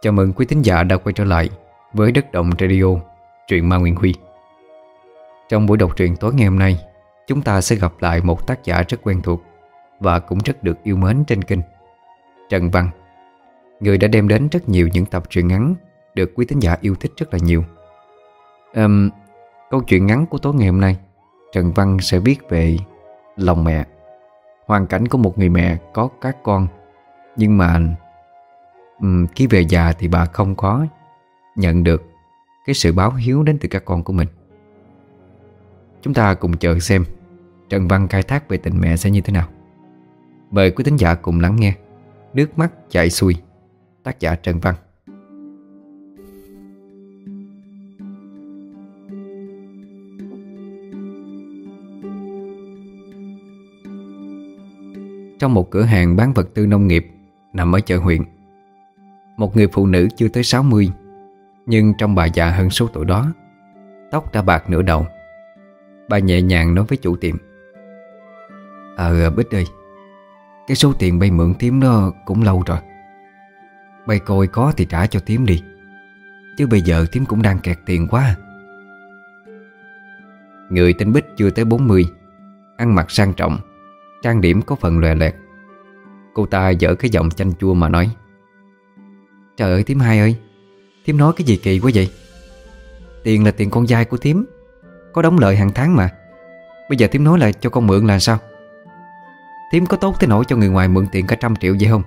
Chào mừng quý thính giả đã quay trở lại với Đất Động Radio, truyện Ma Nguyên Huy. Trong buổi đọc truyện tối ngày hôm nay Chúng ta sẽ gặp lại một tác giả rất quen thuộc Và cũng rất được yêu mến trên kênh Trần Văn Người đã đem đến rất nhiều những tập truyện ngắn Được quý thính giả yêu thích rất là nhiều. Um, Câu chuyện ngắn của tối ngày hôm nay Trần Văn sẽ viết về lòng mẹ Hoàn cảnh của một người mẹ có các con Nhưng mà Ừ, um, Khi về già thì bà không có Nhận được Cái sự báo hiếu đến từ các con của mình. Chúng ta cùng chờ xem Trần Văn khai thác về tình mẹ sẽ như thế nào. Mời quý thính giả cùng lắng nghe Nước mắt chảy xuôi Tác giả Trần Văn. Trong một cửa hàng bán vật tư nông nghiệp Nằm ở chợ huyện một người phụ nữ chưa tới 60 Nhưng trong bà già hơn số tuổi đó, Tóc đã bạc nửa đầu. Bà nhẹ nhàng nói với chủ tiệm. Ờ Bích ơi, Cái số tiền bay mượn tím đó cũng lâu rồi. Bay coi có thì trả cho tím đi. Chứ bây giờ tím cũng đang kẹt tiền quá. Người tên Bích chưa tới 40 Ăn mặc sang trọng, Trang điểm có phần lòe loẹt. Cô ta dở cái giọng chanh chua mà nói. Trời ơi tiếm hai ơi. Tiếm nói cái gì kỳ quá vậy? Tiền là tiền con dai của tiếm, Có đóng lợi hàng tháng mà. Bây giờ tiếm nói là cho con mượn là sao? Tiếm có tốt thế nổi cho người ngoài mượn tiền cả trăm triệu vậy không?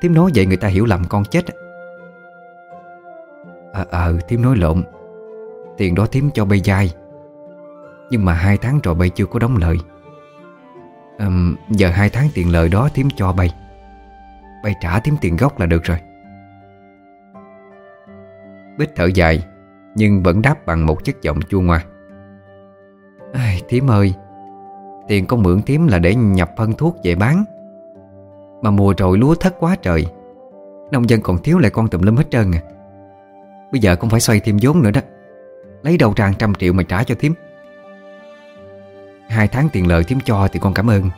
Tiếm nói vậy người ta hiểu lầm con chết. Ờ à, à, nói lộn. Tiền đó tiếm cho bay dai. Nhưng mà hai tháng rồi bay chưa có đóng lợi um, Giờ hai tháng tiền lời đó tiếm cho bay Bay trả tiếm tiền gốc là được rồi. Bích thở dài Nhưng vẫn đáp bằng một chất giọng chua ngoa. Ai, Thiếm ơi Tiền con mượn Thiếm là để nhập phân thuốc về bán. Mà mùa rồi lúa thất quá trời Nông dân còn thiếu lại con tùm lum hết trơn à. Bây giờ cũng phải xoay thêm vốn nữa đó. Lấy đầu tràn trăm triệu mà trả cho Thiếm Hai tháng tiền lợi thím cho thì con cảm ơn.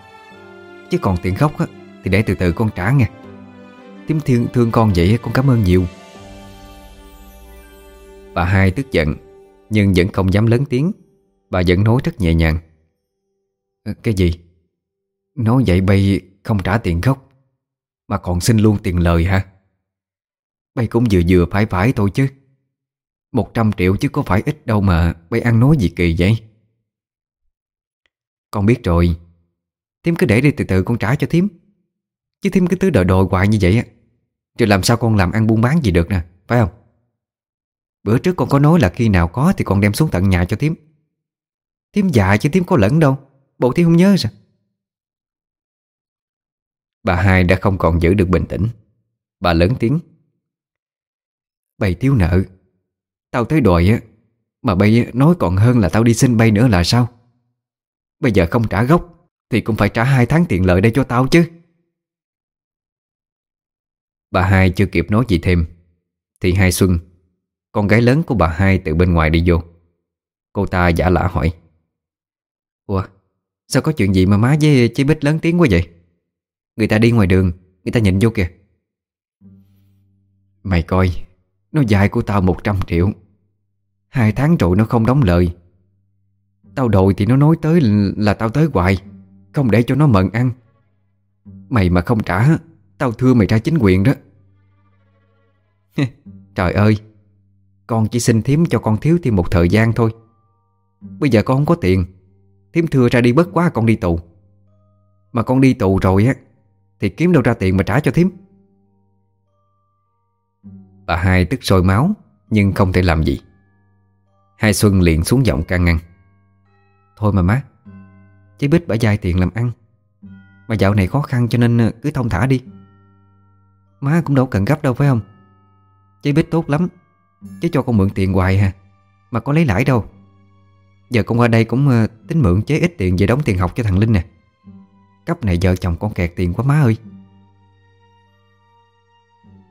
Chứ còn tiền gốc á, thì để từ từ con trả nghe. Thím thương, thương con vậy con cảm ơn nhiều. Bà hai tức giận, Nhưng vẫn không dám lớn tiếng Bà vẫn nói rất nhẹ nhàng ờ, Cái gì? Nói vậy bay không trả tiền gốc, Mà còn xin luôn tiền lời hả? Bay cũng vừa vừa phải phải thôi chứ Một trăm triệu chứ có phải ít đâu mà Bay ăn nói gì kỳ vậy? Con biết rồi Thím cứ để đi từ từ con trả cho thím Chứ thím cứ tứ đòi đòi hoài như vậy á Rồi làm sao con làm ăn buôn bán gì được nè, Phải không Bữa trước con có nói là khi nào có Thì con đem xuống tận nhà cho thím. Thím dạ chứ thím có lẫn đâu. Bộ thím không nhớ sao? Bà hai đã không còn giữ được bình tĩnh. Bà lớn tiếng. Bày thiếu nợ, Tao tới đòi á, Mà bây nói còn hơn là tao đi xin bay nữa là sao? Bây giờ không trả gốc Thì cũng phải trả hai tháng tiền lợi đây cho tao chứ. Bà hai chưa kịp nói gì thêm Thì hai Xuân con gái lớn của bà hai từ bên ngoài đi vô. Cô ta giả lả hỏi. Ủa, Sao có chuyện gì mà má với chế Bích lớn tiếng quá vậy? Người ta đi ngoài đường, Người ta nhìn vô kìa. Mày coi, Nó dài của tao 100 triệu. Hai tháng rồi nó không đóng lời. Tao đòi thì nó nói tới là tao tới hoài, Không để cho nó mận ăn. Mày mà không trả, Tao thưa mày ra chính quyền đó. Trời ơi! Con chỉ xin thím cho con thiếu thêm một thời gian thôi. Bây giờ con không có tiền. Thím thưa ra đi bất quá, con đi tù. Mà con đi tù rồi á, Thì kiếm đâu ra tiền mà trả cho thím. Bà hai tức sôi máu, Nhưng không thể làm gì. Hai Xuân liền xuống giọng can ngăn. Thôi mà má Chị Bích bả dài tiền làm ăn. Mà dạo này khó khăn cho nên ờ, cứ thông thả đi. Má cũng đâu cần gấp đâu, phải không? Chị Bích tốt lắm. Chứ cho con mượn tiền hoài ha Mà có lấy lãi đâu. Giờ con qua đây cũng ờ, tính mượn chế ít tiền Về đóng tiền học cho thằng Linh nè. Cấp này vợ chồng con kẹt tiền quá má ơi.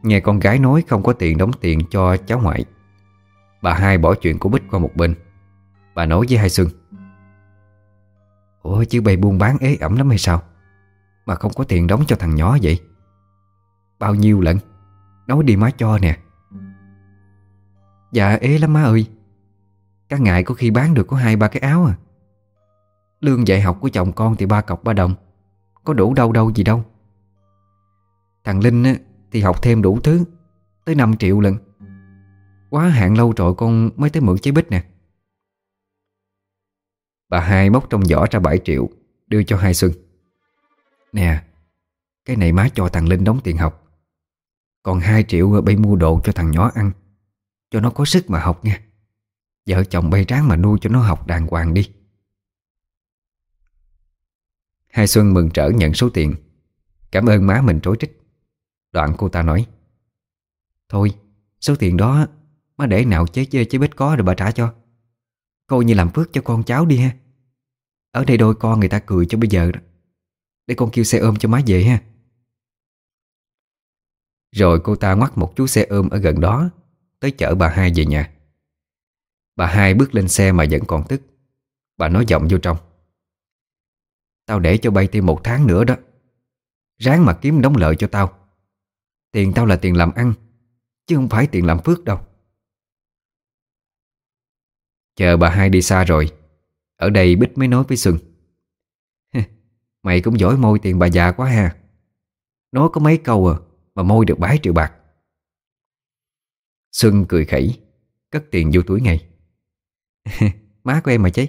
Nghe con gái nói không có tiền đóng tiền cho cháu ngoại, Bà hai bỏ chuyện của Bích qua một bên. Bà nói với Hai Xuân Ủa, chứ bày buôn bán ế ẩm lắm hay sao? Mà không có tiền đóng cho thằng nhỏ vậy. Bao nhiêu lận? Nói đi má cho nè. Dạ ế lắm má ơi. Các ngày có khi bán được có hai ba cái áo à. Lương dạy học của chồng con thì ba cọc ba đồng. Có đủ đâu đâu gì đâu. Thằng Linh á, thì học thêm đủ thứ Tới 5 triệu lần. Quá hạn lâu rồi con mới tới mượn chế bích nè. Bà hai móc trong giỏ ra 7 triệu Đưa cho hai Xuân. Nè Cái này má cho thằng Linh đóng tiền học. Còn 2 triệu bay mua đồ cho thằng nhỏ ăn. Cho nó có sức mà học nha. Vợ chồng bay ráng mà nuôi cho nó học đàng hoàng đi. Hai Xuân mừng trở nhận số tiền. Cảm ơn má mình trối trích. Đoạn cô ta nói, Thôi, số tiền đó Má để nào chế chế chế bích có rồi bà trả cho. Coi như làm phước cho con cháu đi ha. Ở đây đôi con người ta cười cho bây giờ đó. Để con kêu xe ôm cho má về ha. Rồi cô ta ngoắt một chú xe ôm ở gần đó. Tới chở bà hai về nhà. Bà hai bước lên xe mà vẫn còn tức. Bà nói giọng vô trong. Tao để cho bay thêm một tháng nữa đó. Ráng mà kiếm đóng lợi cho tao. Tiền tao là tiền làm ăn, Chứ không phải tiền làm phước đâu. Chờ bà hai đi xa rồi, Ở đây Bích mới nói với Xuân. Mày cũng giỏi môi tiền bà già quá ha. Nói có mấy câu à Mà môi được bái triệu bạc. Xuân cười khẩy, Cất tiền vô túi ngay. Má của em mà chứ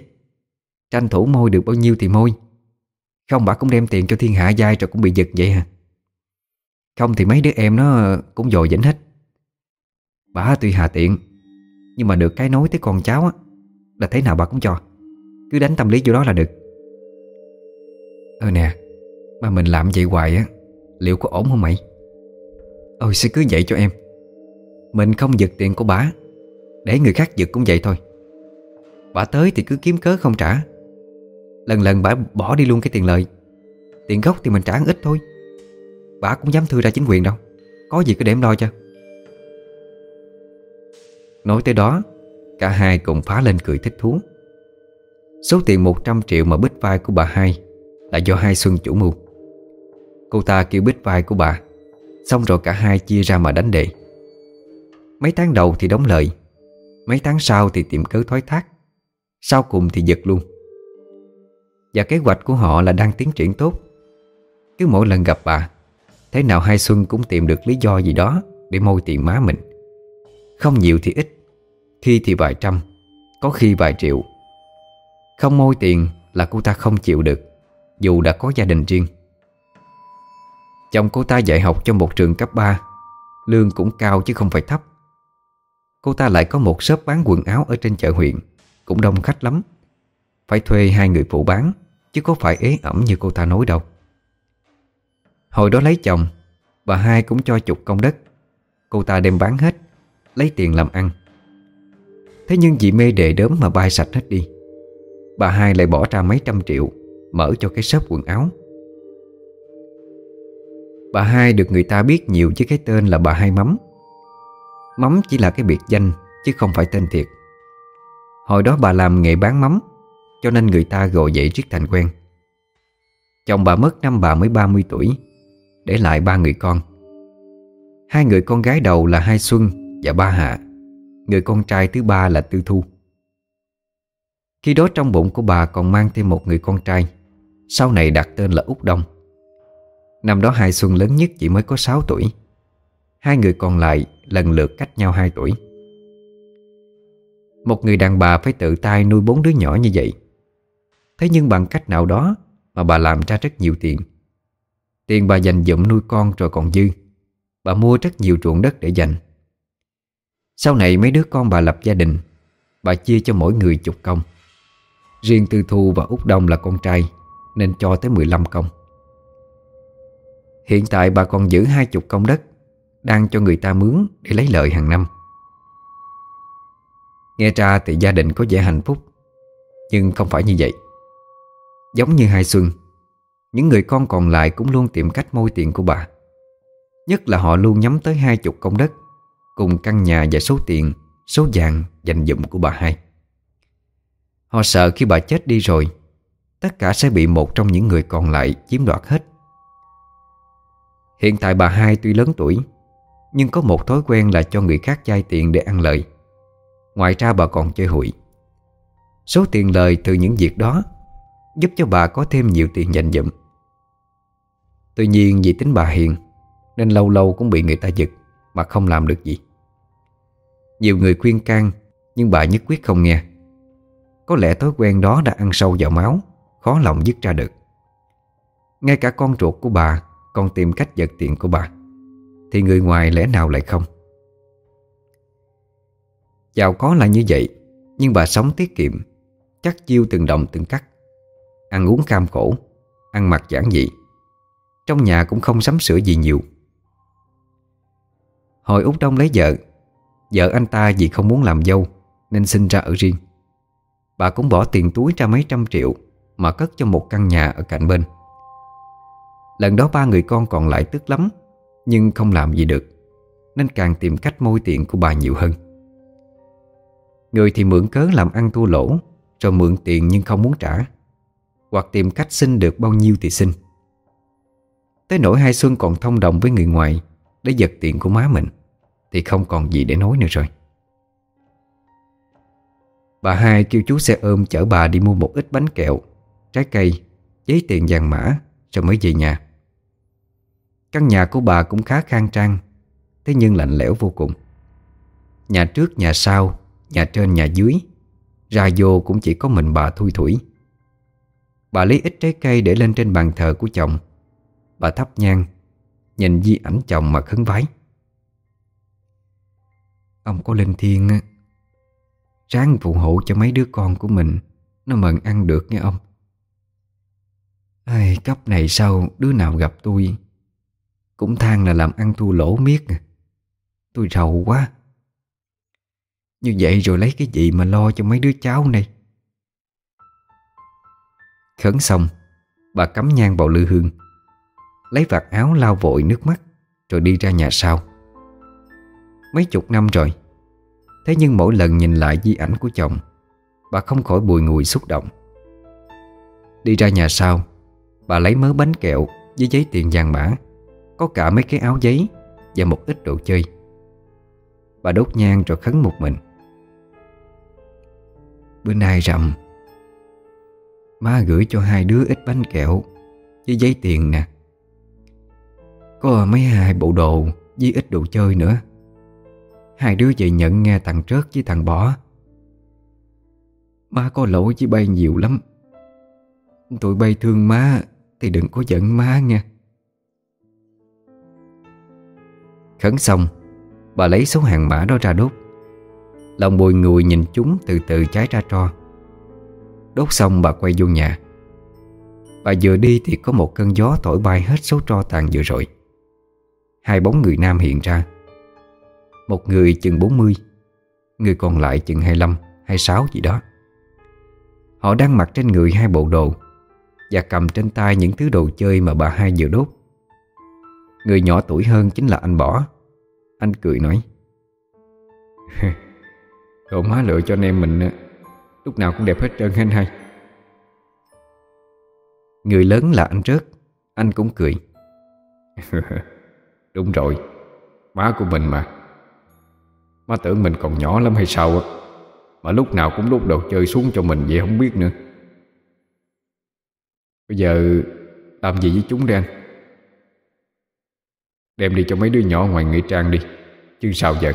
Tranh thủ môi được bao nhiêu thì môi. Không bà cũng đem tiền cho thiên hạ giai Rồi cũng bị giật vậy hả Không thì mấy đứa em nó cũng dồi dĩnh hết. Bà tuy hà tiện, Nhưng mà được cái nói tới con cháu á, Là thế nào bà cũng cho. Cứ đánh tâm lý vô đó là được. Ờ nè, Mà mình làm vậy hoài á, Liệu có ổn không mày? Ôi sẽ cứ vậy cho em. Mình không giật tiền của bà. Để người khác giật cũng vậy thôi. Bà tới thì cứ kiếm cớ không trả. Lần lần bà bỏ đi luôn cái tiền lợi. Tiền gốc thì mình trả ít thôi. Bà cũng dám thư ra chính quyền đâu. Có gì cứ để em lo cho. Nói tới đó, Cả hai cùng phá lên cười thích thú. Số tiền 100 triệu mà bích vai của bà hai Là do hai Xuân chủ mưu. Cô ta kêu bích vai của bà, Xong rồi cả hai chia ra mà đánh đệ. Mấy tháng đầu thì đóng lợi Mấy tháng sau thì tìm cớ thoái thác, Sau cùng thì giật luôn. Và kế hoạch của họ là đang tiến triển tốt. Cứ mỗi lần gặp bà, Thế nào hai Xuân cũng tìm được lý do gì đó Để môi tiền má mình. Không nhiều thì ít, Khi thì vài trăm, Có khi vài triệu. Không môi tiền là cô ta không chịu được, Dù đã có gia đình riêng. Chồng cô ta dạy học trong một trường cấp 3 Lương cũng cao chứ không phải thấp. Cô ta lại có một shop bán quần áo Ở trên chợ huyện, Cũng đông khách lắm. Phải thuê hai người phụ bán, Chứ có phải ế ẩm như cô ta nói đâu. Hồi đó lấy chồng, Bà hai cũng cho chục công đất. Cô ta đem bán hết, Lấy tiền làm ăn. Thế nhưng vì mê đệ đớm mà bay sạch hết đi. Bà hai lại bỏ ra mấy trăm triệu, Mở cho cái shop quần áo. Bà hai được người ta biết nhiều với cái tên là bà hai mắm. Mắm chỉ là cái biệt danh, Chứ không phải tên thiệt. Hồi đó bà làm nghề bán mắm, Cho nên người ta gọi vậy riết thành quen. Chồng bà mất năm bà mới 30 tuổi, Để lại ba người con. Hai người con gái đầu là Hai Xuân và Ba Hạ, Người con trai thứ ba là Tư Thu. Khi đó trong bụng của bà còn mang thêm một người con trai, Sau này đặt tên là Úc Đông. Năm đó Hai Xuân lớn nhất chỉ mới có 6 tuổi. Hai người còn lại lần lượt cách nhau 2 tuổi. Một người đàn bà phải tự tay nuôi bốn đứa nhỏ như vậy. Thế nhưng bằng cách nào đó Mà bà làm ra rất nhiều tiền. Tiền bà dành dụm nuôi con rồi còn dư. Bà mua rất nhiều ruộng đất để dành. Sau này mấy đứa con bà lập gia đình, Bà chia cho mỗi người chục công. Riêng Tư Thu và Úc Đông là con trai, Nên cho tới 15 công. Hiện tại bà còn giữ hai chục công đất. Đang cho người ta mướn để lấy lợi hàng năm. Nghe ra thì gia đình có vẻ hạnh phúc, Nhưng không phải như vậy. Giống như Hai Xuân, Những người con còn lại cũng luôn tìm cách môi tiền của bà. Nhất là họ luôn nhắm tới hai chục công đất, Cùng căn nhà và số tiền, Số vàng dành dụm của bà hai. Họ sợ khi bà chết đi rồi, Tất cả sẽ bị một trong những người còn lại chiếm đoạt hết. Hiện tại bà hai tuy lớn tuổi nhưng có một thói quen là cho người khác chai tiền để ăn lời. Ngoài ra bà còn chơi hụi. Số tiền lời từ những việc đó Giúp cho bà có thêm nhiều tiền dành dụm. Tuy nhiên vì tính bà hiền, Nên lâu lâu cũng bị người ta giật Mà không làm được gì. Nhiều người khuyên can, Nhưng bà nhất quyết không nghe. Có lẽ thói quen đó đã ăn sâu vào máu, Khó lòng dứt ra được. Ngay cả con ruột của bà Còn tìm cách giật tiền của bà. Thì người ngoài lẽ nào lại không? Giàu có là như vậy, Nhưng bà sống tiết kiệm, Chắc chiêu từng đồng từng cắt. Ăn uống cam khổ, Ăn mặc giản dị, Trong nhà cũng không sắm sửa gì nhiều. Hồi Út Đông lấy vợ Vợ anh ta vì không muốn làm dâu Nên sinh ra ở riêng. Bà cũng bỏ tiền túi ra mấy trăm triệu Mà cất cho một căn nhà ở cạnh bên. Lần đó ba người con còn lại tức lắm nhưng không làm gì được, Nên càng tìm cách môi tiền của bà nhiều hơn. Người thì mượn cớ làm ăn thua lỗ, Rồi mượn tiền nhưng không muốn trả, Hoặc tìm cách xin được bao nhiêu thì xin. Tới nỗi hai Xuân còn thông đồng với người ngoài Để giật tiền của má mình, Thì không còn gì để nói nữa rồi. Bà hai kêu chú xe ôm chở bà đi mua một ít bánh kẹo, Trái cây, Giấy tiền vàng mã, Rồi mới về nhà. Căn nhà của bà cũng khá khang trang Thế nhưng lạnh lẽo vô cùng. Nhà trước nhà sau Nhà trên nhà dưới Ra vô cũng chỉ có mình bà thui thủi. Bà lấy ít trái cây để lên trên bàn thờ của chồng. Bà thắp nhang Nhìn di ảnh chồng mà khấn vái. Ông có linh thiên Ráng phụ hộ cho mấy đứa con của mình Nó mần ăn được nghe ông. Ai, cấp này sao đứa nào gặp tôi? Cũng than là làm ăn thua lỗ miết à. Tôi rầu quá. Như vậy rồi lấy cái gì mà lo cho mấy đứa cháu này? Khấn xong, Bà cắm nhang vào lư hương, Lấy vạt áo lau vội nước mắt, Rồi đi ra nhà sau. Mấy chục năm rồi, Thế nhưng mỗi lần nhìn lại di ảnh của chồng, Bà không khỏi bùi ngùi xúc động. Đi ra nhà sau, Bà lấy mớ bánh kẹo Với giấy tiền vàng mã có cả mấy cái áo giấy Và một ít đồ chơi. Bà đốt nhang rồi khấn một mình. Bữa nay rằm, Má gửi cho hai đứa ít bánh kẹo Với giấy tiền nè. Có mấy hai bộ đồ Với ít đồ chơi nữa. Hai đứa về nhận nghe thằng Trớt với thằng Bỏ. Má có lỗi với bay nhiều lắm. Tụi bay thương má Thì đừng có giận má nha Khấn xong Bà lấy số hàng mã đó ra đốt. Lòng bùi ngùi nhìn chúng từ từ cháy ra tro. Đốt xong bà quay vô nhà. Bà vừa đi thì có một cơn gió thổi bay hết số tro tàn vừa rồi. Hai bóng người nam hiện ra. Một người chừng 40 Người còn lại chừng 25, 26 gì đó. Họ đang mặc trên người hai bộ đồ Và cầm trên tay những thứ đồ chơi mà bà hai vừa đốt. Người nhỏ tuổi hơn chính là anh Bỏ. Anh cười nói, Cậu má lựa cho anh em mình Lúc nào cũng đẹp hết trơn anh hai. Người lớn là anh Rớt. Anh cũng cười. Đúng rồi, Má của mình mà. Má tưởng mình còn nhỏ lắm hay sao á, Mà lúc nào cũng lúc đồ chơi xuống cho mình vậy không biết nữa. Bây giờ Làm gì với chúng đây anh? Đem đi cho mấy đứa nhỏ ngoài nghĩa trang đi, Chứ sao giờ?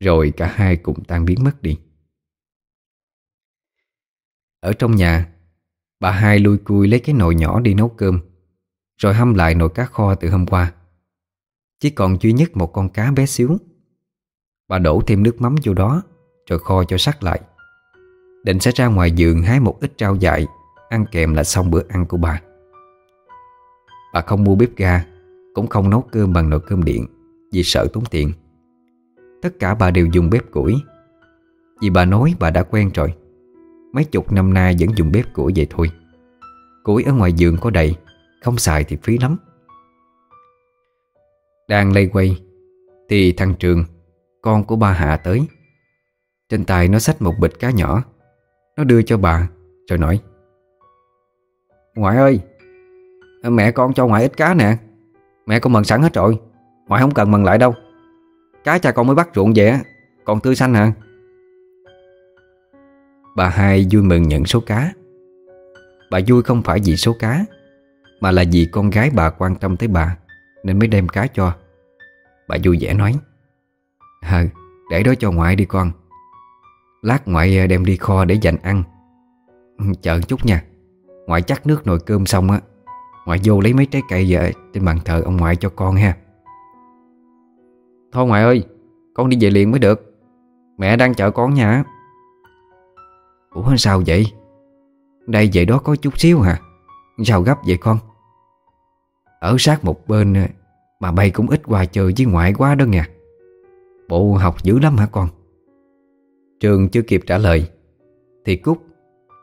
Rồi cả hai cùng tan biến mất đi. Ở trong nhà, Bà hai lui cui lấy cái nồi nhỏ đi nấu cơm, Rồi hâm lại nồi cá kho từ hôm qua. Chỉ còn duy nhất một con cá bé xíu. Bà đổ thêm nước mắm vô đó, Rồi kho cho sắc lại. Định sẽ ra ngoài giường hái một ít rau dại, Ăn kèm là xong bữa ăn của bà. Bà không mua bếp ga, Cũng không nấu cơm bằng nồi cơm điện, Vì sợ tốn tiền. Tất cả bà đều dùng bếp củi. Vì bà nói bà đã quen rồi, Mấy chục năm nay vẫn dùng bếp củi vậy thôi. Củi ở ngoài giường có đầy, Không xài thì phí lắm. Đang lây quay, Thì thằng Trường, Con của ba Hạ tới. Trên tay nó xách một bịch cá nhỏ, Nó đưa cho bà, Rồi nói, Ngoại ơi Mẹ con cho ngoại ít cá nè. Mẹ con mần sẵn hết rồi. Ngoại không cần mần lại đâu. Cá cha con mới bắt ruộng về Còn tươi xanh hả? Bà hai vui mừng nhận số cá. Bà vui không phải vì số cá Mà là vì con gái bà quan tâm tới bà Nên mới đem cá cho. Bà vui vẻ nói Hờ, để đó cho ngoại đi con. Lát ngoại ờ, đem đi kho để dành ăn. Chờ chút nha. Ngoại chắc nước nồi cơm xong á. Ngoại vô lấy mấy trái cây về Trên bàn thờ ông ngoại cho con ha. Thôi ngoại ơi, Con đi về liền mới được. Mẹ đang chờ con nha. Ủa, sao vậy? Đây về đó có chút xíu hả? Sao gấp vậy con? Ở sát một bên, Mà bay cũng ít qua chơi với ngoại quá đó nha Bộ học dữ lắm hả con? Trường chưa kịp trả lời, Thì Cúc,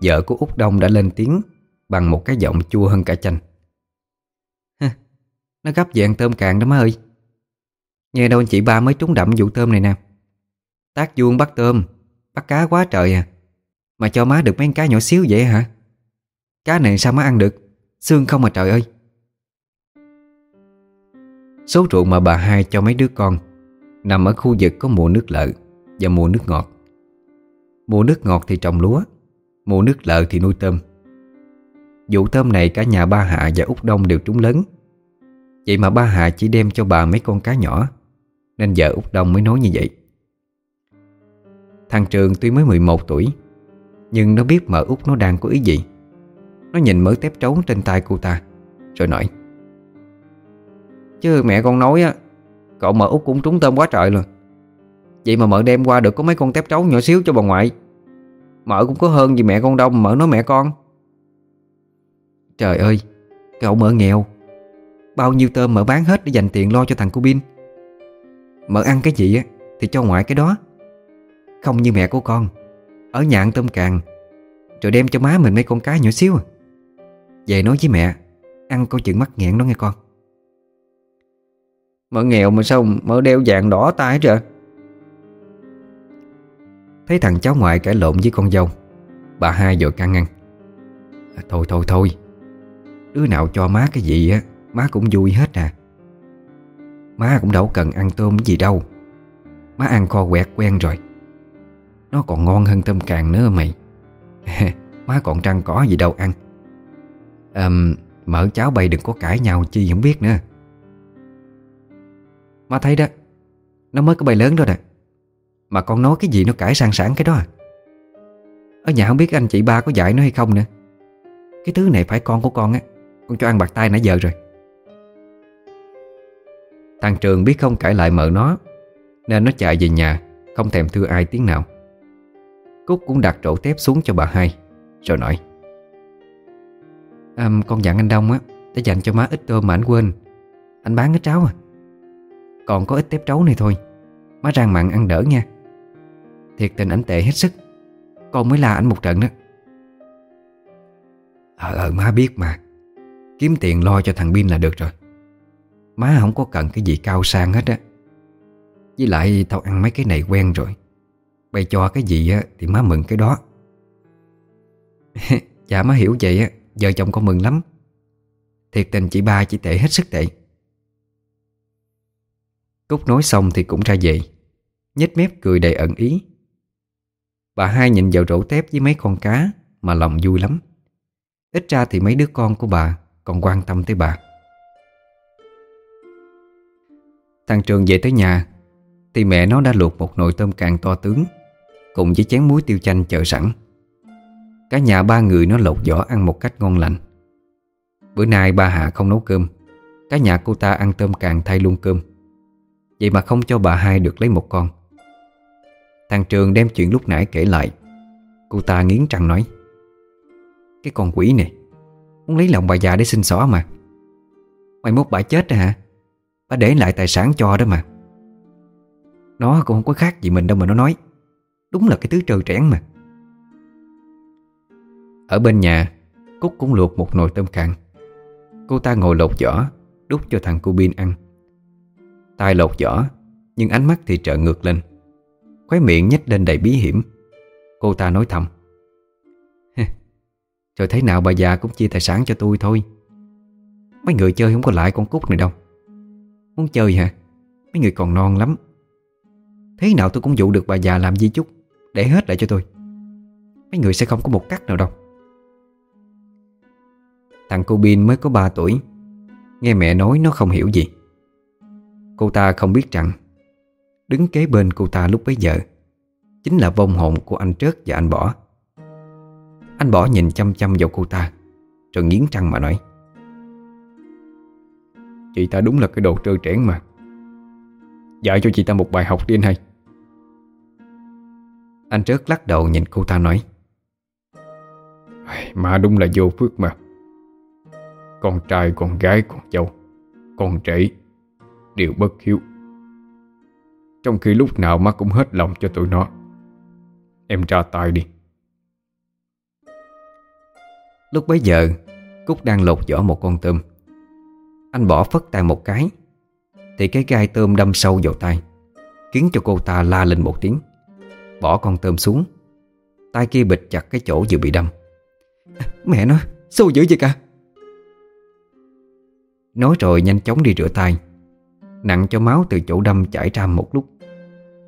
Vợ của Út Đông đã lên tiếng Bằng một cái giọng chua hơn cả chanh. Nó gấp dạng tôm càng đó má ơi. Nghe đâu anh chị ba mới trúng đậm vụ tôm này nè. Tác vuông bắt tôm, Bắt cá quá trời à. Mà cho má được mấy cá nhỏ xíu vậy hả? Cá này sao má ăn được? Xương không mà trời ơi. Số ruộng mà bà hai cho mấy đứa con Nằm ở khu vực có mùa nước lợ Và mùa nước ngọt. Mùa nước ngọt thì trồng lúa, Mùa nước lợ thì nuôi tôm. Vụ tôm này cả nhà ba Hạ và Út Đông đều trúng lớn. Vậy mà ba Hà chỉ đem cho bà mấy con cá nhỏ, Nên vợ Út Đông mới nói như vậy. Thằng Trường tuy mới 11 tuổi, Nhưng nó biết mợ Út nó đang có ý gì. Nó nhìn mớ tép trấu trên tay cô ta, Rồi nói, Chứ mẹ con nói á, Cậu mợ Út cũng trúng tôm quá trời rồi Vậy mà mợ đem qua được có mấy con tép trấu nhỏ xíu cho bà ngoại. Mợ cũng có hơn gì mẹ con đông Mợ nói mẹ con. Trời ơi, Cậu mợ nghèo Bao nhiêu tôm mợ bán hết để dành tiền lo cho thằng cô Bin. Mợ ăn cái gì á Thì cho ngoại cái đó. Không như mẹ của con Ở nhà ăn tôm càng Rồi đem cho má mình mấy con cá nhỏ xíu à. Về nói với mẹ Ăn câu chuyện mắc nghẹn đó nghe con. Mợ nghèo mà sao mợ đeo vàng đỏ tay rồi Thấy thằng cháu ngoại cãi lộn với con dâu Bà hai vội can ngăn. À, Thôi thôi thôi Đứa nào cho má cái gì á Má cũng vui hết à. Má cũng đâu cần ăn tôm gì đâu. Má ăn kho quẹt quen rồi. Nó còn ngon hơn tôm càng nữa mày. Má còn trăng cỏ gì đâu ăn. À, Mở cháu bay đừng có cãi nhau chi không biết nữa. Má thấy đó Nó mới có bay lớn đó nè. Mà con nói cái gì nó cãi sang sản cái đó à. Ở nhà không biết anh chị ba có dạy nó hay không nữa. Cái thứ này phải con của con á Con cho ăn bạc tay nãy giờ rồi. Thằng Trường biết không cãi lại mợ nó Nên nó chạy về nhà Không thèm thưa ai tiếng nào. Cúc cũng đặt rổ tép xuống cho bà hai Rồi nói à, Con dặn anh Đông á Để dành cho má ít tôm mà anh quên. Anh bán cái tráo à. Còn có ít tép trấu này thôi Má rang mặn ăn đỡ nha. Thiệt tình ảnh tệ hết sức Con mới la anh một trận đó. Ờ ờ má biết mà Kiếm tiền lo cho thằng Bin là được rồi. Má không có cần cái gì cao sang hết á. Với lại tao ăn mấy cái này quen rồi. Bày cho cái gì á Thì má mừng cái đó. Dạ má hiểu vậy á Giờ chồng con mừng lắm. Thiệt tình chị ba chỉ tệ hết sức tệ. Cúc nói xong thì cũng ra về, nhếch mép cười đầy ẩn ý. Bà hai nhìn vào rổ tép với mấy con cá Mà lòng vui lắm. Ít ra thì mấy đứa con của bà Còn quan tâm tới bà. Thằng Trường về tới nhà, Thì mẹ nó đã luộc một nồi tôm càng to tướng, Cùng với chén muối tiêu chanh chờ sẵn. Cả nhà ba người nó lột vỏ ăn một cách ngon lành. Bữa nay ba Hạ không nấu cơm, Cả nhà cô ta ăn tôm càng thay luôn cơm. Vậy mà không cho bà hai được lấy một con. Thằng Trường đem chuyện lúc nãy kể lại, Cô ta nghiến răng nói, Cái con quỷ này, Muốn lấy lòng bà già để xin xỏ mà. Mày mốt bà chết rồi hả? Bà để lại tài sản cho đó mà. Nó cũng không có khác gì mình đâu mà nó nói. Đúng là cái thứ trơ trẽn mà. Ở bên nhà, Cúc cũng luộc một nồi tôm càng Cô ta ngồi lột vỏ, Đút cho thằng cô Bin ăn. Tay lột vỏ, Nhưng ánh mắt thì trợ ngược lên. Khóe miệng nhếch lên đầy bí hiểm. Cô ta nói thầm. Rồi thế nào bà già cũng chia tài sản cho tôi thôi. Mấy người chơi không có lại con Cúc này đâu. Muốn chơi hả? Mấy người còn non lắm. Thế nào tôi cũng dụ được bà già làm di chúc. Để hết lại cho tôi. Mấy người sẽ không có một cắt nào đâu. Thằng cô Bin mới có 3 tuổi. Nghe mẹ nói nó không hiểu gì. Cô ta không biết rằng, Đứng kế bên cô ta lúc bấy giờ, Chính là vong hồn của anh Trớt và anh Bỏ. Anh Bỏ nhìn chăm chăm vào cô ta, Rồi nghiến răng mà nói. Chị ta đúng là cái đồ trơ trẽn mà. Dạy cho chị ta một bài học đi anh hay Anh Trớt lắc đầu nhìn cô ta nói Mà đúng là vô phước mà. Con trai, con gái, con dâu Con trẻ Đều bất hiếu. Trong khi lúc nào má cũng hết lòng cho tụi nó. Em ra tay đi. Lúc bấy giờ Cúc đang lột vỏ một con tôm. Anh bỏ phất tay một cái. Thì cái gai tôm đâm sâu vào tay Khiến cho cô ta la lên một tiếng. Bỏ con tôm xuống. Tay kia bịch chặt cái chỗ vừa bị đâm. Mẹ nó sâu dữ vậy cả? Nói rồi nhanh chóng đi rửa tay. Nặng cho máu từ chỗ đâm chảy ra một lúc.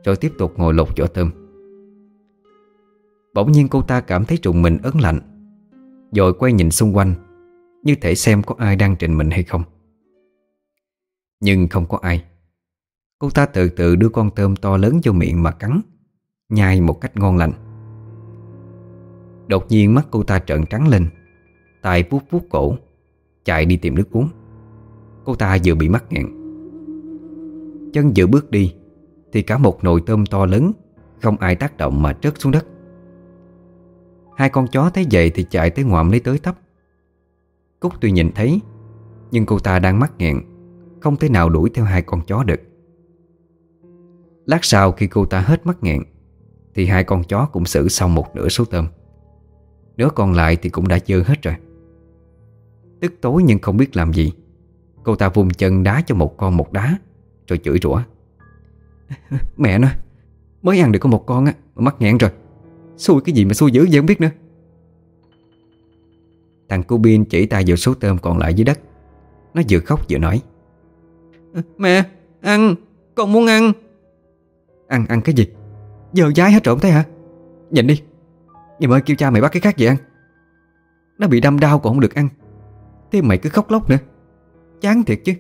Rồi tiếp tục ngồi lột vỏ tôm. Bỗng nhiên cô ta cảm thấy trùng mình ớn lạnh. Rồi quay nhìn xung quanh, Như thể xem có ai đang trình mình hay không. Nhưng không có ai. Cô ta từ từ đưa con tôm to lớn vô miệng mà cắn, Nhai một cách ngon lành. Đột nhiên mắt cô ta trợn trắng lên, tay vuốt vuốt cổ, Chạy đi tìm nước uống. Cô ta vừa bị mắc nghẹn. Chân vừa bước đi, Thì cả một nồi tôm to lớn, Không ai tác động mà rớt xuống đất. Hai con chó thấy vậy thì chạy tới ngoạm lấy tới tấp. Cúc tuy nhìn thấy, Nhưng cô ta đang mắc nghẹn. Không thể nào đuổi theo hai con chó được. Lát sau khi cô ta hết mắt nghẹn, Thì hai con chó cũng xử xong một nửa số tôm. Nửa còn lại thì cũng đã dơ hết rồi. Tức tối nhưng không biết làm gì, Cô ta vùng chân đá cho một con một đá, Rồi chửi rủa. Mẹ nó, Mới ăn được có một con á Mắc nghẹn rồi. Xui cái gì mà xui dữ vậy không biết nữa. Thằng cô Bin chỉ tay vào số tôm còn lại dưới đất. Nó vừa khóc vừa nói. Mẹ, ăn. Con muốn ăn. Ăn ăn cái gì? Giờ dái hết trộm thế hả? Nhìn đi. Ngày mà kêu cha mày bắt cái khác gì ăn. Nó bị đâm đau còn không được ăn. Thế mày cứ khóc lóc nữa. Chán thiệt chứ.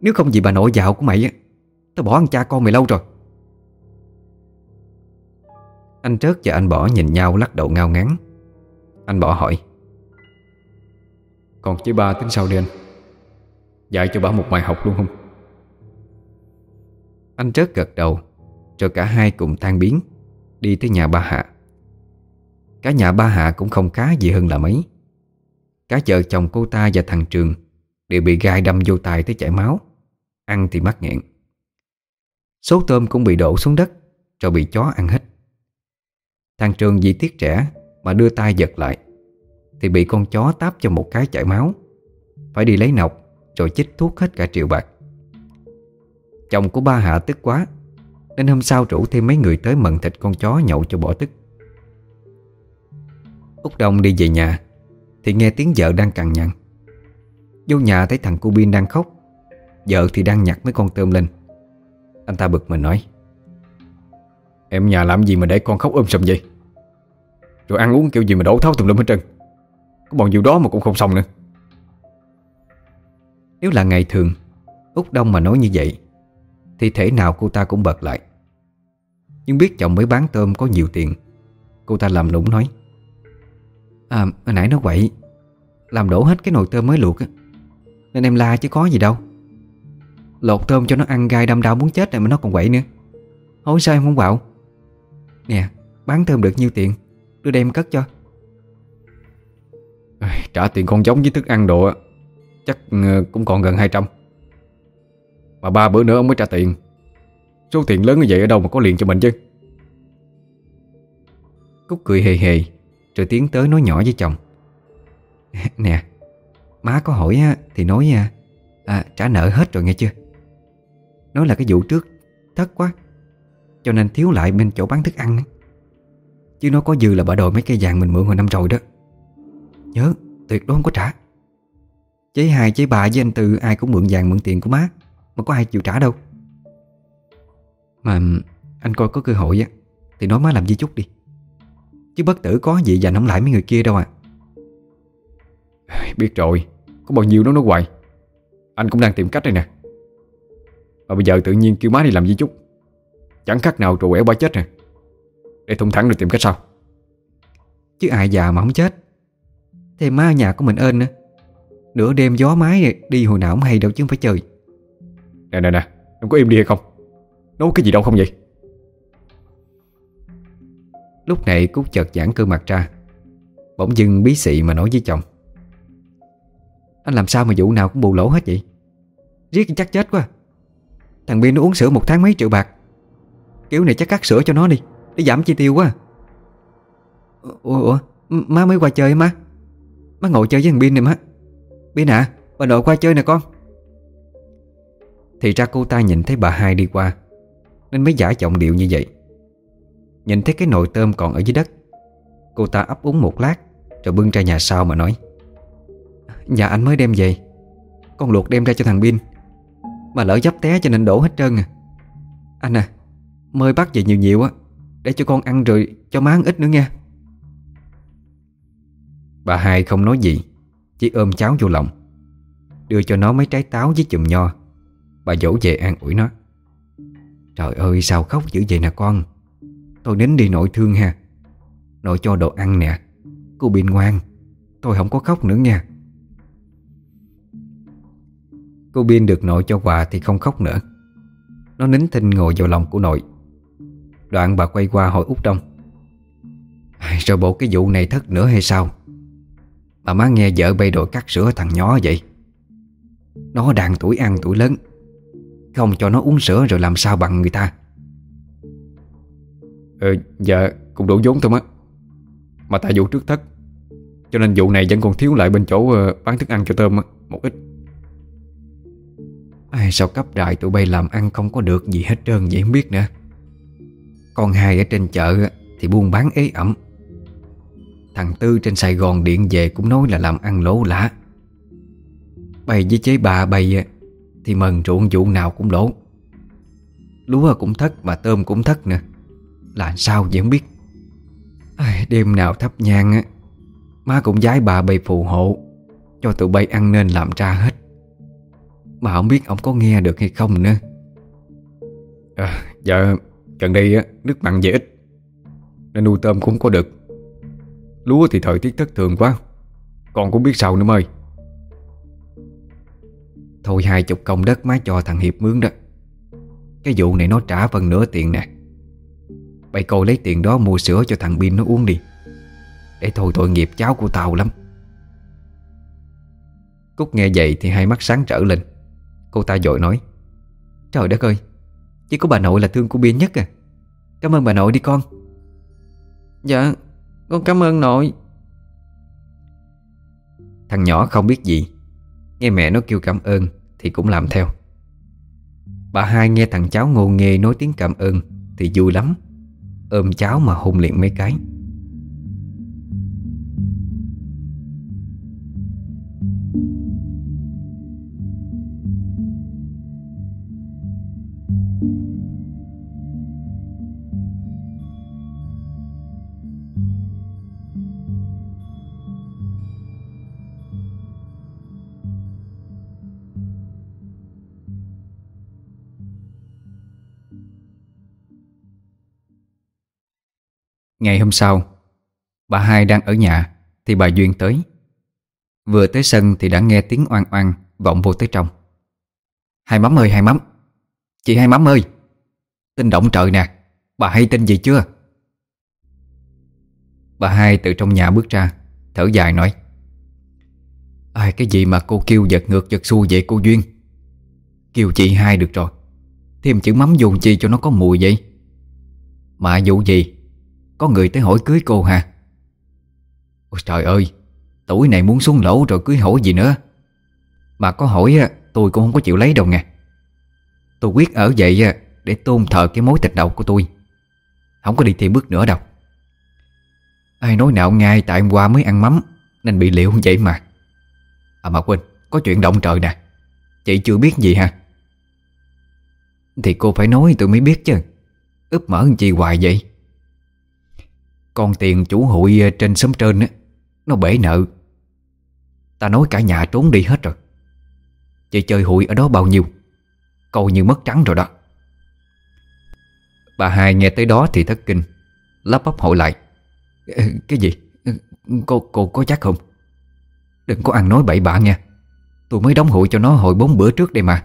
Nếu không vì bà nội dạo của mày á, Tao bỏ ăn cha con mày lâu rồi. Anh Trớt và anh Bỏ nhìn nhau lắc đầu ngao ngán. Anh Bỏ hỏi. Còn chứ ba tính sau đi anh? Dạy cho bà một bài học luôn không? Anh Trớt gật đầu, Rồi cả hai cùng tan biến, Đi tới nhà ba Hạ. Cả nhà ba Hạ cũng không khá gì hơn là mấy. Cả vợ chồng cô ta và thằng Trường Đều bị gai đâm vô tay tới chảy máu, Ăn thì mắc nghẹn. Số tôm cũng bị đổ xuống đất, Rồi bị chó ăn hết. Thằng Trường vì tiếc trẻ Mà đưa tay giật lại, Thì bị con chó táp cho một cái chảy máu. Phải đi lấy nọc rồi chích thuốc hết cả triệu bạc. Chồng của ba Hạ tức quá, Nên hôm sau rủ thêm mấy người tới mận thịt con chó nhậu cho bỏ tức. Úc Đông đi về nhà, Thì nghe tiếng vợ đang cằn nhằn. Vô nhà thấy thằng cu Bin đang khóc, Vợ thì đang nhặt mấy con tôm lên. Anh ta bực mình nói, Em nhà làm gì mà để con khóc ôm sầm vậy? Rồi ăn uống kiểu gì mà đổ tháo tùm lum hết trơn. Có bọn nhiêu đó mà cũng không xong nữa. Nếu là ngày thường Út Đông mà nói như vậy, Thì thể nào cô ta cũng bật lại. Nhưng biết chồng mới bán tôm có nhiều tiền, Cô ta làm nũng nói À hồi nãy nó quậy, Làm đổ hết cái nồi tôm mới luộc á, Nên em la chứ có gì đâu. Lột tôm cho nó ăn gai đâm đau muốn chết này mà nó còn quậy nữa. Hối sao em không bảo Nè, bán tôm được nhiêu tiền, Đưa đem cất cho. Trả tiền con giống với thức ăn đồ Chắc ờ, cũng còn gần 200 Mà ba bữa nữa ông mới trả tiền. Số tiền lớn như vậy ở đâu mà có liền cho mình chứ? Cúc cười hề hề Rồi tiến tới nói nhỏ với chồng. Nè Má có hỏi thì nói à, à, trả nợ hết rồi nghe chưa? Nói là cái vụ trước Thất quá Cho nên thiếu lại bên chỗ bán thức ăn Chứ nó có dư là bà đòi mấy cây vàng mình mượn hồi năm rồi đó. Nhớ tuyệt đối không có trả. Chế hai chế bà với anh Tư Ai cũng mượn vàng mượn tiền của má. Mà có ai chịu trả đâu. Mà anh coi có cơ hội á Thì nói má làm di chúc đi. Chứ bất tử có gì dành không lại mấy người kia đâu à. Biết rồi Có bao nhiêu nó nói hoài. Anh cũng đang tìm cách đây nè. Mà bây giờ tự nhiên kêu má đi làm di chúc Chẳng khác nào trù ẻo bà chết nè. Để thông thẳng rồi tìm cách sao Chứ ai già mà không chết. Thêm má ở nhà của mình ơn nữa Nửa đêm gió mái đi hồi nào không hay đâu chứ không phải chơi Nè nè nè Em có im đi hay không? Nói cái gì đâu không vậy? Lúc này Cúc chợt giãn cơ mặt ra. Bỗng dưng bí xị mà nói với chồng. Anh làm sao mà vụ nào cũng bù lỗ hết vậy? Riết chắc chết quá. Thằng Biên nó uống sữa một tháng mấy triệu bạc. Kiểu này chắc cắt sữa cho nó đi Để giảm chi tiêu quá. Ủa, ủa má mới qua chơi má. Má ngồi chơi với thằng Biên này má Biên à Bà nội qua chơi nè con. Thì ra cô ta nhìn thấy bà hai đi qua, Nên mới giả giọng điệu như vậy. Nhìn thấy cái nồi tôm còn ở dưới đất, Cô ta ấp úng một lát, Rồi bưng ra nhà sau mà nói, nhà anh mới đem về, Con luộc đem ra cho thằng Bin Mà lỡ dấp té cho nên đổ hết trơn à. Anh à Mời bắt về nhiều nhiều á, Để cho con ăn rồi cho má ăn ít nữa nha Bà hai không nói gì chỉ ôm cháu vô lòng, Đưa cho nó mấy trái táo với chùm nho. Bà dỗ về an ủi nó. Trời ơi, sao khóc dữ vậy nè con? Tôi nín đi nội thương ha. Nội cho đồ ăn nè. Cô bình ngoan. Tôi không có khóc nữa nha. Cô biên được nội cho quà thì không khóc nữa. Nó nín thinh ngồi vào lòng của nội. Đoạn bà quay qua hỏi út Đông. Rồi bộ cái vụ này thất nữa hay sao? Mà má nghe vợ bay đội cắt sữa thằng nhỏ vậy. Nó đang tuổi ăn tuổi lớn. Không cho nó uống sữa rồi làm sao bằng người ta. Ờ dạ cũng đủ vốn thôi má. Mà tại vụ trước thất Cho nên vụ này vẫn còn thiếu lại bên chỗ uh, bán thức ăn cho tôm Một ít. Ai, Sao cấp đại tụi bay làm ăn không có được gì hết trơn vậy không biết nữa. Con hai ở trên chợ Thì buôn bán ế ẩm Thằng Tư trên Sài Gòn điện về Cũng nói là làm ăn lỗ lã. Bày với chế bà bày Thì mần ruộng vụ nào cũng lỗ. Lúa cũng thất mà tôm cũng thất nữa. Là sao vậy không biết. À, Đêm nào thắp nhang á Má cũng giái bà bày phù hộ Cho tụi bay ăn nên làm ra hết. Mà không biết ông có nghe được hay không nữa. À, Dạ Gần đây á, nước mặn về ít Nên nuôi tôm cũng có được. Lúa thì thời tiết thất thường quá. Con cũng biết sao nữa mời Thôi hai chục công đất má cho thằng Hiệp mướn đó. Cái vụ này nó trả phần nửa tiền nè. Bày cô lấy tiền đó mua sữa cho thằng Bin nó uống đi. Để thôi tội nghiệp cháu của tao lắm. Cúc nghe vậy thì hai mắt sáng trở lên. Cô ta dội nói, Trời đất ơi, Chỉ có bà nội là thương của Bin nhất à. Cảm ơn bà nội đi con. Dạ con cảm ơn nội. Thằng nhỏ không biết gì. Nghe mẹ nó kêu cảm ơn Thì cũng làm theo. Bà hai nghe thằng cháu ngô nghê nói tiếng cảm ơn Thì vui lắm. Ôm cháu mà hôn liền mấy cái. Ngày hôm sau, Bà hai đang ở nhà Thì bà Duyên tới. Vừa tới sân thì đã nghe tiếng oan oan Vọng vô tới trong. Hai mắm ơi, hai mắm. Chị hai mắm ơi, Tin động trời nè, Bà hay tin gì chưa? Bà hai từ trong nhà bước ra, Thở dài nói, Ai, cái gì mà cô kêu giật ngược giật xu vậy cô Duyên? Kêu chị hai được rồi, Thêm chữ mắm dùng chi cho nó có mùi vậy? Mà vụ gì? Có người tới hỏi cưới cô hả? Ôi trời ơi Tuổi này muốn xuống lỗ rồi cưới hỏi gì nữa? Mà có hỏi Tôi cũng không có chịu lấy đâu nghe, Tôi quyết ở vậy Để tôn thờ cái mối tình đầu của tôi. Không có đi thêm bước nữa đâu. Ai nói nào ngay Tại hôm qua mới ăn mắm Nên bị liệu vậy mà. À mà quên Có chuyện động trời nè. Chị chưa biết gì ha Thì cô phải nói tôi mới biết chứ. Ướp mở chi hoài vậy? Con tiền chủ hụi ờ, trên xóm trên á Nó bể nợ. Ta nói cả nhà trốn đi hết rồi. Chị chơi hụi ở đó bao nhiêu? Coi như mất trắng rồi đó. Bà hai nghe tới đó thì thất kinh Lắp bắp hỏi lại. Ờ, cái gì? Ờ, cô cô có chắc không? Đừng có ăn nói bậy bạ nha Tôi mới đóng hụi cho nó hồi bốn bữa trước đây mà.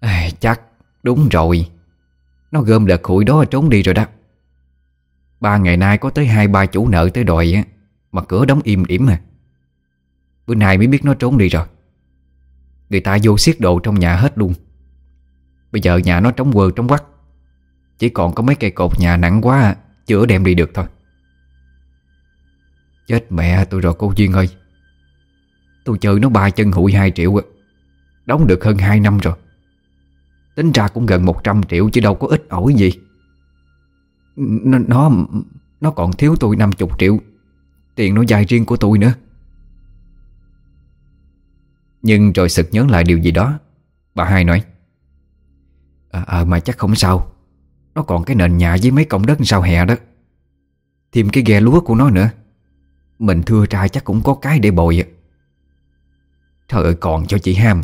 À, Chắc Đúng rồi. Nó gom đợt hụi đó trốn đi rồi đó. Ba ngày nay có tới hai, ba chủ nợ tới đòi á, Mà cửa đóng im điểm à. Bữa nay mới biết nó trốn đi rồi. Người ta vô xiết đồ trong nhà hết luôn. Bây giờ nhà nó trống quơ trống quắc. Chỉ còn có mấy cây cột nhà nặng quá à, Chưa đem đi được thôi. Chết mẹ tôi rồi, cô Duyên ơi. Tôi chơi nó ba chân hụi 2 triệu à. Đóng được hơn 2 năm rồi. Tính ra cũng gần 100 triệu Chứ đâu có ít ỏi gì. Nó Nó, nó còn thiếu tôi 50 triệu. Tiền nó dài riêng của tôi nữa. Nhưng rồi sực nhớ lại điều gì đó Bà hai nói. À, à mà chắc không sao. Nó còn cái nền nhà với mấy cọng đất sau hè đó. Thêm cái ghe lúa của nó nữa. Mình thưa trai chắc cũng có cái để bồi Trời ơi còn cho chị ham.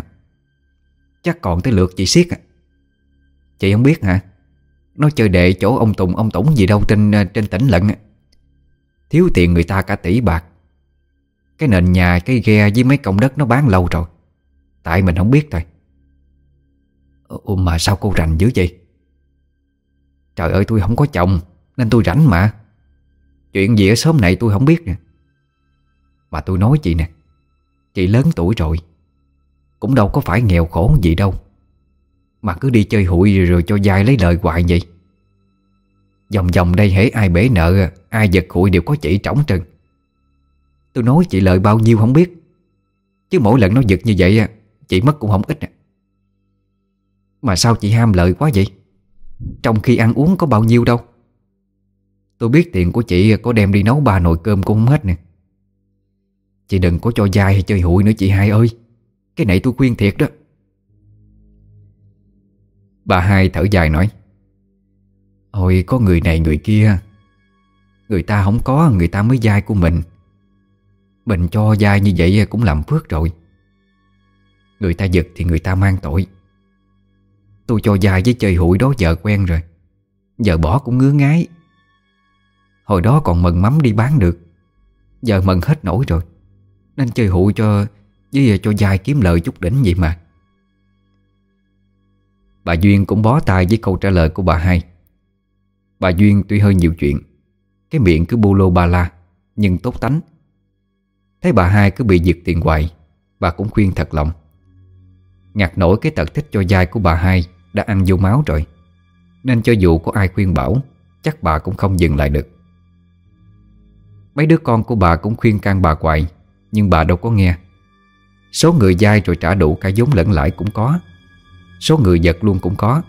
Chắc còn tới lượt chị siết à Chị không biết hả? Nó chơi đệ chỗ ông Tùng, ông Tổng gì đâu trên ờ, trên tỉnh lận Thiếu tiền người ta cả tỷ bạc. Cái nền nhà, cái ghe với mấy công đất nó bán lâu rồi. Tại mình không biết thôi. Ủa mà sao cô rành dữ vậy? Trời ơi, tôi không có chồng, Nên tôi rảnh mà. Chuyện gì ở xóm này tôi không biết nè. Mà tôi nói chị nè, Chị lớn tuổi rồi, Cũng đâu có phải nghèo khổ gì đâu. Mà cứ đi chơi hụi rồi, rồi cho dai lấy lời hoài vậy. Dòng dòng đây hễ ai bể nợ Ai giật hụi đều có chị trống trừng. Tôi nói chị lợi bao nhiêu không biết. Chứ mỗi lần nó giật như vậy Chị mất cũng không ít Mà sao chị ham lợi quá vậy? Trong khi ăn uống có bao nhiêu đâu. Tôi biết tiền của chị có đem đi nấu ba nồi cơm cũng không hết nè. Chị đừng có cho dai hay chơi hụi nữa chị hai ơi. Cái này tôi khuyên thiệt đó. Bà hai thở dài nói, Ôi, có người này người kia, Người ta không có, Người ta mới dai của mình. Mình cho dai như vậy cũng làm phước rồi. Người ta giật thì người ta mang tội. Tôi cho dai với chơi hụi đó giờ quen rồi, Giờ bỏ cũng ngứa ngái Hồi đó còn mần mắm đi bán được, Giờ mần hết nổi rồi, Nên chơi hụi cho, Với, cho dài kiếm lời chút đỉnh vậy mà. Bà Duyên cũng bó tay với câu trả lời của bà hai. Bà Duyên tuy hơi nhiều chuyện, Cái miệng cứ bu lô ba la, Nhưng tốt tánh. Thấy bà hai cứ bị giật tiền hoài, Bà cũng khuyên thật lòng. Ngặt nổi cái tật thích cho dai của bà hai Đã ăn vô máu rồi, Nên cho dù có ai khuyên bảo, Chắc bà cũng không dừng lại được. Mấy đứa con của bà cũng khuyên can bà hoài, Nhưng bà đâu có nghe. Số người dai rồi trả đủ cả vốn lẫn lãi cũng có. Số người giật luôn cũng có.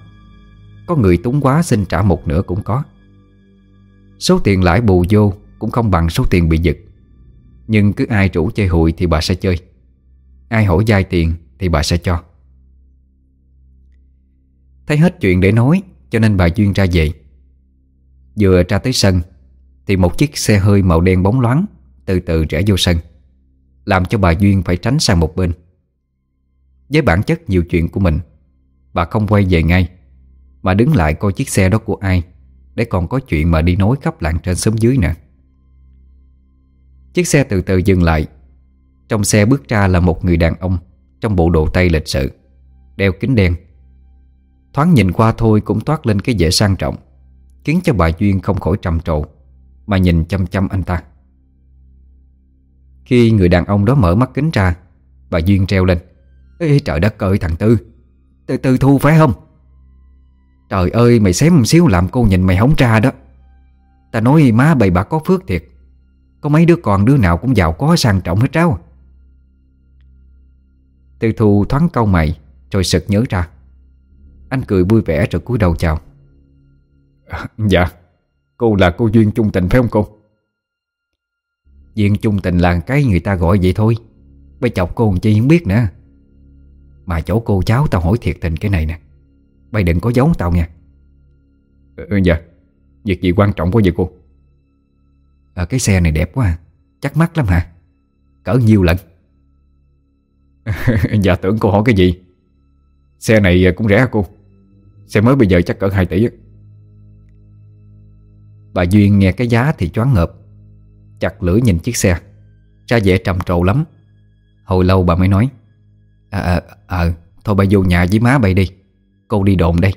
Có người túng quá xin trả một nửa cũng có. Số tiền lãi bù vô Cũng không bằng số tiền bị giật. Nhưng cứ ai rủ chơi hụi thì bà sẽ chơi. Ai hỏi dai tiền Thì bà sẽ cho. Thấy hết chuyện để nói, Cho nên bà Duyên ra về. Vừa ra tới sân, Thì một chiếc xe hơi màu đen bóng loáng Từ từ rẽ vô sân, Làm cho bà Duyên phải tránh sang một bên. Với bản chất nhiều chuyện của mình Bà không quay về ngay. Mà đứng lại coi chiếc xe đó của ai, Để còn có chuyện mà đi nói khắp làng trên xóm dưới nè Chiếc xe từ từ dừng lại. Trong xe bước ra là một người đàn ông, Trong bộ đồ tây lịch sự, Đeo kính đen. Thoáng nhìn qua thôi cũng toát lên cái vẻ sang trọng, Khiến cho bà Duyên không khỏi trầm trồ, Mà nhìn chăm chăm anh ta. Khi người đàn ông đó mở mắt kính ra, Bà Duyên treo lên. Ê, trời đất ơi, thằng Tư từ từ thu phải không? Trời ơi mày xém một xíu làm cô nhìn mày hóng ra đó. Ta nói má bầy bà có phước thiệt. Có mấy đứa con đứa nào cũng giàu có sang trọng hết tráo Tư thu thoáng câu mày Rồi sực nhớ ra. Anh cười vui vẻ rồi cúi đầu chào. À, Dạ Cô là cô Duyên chung tình phải không cô? Duyên chung tình là cái người ta gọi vậy thôi. Bây chọc cô chi không biết nữa Mà chỗ cô cháu tao hỏi thiệt tình cái này nè. Bay đừng có giấu tao nha. Ừ, Dạ. Việc gì quan trọng quá vậy cô? À, Cái xe này đẹp quá à. Chắc mắc lắm hả? Cỡ nhiêu lần. Dạ tưởng cô hỏi cái gì? Xe này cũng rẻ hả cô? Xe mới bây giờ chắc cỡ 2 tỷ Bà Duyên nghe cái giá thì choáng ngợp. Chặt lưỡi nhìn chiếc xe. Ra vẻ trầm trồ lắm. Hồi lâu bà mới nói À, à, à thôi bà vô nhà với má bay đi. Cô đi đồn đây.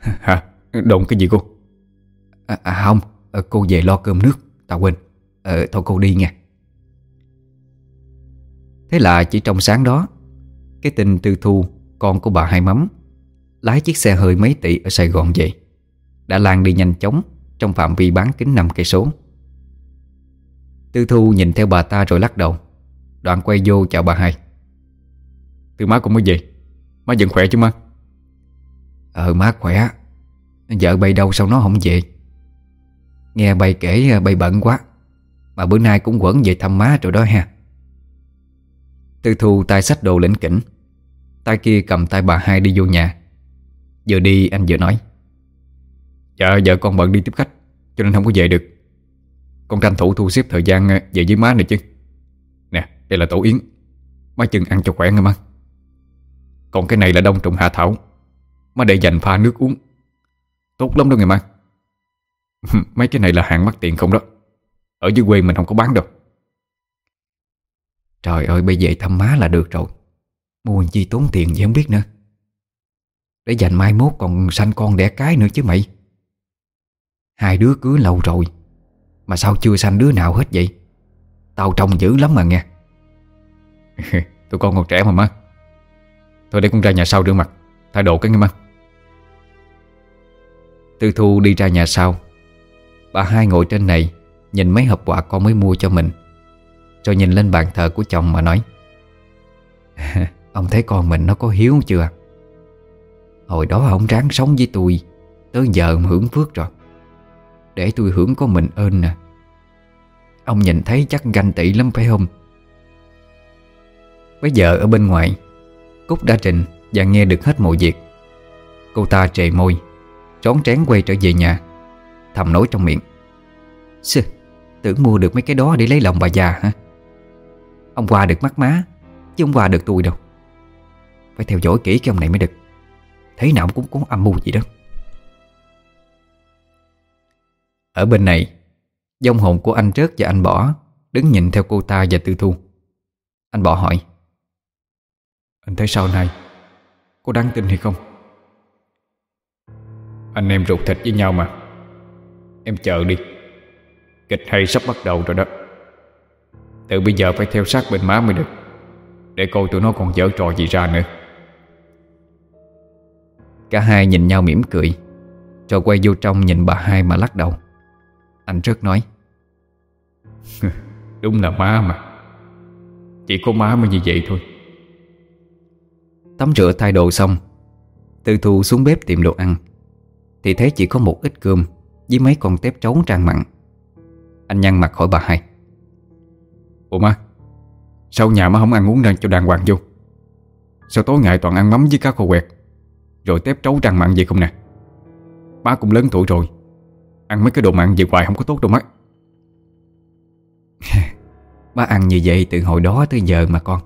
Hả? Đồn cái gì cô? À, à không, à, cô về lo cơm nước Tao quên. À, Thôi cô đi nha. Thế là chỉ trong sáng đó Cái tin tư thu Con của bà Hai Mắm Lái chiếc xe hơi mấy tỷ ở Sài Gòn về. Đã lan đi nhanh chóng Trong phạm vi bán kính 5 cây số. Tư thu nhìn theo bà ta rồi lắc đầu. Đoạn quay vô chào bà hai Từ má cũng mới về. Má vẫn khỏe chứ má? Ờ má khỏe. Vợ bay đâu sao nó không về? Nghe bay kể ờ, bay bận quá. Mà bữa nay cũng quẩn về thăm má rồi đó ha. Tư thu tay sách đồ lĩnh kỉnh. Tay kia cầm tay bà hai đi vô nhà. Vừa đi anh vừa nói. Dạ vợ con bận đi tiếp khách Cho nên không có về được. Con tranh thủ thu xếp thời gian ờ, về với má này chứ. Nè đây là tổ yến. Má chừng ăn cho khỏe nghe má còn cái này là đông trùng hạ thảo. Mà để dành pha nước uống. Tốt lắm đó ngày mai. Mấy cái này là hàng mắc tiền không đó. Ở dưới quê mình không có bán đâu. Trời ơi, bây giờ thăm má là được rồi. Mua chi tốn tiền gì không biết nữa. Để dành mai mốt còn sanh con đẻ cái nữa chứ mày. Hai đứa cưới lâu rồi, Mà sao chưa sanh đứa nào hết vậy? Tao trông dữ lắm mà nghe. Tụi con còn trẻ mà má. Thôi để con ra nhà sau rửa mặt Thay đồ cái nghe má Tư Thu đi ra nhà sau. Bà hai ngồi trên này, Nhìn mấy hộp quà con mới mua cho mình Rồi nhìn lên bàn thờ của chồng mà nói, Ông thấy con mình nó có hiếu chưa Hồi đó ông ráng sống với tôi, Tới giờ ông hưởng phước rồi. Để tôi hưởng có mình ơn nè. Ông nhìn thấy chắc ganh tị lắm phải không? Bây giờ ở bên ngoài Cúc đã trình và nghe được hết mọi việc. Cô ta trề môi Trón trén quay trở về nhà Thầm nói trong miệng. Sư, tưởng mua được mấy cái đó để lấy lòng bà già hả? Ông qua được mắt má Chứ không qua được tôi đâu. Phải theo dõi kỹ cái ông này mới được. Thế nào cũng có âm mưu gì đó. Ở bên này Dông hồn của anh Trớt và anh Bỏ Đứng nhìn theo cô ta và Tư Thu. Anh Bỏ hỏi anh thấy sao này Có đáng tin hay không? Anh em ruột thịt với nhau mà. Em chờ đi. Kịch hay sắp bắt đầu rồi đó. Từ bây giờ phải theo sát bên má mới được. Để coi tụi nó còn dở trò gì ra nữa. Cả hai nhìn nhau mỉm cười. Rồi quay vô trong nhìn bà hai mà lắc đầu. Anh rất nói. Đúng là má mà. Chỉ có má mới như vậy thôi. Tắm rửa thay đồ xong, Tư Thu xuống bếp tìm đồ ăn. Thì thấy chỉ có một ít cơm Với mấy con tép trấu trang mặn. Anh nhăn mặt hỏi bà hai. Ủa má, Sao nhà má không ăn uống cho đàng hoàng vô? Sao tối ngày toàn ăn mắm với cá khô quẹt, Rồi tép trấu trang mặn gì không nè? Má cũng lớn tuổi rồi, Ăn mấy cái đồ mặn vậy hoài không có tốt đâu má. Má ăn như vậy từ hồi đó tới giờ mà con.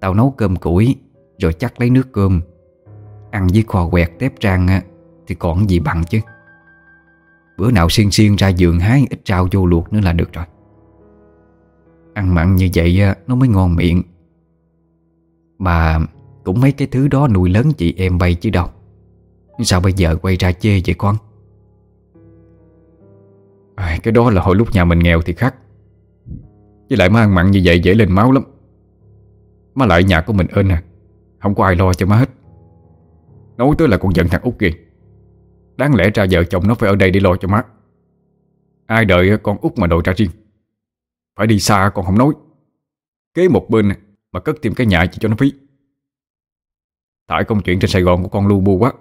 Tao nấu cơm củi rồi chắc lấy nước cơm. Ăn với kho quẹt tép trang á, Thì còn gì bằng chứ. Bữa nào xiên xiên ra giường hái ít rau vô luộc nữa là được rồi. Ăn mặn như vậy nó mới ngon miệng. Mà cũng mấy cái thứ đó nuôi lớn chị em bay chứ đâu. Sao bây giờ quay ra chê vậy con? À, Cái đó là hồi lúc nhà mình nghèo thì khác. Với lại má ăn mặn như vậy dễ lên máu lắm. Má lại nhà của mình ơn à. Không có ai lo cho má hết. Nói tới là con giận thằng út kìa. Đáng lẽ ra vợ chồng nó phải ở đây để lo cho má. Ai đợi con út mà đội ra riêng? Phải đi xa còn không nói. Kế một bên mà cất tìm cái nhà chỉ cho nó phí Tại công chuyện trên Sài Gòn của con lu bu quá.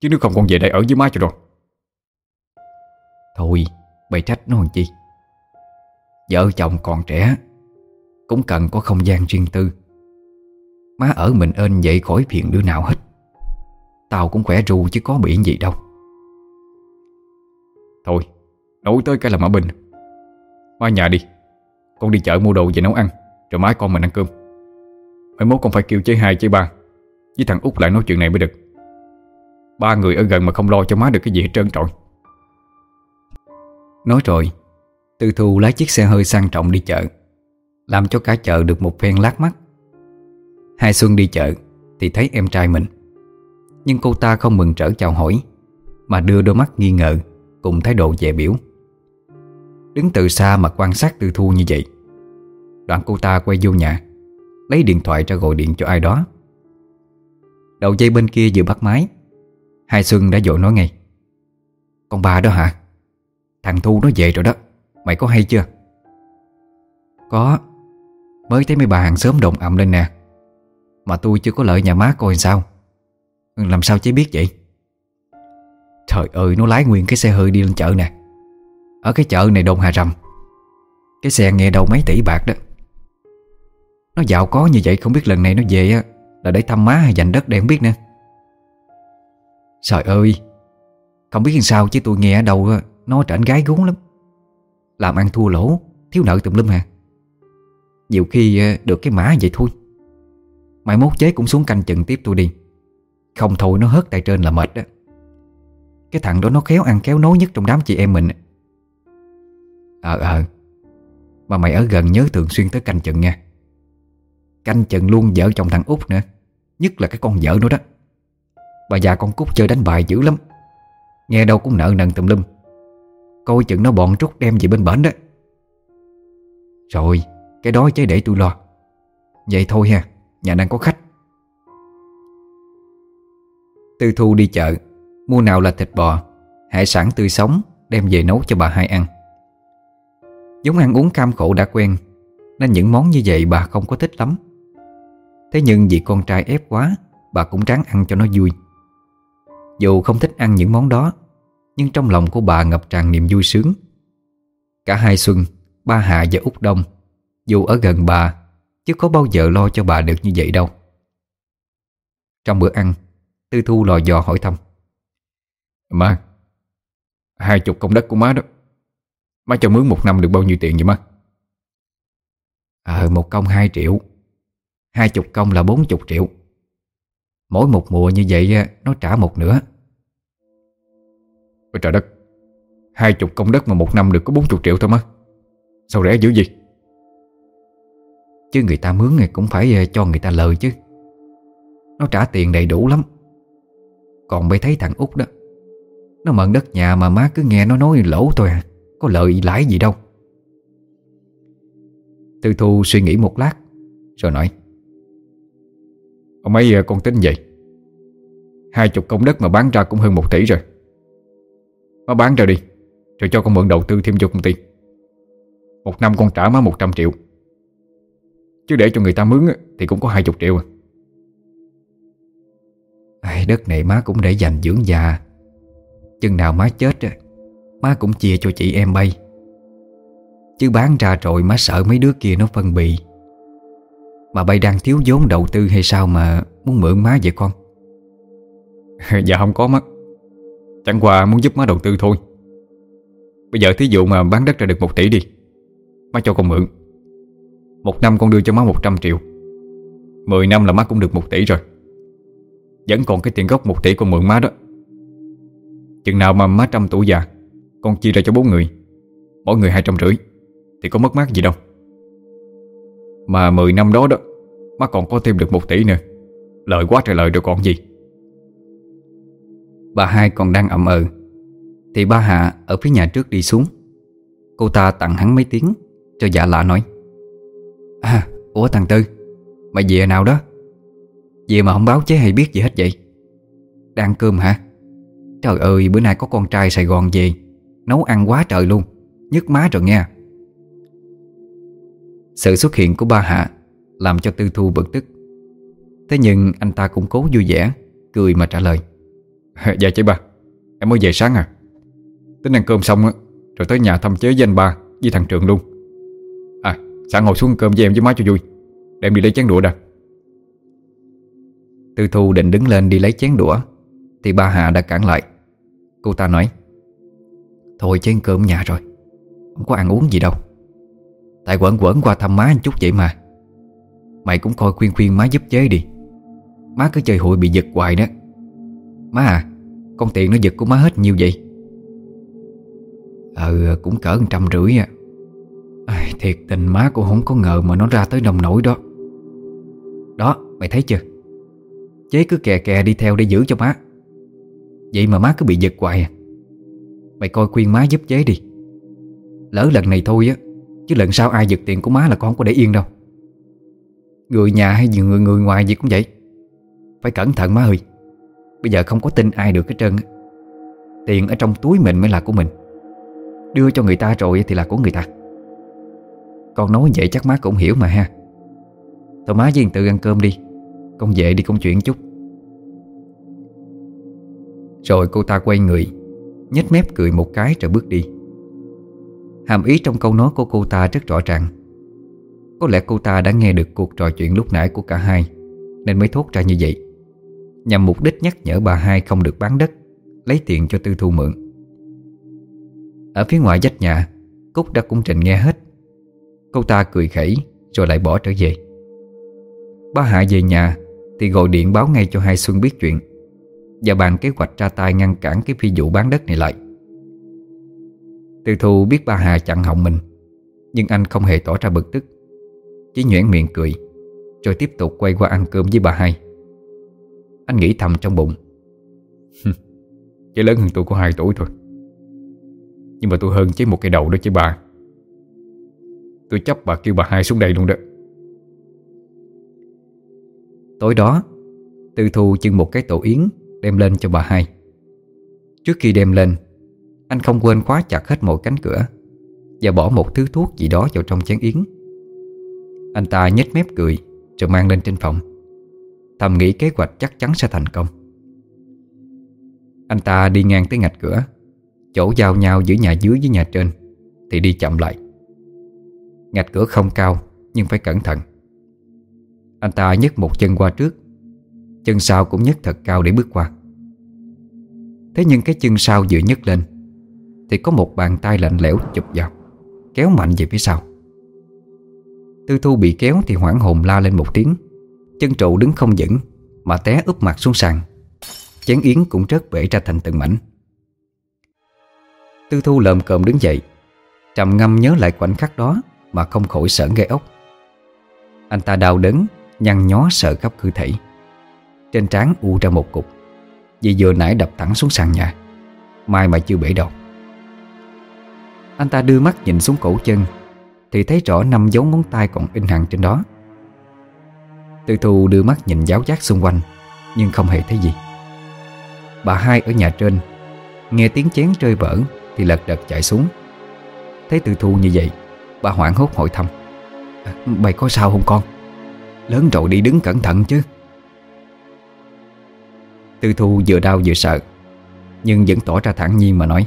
Chứ nếu không con về đây ở với má cho rồi. Thôi, Bày trách nó làm chi? Vợ chồng còn trẻ, Cũng cần có không gian riêng tư. Má ở mình ên vậy khỏi phiền đứa nào hết. Tao cũng khỏe ru chứ có bị gì đâu. Thôi Nấu tới cái là Mã Bình. Má nhà đi. Con đi chợ mua đồ về nấu ăn, Rồi má con mình ăn cơm. Mai mốt con phải kêu chế hai, chế ba. Với thằng út lại nói chuyện này mới được. Ba người ở gần mà không lo cho má được cái gì hết trơn trọi. Nói rồi, Tư Thu lái chiếc xe hơi sang trọng đi chợ, Làm cho cả chợ được một phen lát mắt. Hai Xuân đi chợ Thì thấy em trai mình. Nhưng cô ta không mừng trở chào hỏi, Mà đưa đôi mắt nghi ngờ Cùng thái độ dè biểu. Đứng từ xa mà quan sát Tư Thu như vậy, Đoạn cô ta quay vô nhà, Lấy điện thoại ra gọi điện cho ai đó. Đầu dây bên kia vừa bắt máy, Hai Xuân đã dội nói ngay, Con bà đó hả? Thằng Thu nó về rồi đó, Mày có hay chưa? Có, Mới thấy mấy bà hàng sớm đồng ầm lên nè. Mà tôi chưa có lợi nhà má coi sao? Làm sao chế biết vậy? Trời ơi, nó lái nguyên cái xe hơi đi lên chợ nè. Ở cái chợ này đông hà rầm Cái xe nghe đâu mấy tỷ bạc đó. Nó giàu có như vậy, không biết lần này nó về á, Là để thăm má hay dành đất để không biết nữa. Trời ơi, Không biết làm sao chứ tôi nghe ở đâu Nó trở gái gún lắm. Làm ăn thua lỗ, Thiếu nợ tùm lum hả? Nhiều khi ờ, được cái mã vậy thôi. Mai mốt chế cũng xuống canh chừng tiếp tôi đi. Không thôi, nó hớt tay trên là mệt đó Cái thằng đó nó khéo ăn khéo nối nhất trong đám chị em mình. Ờ ờ. Mà mày ở gần nhớ thường xuyên tới canh chừng nha. Canh chừng luôn vợ chồng thằng út nữa. Nhất là cái con vợ nữa đó. Bà già con Cúc chơi đánh bài dữ lắm. Nghe đâu cũng nợ nần tùm lum. Coi chừng nó bọn trút đem về bên bển đó. Rồi, Cái đó chứ để tôi lo. Vậy thôi ha. Nhà đang có khách. Tư Thu đi chợ, Mua nào là thịt bò, Hải sản tươi sống, Đem về nấu cho bà hai ăn. Giống ăn uống cam khổ đã quen, Nên những món như vậy bà không có thích lắm. Thế nhưng vì con trai ép quá, Bà cũng ráng ăn cho nó vui. Dù không thích ăn những món đó, Nhưng trong lòng của bà ngập tràn niềm vui sướng. Cả hai Xuân, Ba Hạ và Út Đông, Dù ở gần bà Chứ có bao giờ lo cho bà được như vậy đâu. Trong bữa ăn, Tư Thu lò dò hỏi thăm Má, Hai chục công đất của má đó, Má cho mướn một năm được bao nhiêu tiền vậy má? Ờ một công hai triệu. Hai chục công là bốn chục triệu. Mỗi một mùa như vậy Nó trả một nửa. Ôi trời đất, Hai chục công đất mà một năm được có bốn chục triệu thôi má. Sao rẻ dữ gì Chứ người ta mướn này cũng phải ờ, cho người ta lời chứ. Nó trả tiền đầy đủ lắm. Còn mới thấy thằng út đó, Nó mận đất nhà mà má cứ nghe nó nói lỗ thôi à Có lợi lãi gì đâu. Tư Thu suy nghĩ một lát, Rồi nói, Ông ấy ờ, con tính vậy, Hai chục công đất mà bán ra cũng hơn một tỷ rồi. Má bán ra đi, Rồi cho con mượn đầu tư thêm vô công ty. Một năm con trả má 100 triệu. Chứ để cho người ta mướn Thì cũng có hai chục triệu à. Ai, Đất này má cũng để dành dưỡng già. Chừng nào má chết Má cũng chia cho chị em bay. Chứ bán ra rồi má sợ mấy đứa kia nó phân bì. Mà bay đang thiếu vốn đầu tư hay sao mà Muốn mượn má vậy con? Dạ không có má. Chẳng qua muốn giúp má đầu tư thôi. Bây giờ thí dụ mà bán đất ra được một tỷ đi Má cho con mượn. Một năm con đưa cho má 100 triệu. 10 năm là má cũng được một tỷ rồi. Vẫn còn cái tiền gốc một tỷ con mượn má đó. Chừng nào mà má trăm tuổi già, Con chia ra cho bốn người. Mỗi người hai trăm rưỡi, Thì có mất mát gì đâu. Mà 10 năm đó đó, Má còn có thêm được một tỷ nữa. Lợi quá trời lợi rồi còn gì? Bà hai còn đang ậm ừ Thì ba Hạ ở phía nhà trước đi xuống. Cô ta tặng hắn mấy tiếng, Cho dạ lạ nói. À ủa thằng Tư, Mày về nào đó? Về mà không báo chế hay biết gì hết vậy? Đang cơm hả? Trời ơi, bữa nay có con trai Sài Gòn về, Nấu ăn quá trời luôn, Nhức má rồi nghe. Sự xuất hiện của ba Hạ Làm cho Tư Thu bực tức. Thế nhưng anh ta cũng cố vui vẻ, Cười mà trả lời. Dạ chị ba, Em mới về sáng à. Tính ăn cơm xong á, Rồi tới nhà thăm chế với anh ba Với thằng Trường luôn sẵn ngồi xuống cơm với em với má cho vui. Để em đi lấy chén đũa đã. Tư Thu định đứng lên đi lấy chén đũa, Thì ba Hà đã cản lại. Cô ta nói, Thôi chén cơm nhà rồi, Không có ăn uống gì đâu. Tại quẩn quẩn qua thăm má anh chút vậy mà. Mày cũng coi khuyên khuyên má giúp chế đi. Má cứ chơi hội bị giật hoài đó. Má à Con tiền nó giật của má hết nhiêu vậy? Ừ cũng cỡ một trăm rưỡi à. Ai, Thiệt tình má cũng không có ngờ mà nó ra tới đồng nổi đó. Đó mày thấy chưa? Chế cứ kè kè đi theo để giữ cho má. Vậy mà má cứ bị giật hoài à. Mày coi khuyên má giúp chế đi. Lỡ lần này thôi á Chứ lần sau ai giật tiền của má là con không có để yên đâu. Người nhà hay người người ngoài gì cũng vậy. Phải cẩn thận má ơi. Bây giờ không có tin ai được cái trơn Tiền ở trong túi mình mới là của mình. Đưa cho người ta rồi thì là của người ta. Con nói vậy chắc má cũng hiểu mà ha. Thôi má với tự ăn cơm đi. Con về đi công chuyện chút. Rồi cô ta quay người, nhếch mép cười một cái rồi bước đi. Hàm ý trong câu nói của cô ta rất rõ ràng. Có lẽ cô ta đã nghe được cuộc trò chuyện lúc nãy của cả hai, Nên mới thốt ra như vậy. Nhằm mục đích nhắc nhở bà hai không được bán đất, Lấy tiền cho tư thu mượn. Ở phía ngoài dách nhà, Cúc đã cũng trình nghe hết. Cô ta cười khẩy, Rồi lại bỏ trở về. Ba Hạ về nhà Thì gọi điện báo ngay cho hai Xuân biết chuyện Và bàn kế hoạch ra tay ngăn cản Cái phi vụ bán đất này lại. Từ Thu biết ba Hà chặn họng mình, Nhưng anh không hề tỏ ra bực tức, Chỉ nhoẻn miệng cười, Rồi tiếp tục quay qua ăn cơm với bà hai. Anh nghĩ thầm trong bụng Chỉ lớn hơn tôi có 2 tuổi thôi, Nhưng mà tôi hơn chứ một cái đầu đó chứ bà Tôi chấp bà kêu bà hai xuống đây luôn đó. Tối đó, Tư Thu chưng một cái tổ yến Đem lên cho bà hai. Trước khi đem lên, Anh không quên khóa chặt hết mọi cánh cửa Và bỏ một thứ thuốc gì đó vào trong chén yến. Anh ta nhếch mép cười Rồi mang lên trên phòng, Thầm nghĩ kế hoạch chắc chắn sẽ thành công. Anh ta đi ngang tới ngạch cửa, Chỗ giao nhau giữa nhà dưới với nhà trên, Thì đi chậm lại. Ngạch cửa không cao, Nhưng phải cẩn thận. Anh ta nhấc một chân qua trước. Chân sau cũng nhấc thật cao để bước qua. Thế nhưng cái chân sau vừa nhấc lên, Thì có một bàn tay lạnh lẽo chụp vào, Kéo mạnh về phía sau. Tư thu bị kéo thì hoảng hồn la lên một tiếng. Chân trụ đứng không vững, Mà té úp mặt xuống sàn. Chén yến cũng rớt bể ra thành từng mảnh. Tư thu lợm cơm đứng dậy, Trầm ngâm nhớ lại khoảnh khắc đó. Mà không khỏi sởn gây ốc. Anh ta đau đớn, Nhăn nhó sợ khắp cơ thể. Trên trán u ra một cục, Vì vừa nãy đập thẳng xuống sàn nhà. Mai mà chưa bể đầu. Anh ta đưa mắt nhìn xuống cổ chân, Thì thấy rõ năm dấu ngón tay còn in hằn trên đó. Tư Thu đưa mắt nhìn giáo giác xung quanh, Nhưng không hề thấy gì. Bà hai ở nhà trên, Nghe tiếng chén rơi vỡ Thì lật đật chạy xuống. Thấy Tư Thu như vậy Bà hoảng hốt hỏi thăm à, Mày có sao không con? Lớn rồi đi đứng cẩn thận chứ. Tư Thu vừa đau vừa sợ Nhưng vẫn tỏ ra thản nhiên mà nói.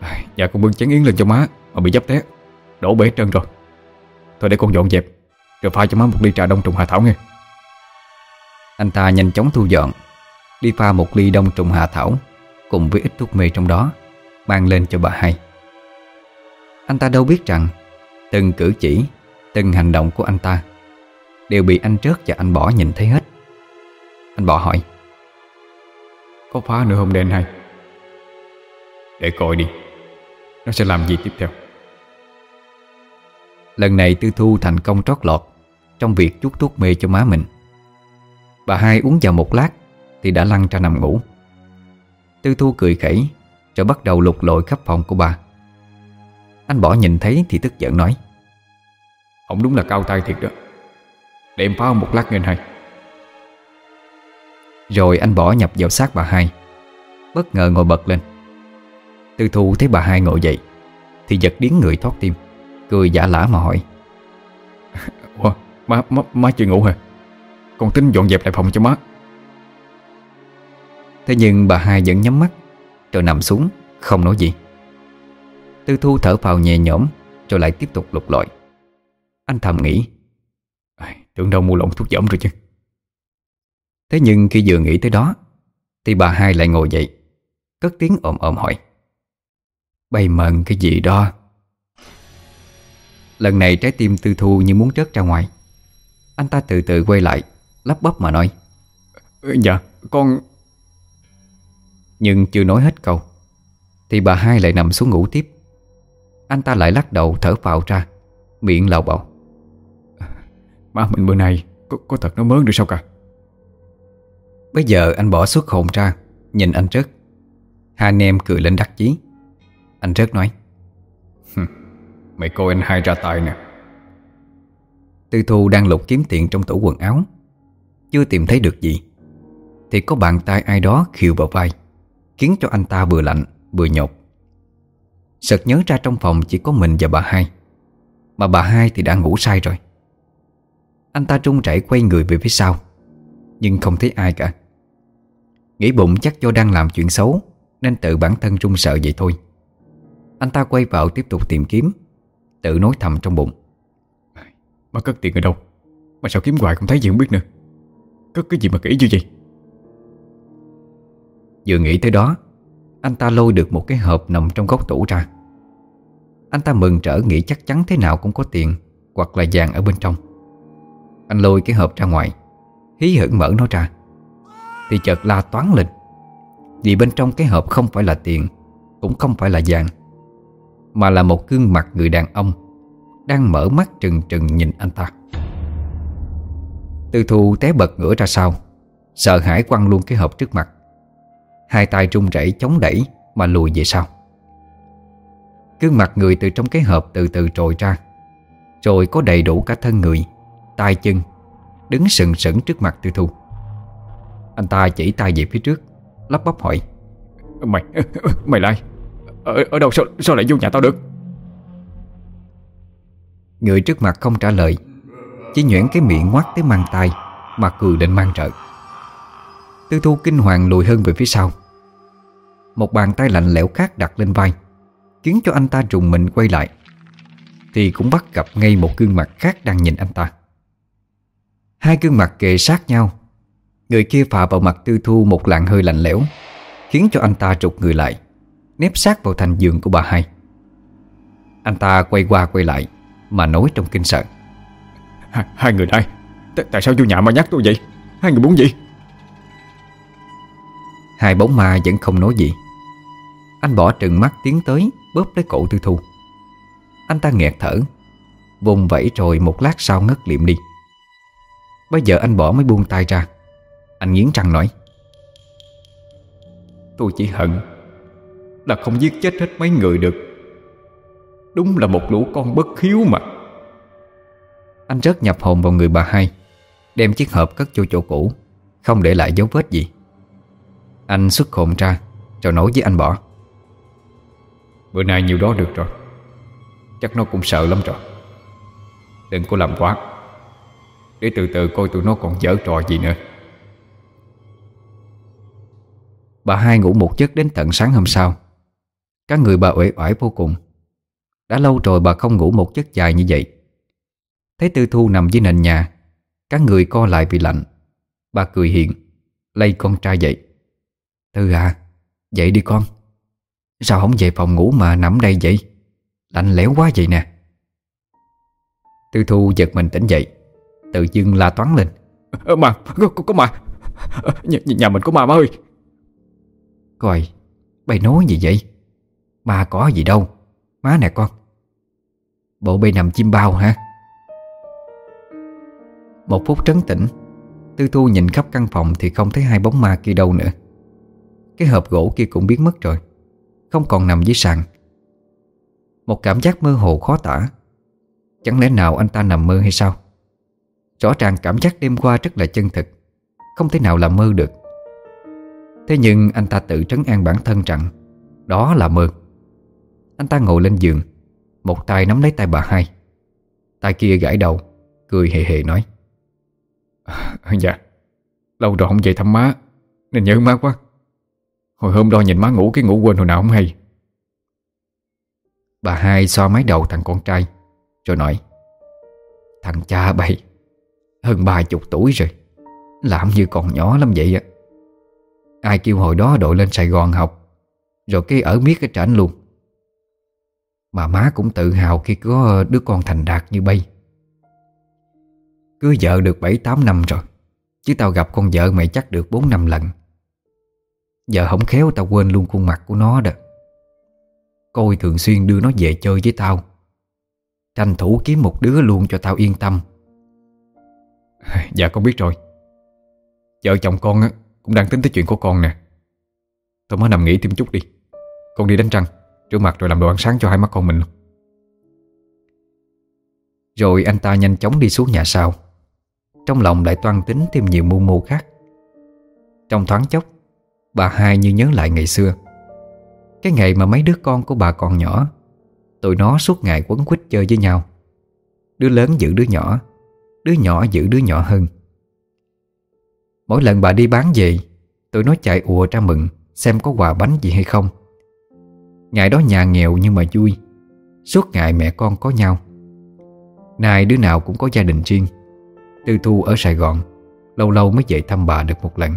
À, Dạ con bưng chén yến lên cho má Mà bị dấp té. Đổ bể trơn rồi. Thôi để con dọn dẹp Rồi pha cho má một ly trà đông trùng hạ thảo nghe. Anh ta nhanh chóng thu dọn Đi pha một ly đông trùng hạ thảo Cùng với ít thuốc mê trong đó Mang lên cho bà hai. Anh ta đâu biết rằng Từng cử chỉ Từng hành động của anh ta Đều bị anh Trớt và anh Bỏ nhìn thấy hết. Anh Bỏ hỏi Có phá nữa không đen hay Để coi đi Nó sẽ làm gì tiếp theo? Lần này Tư Thu thành công trót lọt Trong việc chút thuốc mê cho má mình. Bà hai uống vào một lát Thì đã lăn ra nằm ngủ. Tư Thu cười khẩy Rồi bắt đầu lục lội khắp phòng của bà Anh bỏ nhìn thấy thì tức giận nói. Ông đúng là cao tay thiệt đó. Để em phá một lát nghe hay Rồi anh bỏ nhập vào xác bà hai. Bất ngờ ngồi bật lên. Tư Thu thấy bà hai ngồi dậy Thì giật điếng người thoát tim Cười giả lả mà hỏi. Ủa, má, má, má chưa ngủ hả? Con tính dọn dẹp lại phòng cho má. Thế nhưng bà hai vẫn nhắm mắt Rồi nằm xuống Không nói gì Tư Thu thở vào nhẹ nhõm Rồi lại tiếp tục lục lọi. Anh thầm nghĩ Tưởng đâu mua lộn thuốc giảm rồi chứ. Thế nhưng khi vừa nghĩ tới đó Thì bà hai lại ngồi dậy Cất tiếng ồm ồm hỏi Bay mần cái gì đó? Lần này trái tim tư thu như muốn rớt ra ngoài. Anh ta từ từ quay lại Lắp bắp mà nói Dạ con Nhưng chưa nói hết câu Thì bà hai lại nằm xuống ngủ tiếp Anh ta lại lắc đầu thở phào ra. Miệng lào bầu Má mình bữa nay có, có thật nó mớn được sao cả? Bây giờ anh bỏ xuất hồn ra Nhìn anh Trớt Hai anh em cười lên đắc chí. Anh Trớt nói Mày coi anh hai ra tay nè. Tư Thu đang lục kiếm tiền trong tủ quần áo. Chưa tìm thấy được gì. Thì có bàn tay ai đó khiêu vào vai Khiến cho anh ta vừa lạnh vừa nhột Sợt nhớ ra trong phòng chỉ có mình và bà hai. Mà bà hai thì đã ngủ say rồi. Anh ta trung chảy quay người về phía sau Nhưng không thấy ai cả. Nghĩ bụng chắc do đang làm chuyện xấu Nên tự bản thân trung sợ vậy thôi. Anh ta quay vào tiếp tục tìm kiếm Tự nói thầm trong bụng. Má cất tiền ở đâu? Mà sao kiếm hoài không thấy gì không biết nữa? Cất cái gì mà kỹ như vậy? Vừa nghĩ tới đó Anh ta lôi được một cái hộp nằm trong góc tủ ra anh ta mừng trở nghĩ chắc chắn thế nào cũng có tiền, Hoặc là vàng ở bên trong. Anh lôi cái hộp ra ngoài, Hí hửng mở nó ra. Thì chợt la toán lên. Vì bên trong cái hộp không phải là tiền, Cũng không phải là vàng, Mà là một gương mặt người đàn ông Đang mở mắt trừng trừng nhìn anh ta. Tư thu té bật ngửa ra sau, Sợ hãi quăng luôn cái hộp trước mặt. Hai tay trung rẩy chống đẩy Mà lùi về sau. Gương mặt người từ trong cái hộp từ từ trồi ra. Rồi có đầy đủ cả thân người tay chân Đứng sừng sững trước mặt tư thu. Anh ta chỉ tay về phía trước Lắp bắp hỏi. Mày, mày lai ở, ở đâu? Sao, sao lại vô nhà tao được? Người trước mặt không trả lời Chỉ nhuyễn cái miệng ngoắt tới mang tay Mà cười định mang trợ. Tư thu kinh hoàng lùi hơn về phía sau. Một bàn tay lạnh lẽo khác đặt lên vai Khiến cho anh ta trùng mình quay lại Thì cũng bắt gặp ngay một gương mặt khác đang nhìn anh ta. Hai gương mặt kề sát nhau Người kia phà vào mặt tư thu một làn hơi lạnh lẽo Khiến cho anh ta trục người lại Nếp sát vào thành giường của bà hai. Anh ta quay qua quay lại Mà nói trong kinh sợ. Hai, hai người đây T Tại sao vô nhà mà nhắc tôi vậy? Hai người muốn gì? Hai bóng ma vẫn không nói gì. Anh bỏ trừng mắt tiến tới Bóp lấy cổ tư thu. Anh ta nghẹt thở, Vùng vẫy rồi một lát sau ngất liệm đi. Bây giờ anh bỏ mới buông tay ra, Anh nghiến răng nói, Tôi chỉ hận Là không giết chết hết mấy người được. Đúng là một lũ con bất hiếu mà. Anh rất nhập hồn vào người bà hai, Đem chiếc hộp cất vô chỗ cũ, Không để lại dấu vết gì. Anh xuất hồn ra, Rồi nói với anh bỏ Bữa nay nhiều đó được rồi. Chắc nó cũng sợ lắm rồi. Đừng có làm quá. Để từ từ coi tụi nó còn dở trò gì nữa. Bà hai ngủ một giấc đến tận sáng hôm sau. Các người bà uể oải vô cùng. Đã lâu rồi bà không ngủ một giấc dài như vậy. Thấy Tư Thu nằm dưới nền nhà, Các người co lại vì lạnh. Bà cười hiền Lây con trai dậy. Tư à Dậy đi con. Sao không về phòng ngủ mà nằm đây vậy? Lạnh lẽo quá vậy nè. Tư Thu giật mình tỉnh dậy Tự dưng la toán lên. À, Mà, có, có, mà. Nhà, nhà mình có ma má ơi. Coi, bày nói gì vậy? Ma có gì đâu. Má nè con. Bộ bay nằm chim bao hả? Một phút trấn tĩnh Tư Thu nhìn khắp căn phòng Thì không thấy hai bóng ma kia đâu nữa. Cái hộp gỗ kia cũng biến mất rồi không còn nằm dưới sàn. Một cảm giác mơ hồ khó tả. Chẳng lẽ nào anh ta nằm mơ hay sao? Rõ ràng cảm giác đêm qua rất là chân thực Không thể nào là mơ được. Thế nhưng anh ta tự trấn an bản thân rằng Đó là mơ. Anh ta ngồi lên giường Một tay nắm lấy tay bà hai. Tay kia gãi đầu Cười hề hề nói à, Dạ Lâu rồi không về thăm má Nên nhớ má quá. Hồi hôm đó nhìn má ngủ, cái ngủ quên hồi nào không hay. Bà hai xoa mái đầu thằng con trai, Rồi nói, Thằng cha bậy, Hơn ba chục tuổi rồi, Làm như còn nhỏ lắm vậy á. Ai kêu hồi đó đội lên Sài Gòn học, Rồi cái ở miết cái trển luôn. Mà má cũng tự hào khi có đứa con thành đạt như bay. Cưới vợ được 7-8 năm rồi, Chứ tao gặp con vợ mày chắc được 4 năm lần. Giờ không khéo tao quên luôn khuôn mặt của nó đó. Coi thường xuyên đưa nó về chơi với tao. Tranh thủ kiếm một đứa luôn cho tao yên tâm. Dạ con biết rồi. Vợ chồng con á, cũng đang tính tới chuyện của con nè. Tôi mới nằm nghỉ thêm chút đi. Con đi đánh răng Rửa mặt rồi làm đồ ăn sáng cho hai mắt con mình luôn. Rồi anh ta nhanh chóng đi xuống nhà sau. Trong lòng lại toan tính thêm nhiều mưu mô khác. Trong thoáng chốc Bà hai như nhớ lại ngày xưa. Cái ngày mà mấy đứa con của bà còn nhỏ Tụi nó suốt ngày quấn quýt chơi với nhau. Đứa lớn giữ đứa nhỏ Đứa nhỏ giữ đứa nhỏ hơn. Mỗi lần bà đi bán về Tụi nó chạy ùa ra mừng Xem có quà bánh gì hay không. Ngày đó nhà nghèo nhưng mà vui Suốt ngày mẹ con có nhau. Nay đứa nào cũng có gia đình riêng Tư Thu ở Sài Gòn Lâu lâu mới về thăm bà được một lần.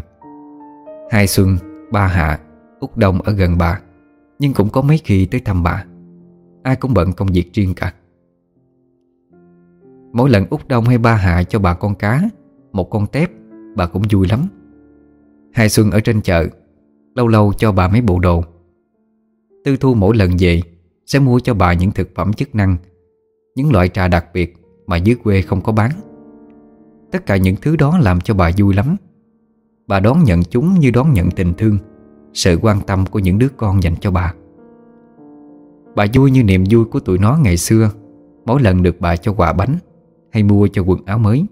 Hai Xuân, Ba Hạ, Úc Đông ở gần bà Nhưng cũng có mấy khi tới thăm bà. Ai cũng bận công việc riêng cả. Mỗi lần Úc Đông hay Ba Hạ cho bà con cá Một con tép Bà cũng vui lắm. Hai Xuân ở trên chợ Lâu lâu cho bà mấy bộ đồ. Tư Thu mỗi lần về Sẽ mua cho bà những thực phẩm chức năng Những loại trà đặc biệt Mà dưới quê không có bán. Tất cả những thứ đó làm cho bà vui lắm. Bà đón nhận chúng như đón nhận tình thương, Sự quan tâm của những đứa con dành cho bà. Bà vui như niềm vui của tụi nó ngày xưa, Mỗi lần được bà cho quà bánh Hay mua cho quần áo mới.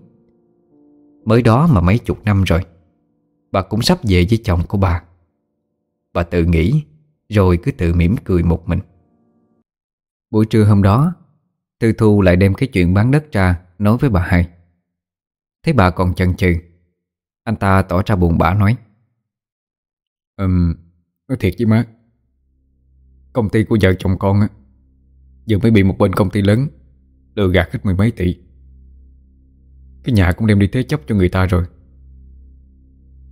Mới đó mà mấy chục năm rồi, Bà cũng sắp về với chồng của bà. Bà tự nghĩ, Rồi cứ tự mỉm cười một mình. Buổi trưa hôm đó, Tư Thu lại đem cái chuyện bán đất ra Nói với bà hai. Thấy bà còn chần chừ anh ta tỏ ra buồn bã nói. Ừm, nói thiệt với má. Công ty của vợ chồng con á Vừa mới bị một bên công ty lớn Lừa gạt hết mười mấy tỷ. Cái nhà cũng đem đi thế chấp cho người ta rồi.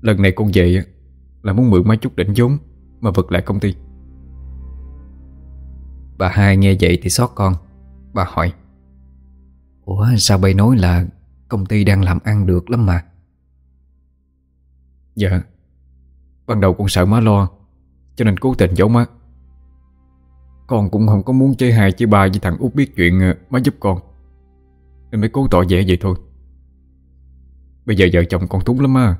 Lần này con về Là muốn mượn mấy chút đỉnh vốn Mà vực lại công ty. Bà hai nghe vậy thì xót con. Bà hỏi Ủa sao bay nói là Công ty đang làm ăn được lắm mà Dạ. Ban đầu con sợ má lo, Cho nên cố tình giấu má. Con cũng không có muốn chơi hài chơi bài với thằng út biết chuyện ờ, má giúp con. Nên mới cố tỏ vẻ vậy thôi. Bây giờ vợ chồng con túng lắm á.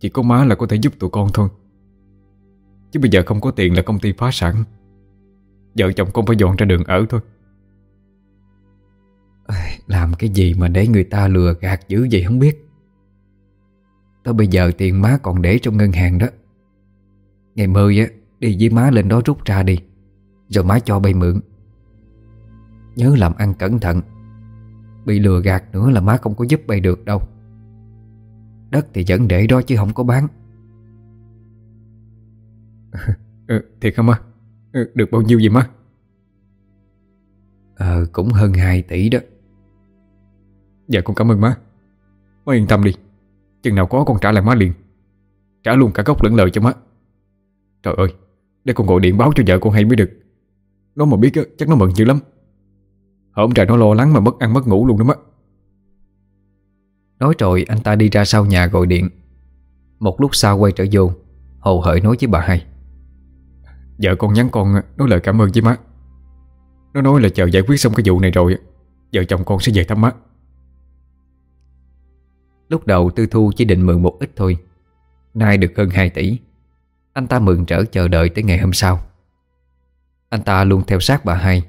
Chỉ có má là có thể giúp tụi con thôi. Chứ bây giờ không có tiền là công ty phá sản. Vợ chồng con phải dọn ra đường ở thôi. Làm cái gì mà để người ta lừa gạt dữ vậy không biết. Tới bây giờ tiền má còn để trong ngân hàng đó. Ngày mười á Đi với má lên đó rút ra đi. Rồi má cho bay mượn. Nhớ làm ăn cẩn thận. Bị lừa gạt nữa là má không có giúp bay được đâu. Đất thì vẫn để đó chứ không có bán. Ừ, Thiệt không má? Ừ, Được bao nhiêu vậy má? Ờ cũng hơn 2 tỷ đó. Dạ con cảm ơn má. Má yên tâm đi Chừng nào có con trả lại má liền. Trả luôn cả gốc lẫn lời cho má. Trời ơi Để con gọi điện báo cho vợ con hay mới được. Nó mà biết chắc nó mừng dữ lắm. Hôm trời nó lo lắng mà mất ăn mất ngủ luôn đó má. Nói rồi anh ta đi ra sau nhà gọi điện. Một lúc sau quay trở vô Hồ hởi nói với bà hai. Vợ con nhắn con nói lời cảm ơn với má. Nó nói là chờ giải quyết xong cái vụ này rồi Vợ chồng con sẽ về thăm má Lúc đầu Tư Thu chỉ định mượn một ít thôi. Nay được hơn 2 tỷ. Anh ta mượn trở chờ đợi tới ngày hôm sau. Anh ta luôn theo sát bà hai.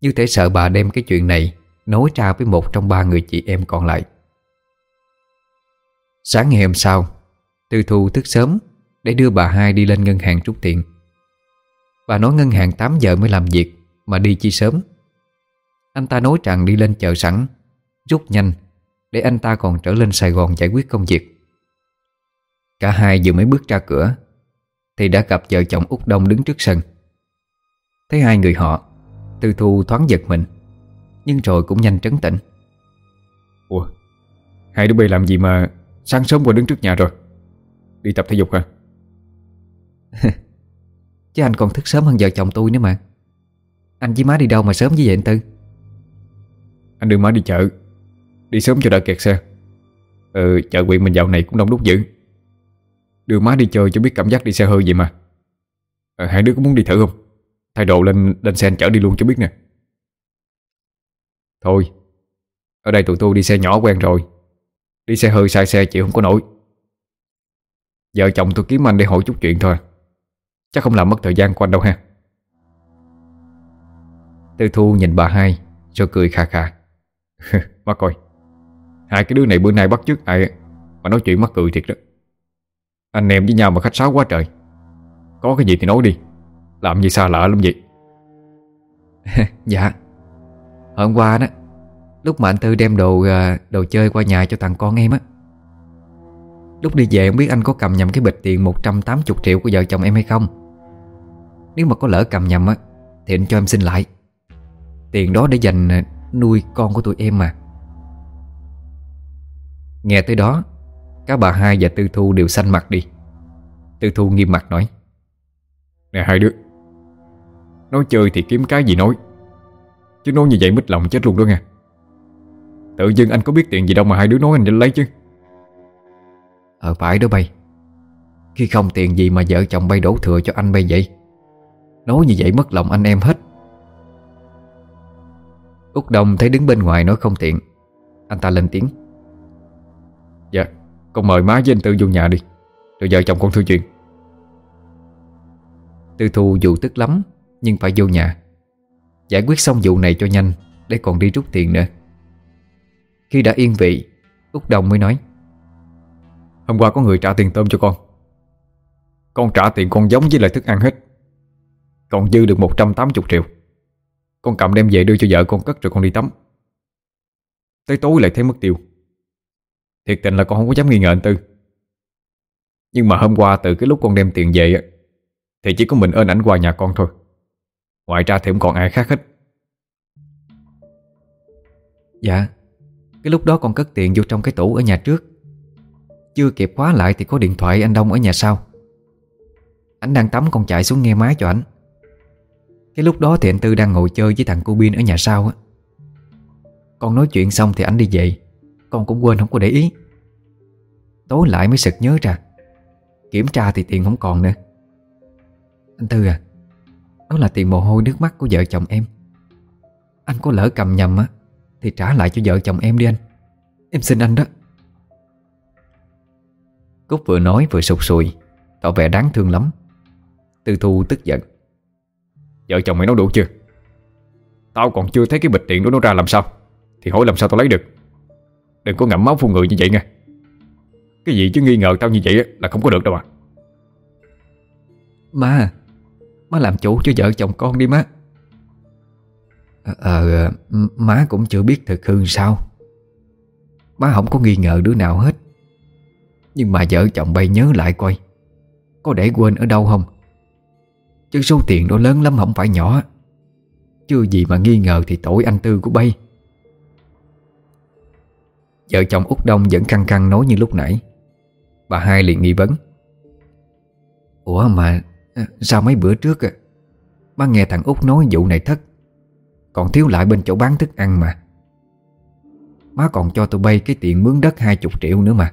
Như thể sợ bà đem cái chuyện này Nói ra với một trong ba người chị em còn lại. Sáng ngày hôm sau, Tư Thu thức sớm Để đưa bà hai đi lên ngân hàng rút tiền. Bà nói ngân hàng 8 giờ mới làm việc Mà đi chi sớm. Anh ta nói rằng đi lên chợ sẵn, Rút nhanh để anh ta còn trở lên Sài Gòn giải quyết công việc. Cả hai vừa mới bước ra cửa Thì đã gặp vợ chồng Út Đông đứng trước sân. Thấy hai người họ Tư Thu thoáng giật mình Nhưng rồi cũng nhanh trấn tĩnh. Ủa Hai đứa bay làm gì mà Sáng sớm qua đứng trước nhà rồi? Đi tập thể dục hả? Chứ anh còn thức sớm hơn vợ chồng tôi nữa mà. Anh với má đi đâu mà sớm như vậy anh Tư? Anh đưa má đi chợ Đi sớm cho đỡ kẹt xe. Ừ chợ quyện mình dạo này cũng đông đúc dữ. Đưa má đi chơi cho biết cảm giác đi xe hơi vậy mà. À, Hai đứa có muốn đi thử không? Thay đồ lên lên xe anh chở đi luôn cho biết nè. Thôi Ở đây tụi tôi đi xe nhỏ quen rồi. Đi xe hơi sai xe chịu không có nổi. Vợ chồng tôi kiếm anh để hỏi chút chuyện thôi. Chắc không làm mất thời gian của anh đâu ha. Tư Thu nhìn bà hai Rồi cười khà khà. Má coi. Hai cái đứa này bữa nay bắt chước ai Mà nói chuyện mắc cười thiệt đó. Anh em với nhau mà khách sáo quá trời. Có cái gì thì nói đi. Làm gì xa lạ lắm vậy? Dạ. Hôm qua đó, Lúc mà anh Tư đem đồ à, đồ chơi qua nhà cho thằng con em á. Lúc đi về không biết anh có cầm nhầm cái bịch tiền 180 triệu của vợ chồng em hay không. Nếu mà có lỡ cầm nhầm á, Thì anh cho em xin lại. Tiền đó để dành à, nuôi con của tụi em mà. Nghe tới đó Cả bà hai và Tư Thu đều xanh mặt đi. Tư Thu nghiêm mặt nói Nè hai đứa Nói chơi thì kiếm cái gì nói. Chứ nói như vậy mít lòng chết luôn đó nghe. Tự dưng anh có biết tiền gì đâu mà hai đứa nói anh định lấy chứ. Ờ phải đó bay. Khi không tiền gì mà vợ chồng bay đổ thừa cho anh bay vậy Nói như vậy mất lòng anh em hết. Úc Đông thấy đứng bên ngoài nói không tiện Anh ta lên tiếng Dạ Con mời má với anh Tư vô nhà đi. Rồi vợ chồng con thư chuyện. Tư Thu dù tức lắm, Nhưng phải vô nhà. Giải quyết xong vụ này cho nhanh, Để còn đi rút tiền nữa. Khi đã yên vị Úc Đông mới nói, Hôm qua có người trả tiền tôm cho con. Con trả tiền con giống với lại thức ăn hết. Còn dư được 180 triệu. Con cầm đem về đưa cho vợ con cất rồi con đi tắm. Tới tối lại thấy mất tiêu. Thiệt tình là con không có dám nghi ngờ anh Tư. Nhưng mà hôm qua từ cái lúc con đem tiền về Thì chỉ có mình ơn ảnh qua nhà con thôi. Ngoài ra thì không còn ai khác hết. Dạ Cái lúc đó con cất tiền vô trong cái tủ ở nhà trước. Chưa kịp khóa lại thì có điện thoại anh Đông ở nhà sau. Anh đang tắm con chạy xuống nghe máy cho ảnh. Cái lúc đó thì anh Tư đang ngồi chơi với thằng cô Bin ở nhà sau á. Con nói chuyện xong thì anh đi về. Con cũng quên không có để ý. Tối lại mới sực nhớ ra, Kiểm tra thì tiền không còn nữa. Anh Tư à Đó là tiền mồ hôi nước mắt của vợ chồng em. Anh có lỡ cầm nhầm á, Thì trả lại cho vợ chồng em đi anh. Em xin anh đó. Cúc vừa nói vừa sụt sùi, Tỏ vẻ đáng thương lắm. Tư Thu tức giận. Vợ chồng mày nói đủ chưa? Tao còn chưa thấy cái bịch tiền đó nó ra làm sao, Thì hỏi làm sao tao lấy được? Đừng có ngậm máu phun người như vậy nghe. Cái gì chứ nghi ngờ tao như vậy là không có được đâu mà. Má Má làm chủ cho vợ chồng con đi má. Ờ, ờ, má cũng chưa biết thực hư sao. Má không có nghi ngờ đứa nào hết. Nhưng mà vợ chồng bay nhớ lại coi Có để quên ở đâu không? Chứ số tiền đó lớn lắm không phải nhỏ. Chưa gì mà nghi ngờ thì tội anh Tư của bay. Vợ chồng út Đông vẫn căng căng nói như lúc nãy. Bà hai liền nghi vấn. Ủa mà ờ, Sao mấy bữa trước à Má nghe thằng út nói vụ này thất, Còn thiếu lại bên chỗ bán thức ăn mà. Má còn cho tụi bay cái tiền mướn đất 20 triệu nữa mà.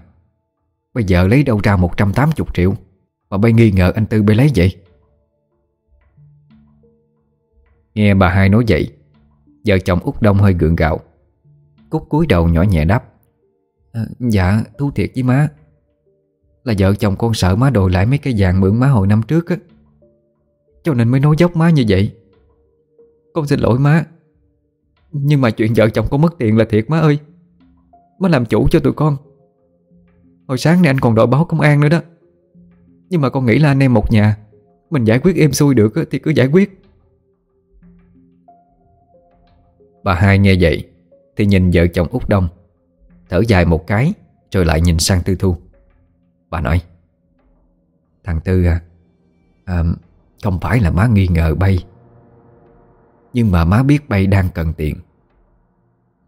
Bây giờ lấy đâu ra 180 triệu, Mà bay nghi ngờ anh Tư bay lấy vậy? Nghe bà hai nói vậy, Vợ chồng út Đông hơi gượng gạo Cúc cúi đầu nhỏ nhẹ đáp à, Dạ thú thiệt với má. Là vợ chồng con sợ má đòi lại mấy cái vàng mượn má hồi năm trước á. Cho nên mới nói dốc má như vậy. Con xin lỗi má. Nhưng mà chuyện vợ chồng con mất tiền là thiệt má ơi. Má làm chủ cho tụi con. Hồi sáng nay anh còn đòi báo công an nữa đó. Nhưng mà con nghĩ là anh em một nhà Mình giải quyết êm xuôi được thì cứ giải quyết. Bà hai nghe vậy Thì nhìn vợ chồng út Đông. Thở dài một cái Rồi lại nhìn sang Tư Thu. Bà nói Thằng Tư à, à Không phải là má nghi ngờ bay Nhưng mà má biết bay đang cần tiền.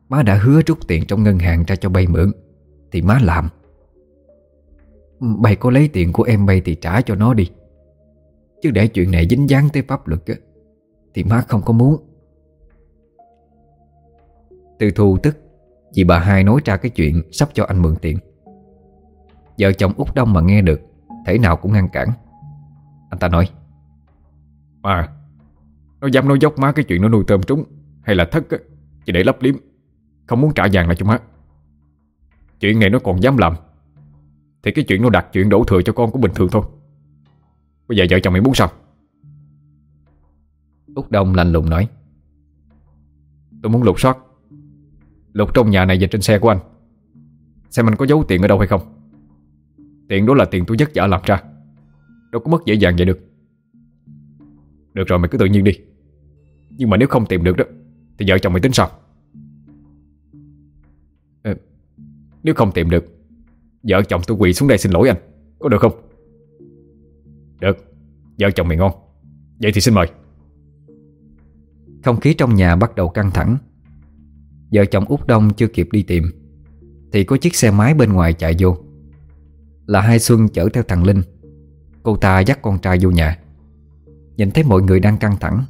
Má đã hứa rút tiền trong ngân hàng ra cho bay mượn Thì má làm. Bay có lấy tiền của em bay thì trả cho nó đi. Chứ để chuyện này dính dáng tới pháp luật á Thì má không có muốn. Tư thu tức vì bà hai nói ra cái chuyện Sắp cho anh mượn tiền. Vợ chồng út Đông mà nghe được Thể nào cũng ngăn cản. Anh ta nói Mà Nó dám nói dốc má cái chuyện nó nuôi tôm trúng Hay là thất á Chỉ để lấp liếm Không muốn trả vàng lại cho má. Chuyện này nó còn dám làm Thì cái chuyện nó đặt chuyện đổ thừa cho con cũng bình thường thôi. Bây giờ vợ chồng mày muốn sao? Út Đông lạnh lùng nói Tôi muốn lục soát Lục trong nhà này và trên xe của anh. Xem anh có giấu tiền ở đâu hay không. Tiền đó là tiền tôi giấc giả làm ra. Đâu có mất dễ dàng vậy được. Được rồi mày cứ tự nhiên đi. Nhưng mà nếu không tìm được đó Thì vợ chồng mày tính sao? À, Nếu không tìm được Vợ chồng tôi quỳ xuống đây xin lỗi anh. Có được không? Được. Vợ chồng mày ngon. Vậy thì xin mời. Không khí trong nhà bắt đầu căng thẳng. Vợ chồng út Đông chưa kịp đi tìm, Thì có chiếc xe máy bên ngoài chạy vô. Là Hai Xuân chở theo thằng Linh. Cô ta dắt con trai vô nhà. Nhìn thấy mọi người đang căng thẳng,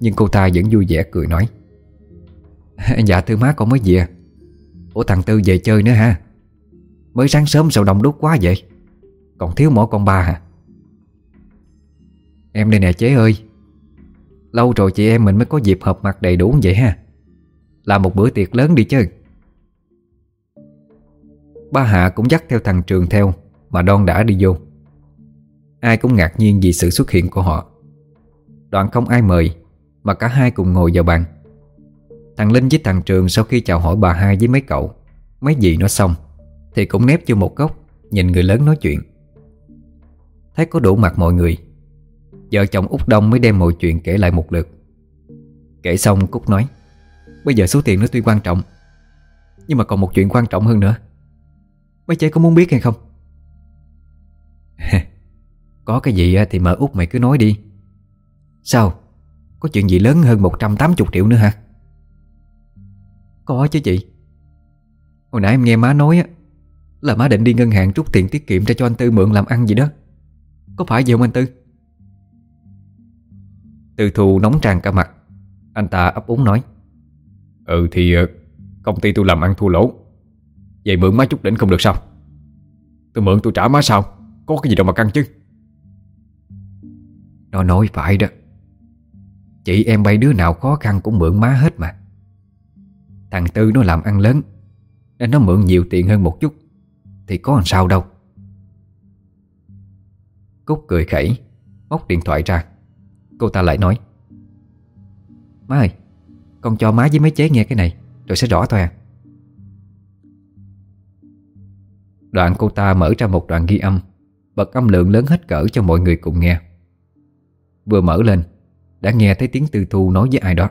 Nhưng cô ta vẫn vui vẻ cười nói Dạ thưa má, con mới về. Ủa thằng Tư về chơi nữa ha Mới sáng sớm sao đông đúc quá vậy? Còn thiếu mỗi con ba hả? Em đây nè, chế ơi. Lâu rồi chị em mình mới có dịp họp mặt đầy đủ vậy ha. Làm một bữa tiệc lớn đi chứ. Ba Hạ cũng dắt theo thằng Trường theo Mà đon đã đi vô. Ai cũng ngạc nhiên vì sự xuất hiện của họ. Đoạn không ai mời, Mà cả hai cùng ngồi vào bàn. Thằng Linh với thằng Trường sau khi chào hỏi bà hai với mấy cậu, Mấy gì nó xong, Thì cũng nép vô một góc, Nhìn người lớn nói chuyện. Thấy có đủ mặt mọi người, Vợ chồng út Đông mới đem mọi chuyện kể lại một lượt. Kể xong Cúc nói Bây giờ số tiền nó tuy quan trọng, Nhưng mà còn một chuyện quan trọng hơn nữa. Mấy chế có muốn biết hay không? Có cái gì thì mợ út mày cứ nói đi. Sao? Có chuyện gì lớn hơn 180 triệu nữa hả? Có chứ chị. Hồi nãy em nghe má nói á, Là má định đi ngân hàng rút tiền tiết kiệm ra cho anh Tư mượn làm ăn gì đó. Có phải vậy không anh Tư? Từ thù nóng tràn cả mặt. Anh ta ấp úng nói. Ừ thì ờ, công ty tôi làm ăn thua lỗ. Vậy mượn má chút đỉnh không được sao? Tôi mượn tôi trả má sao? Có cái gì đâu mà căng chứ. Nó nói phải đó. Chị em bay đứa nào khó khăn cũng mượn má hết mà. Thằng Tư nó làm ăn lớn, Nên nó mượn nhiều tiền hơn một chút, Thì có làm sao đâu. Cúc cười khẩy, Móc điện thoại ra. Cô ta lại nói, Má ơi con cho má với mấy chế nghe cái này, Rồi sẽ rõ thôi à. Đoạn cô ta mở ra một đoạn ghi âm, Bật âm lượng lớn hết cỡ cho mọi người cùng nghe. Vừa mở lên, Đã nghe thấy tiếng tư thu nói với ai đó.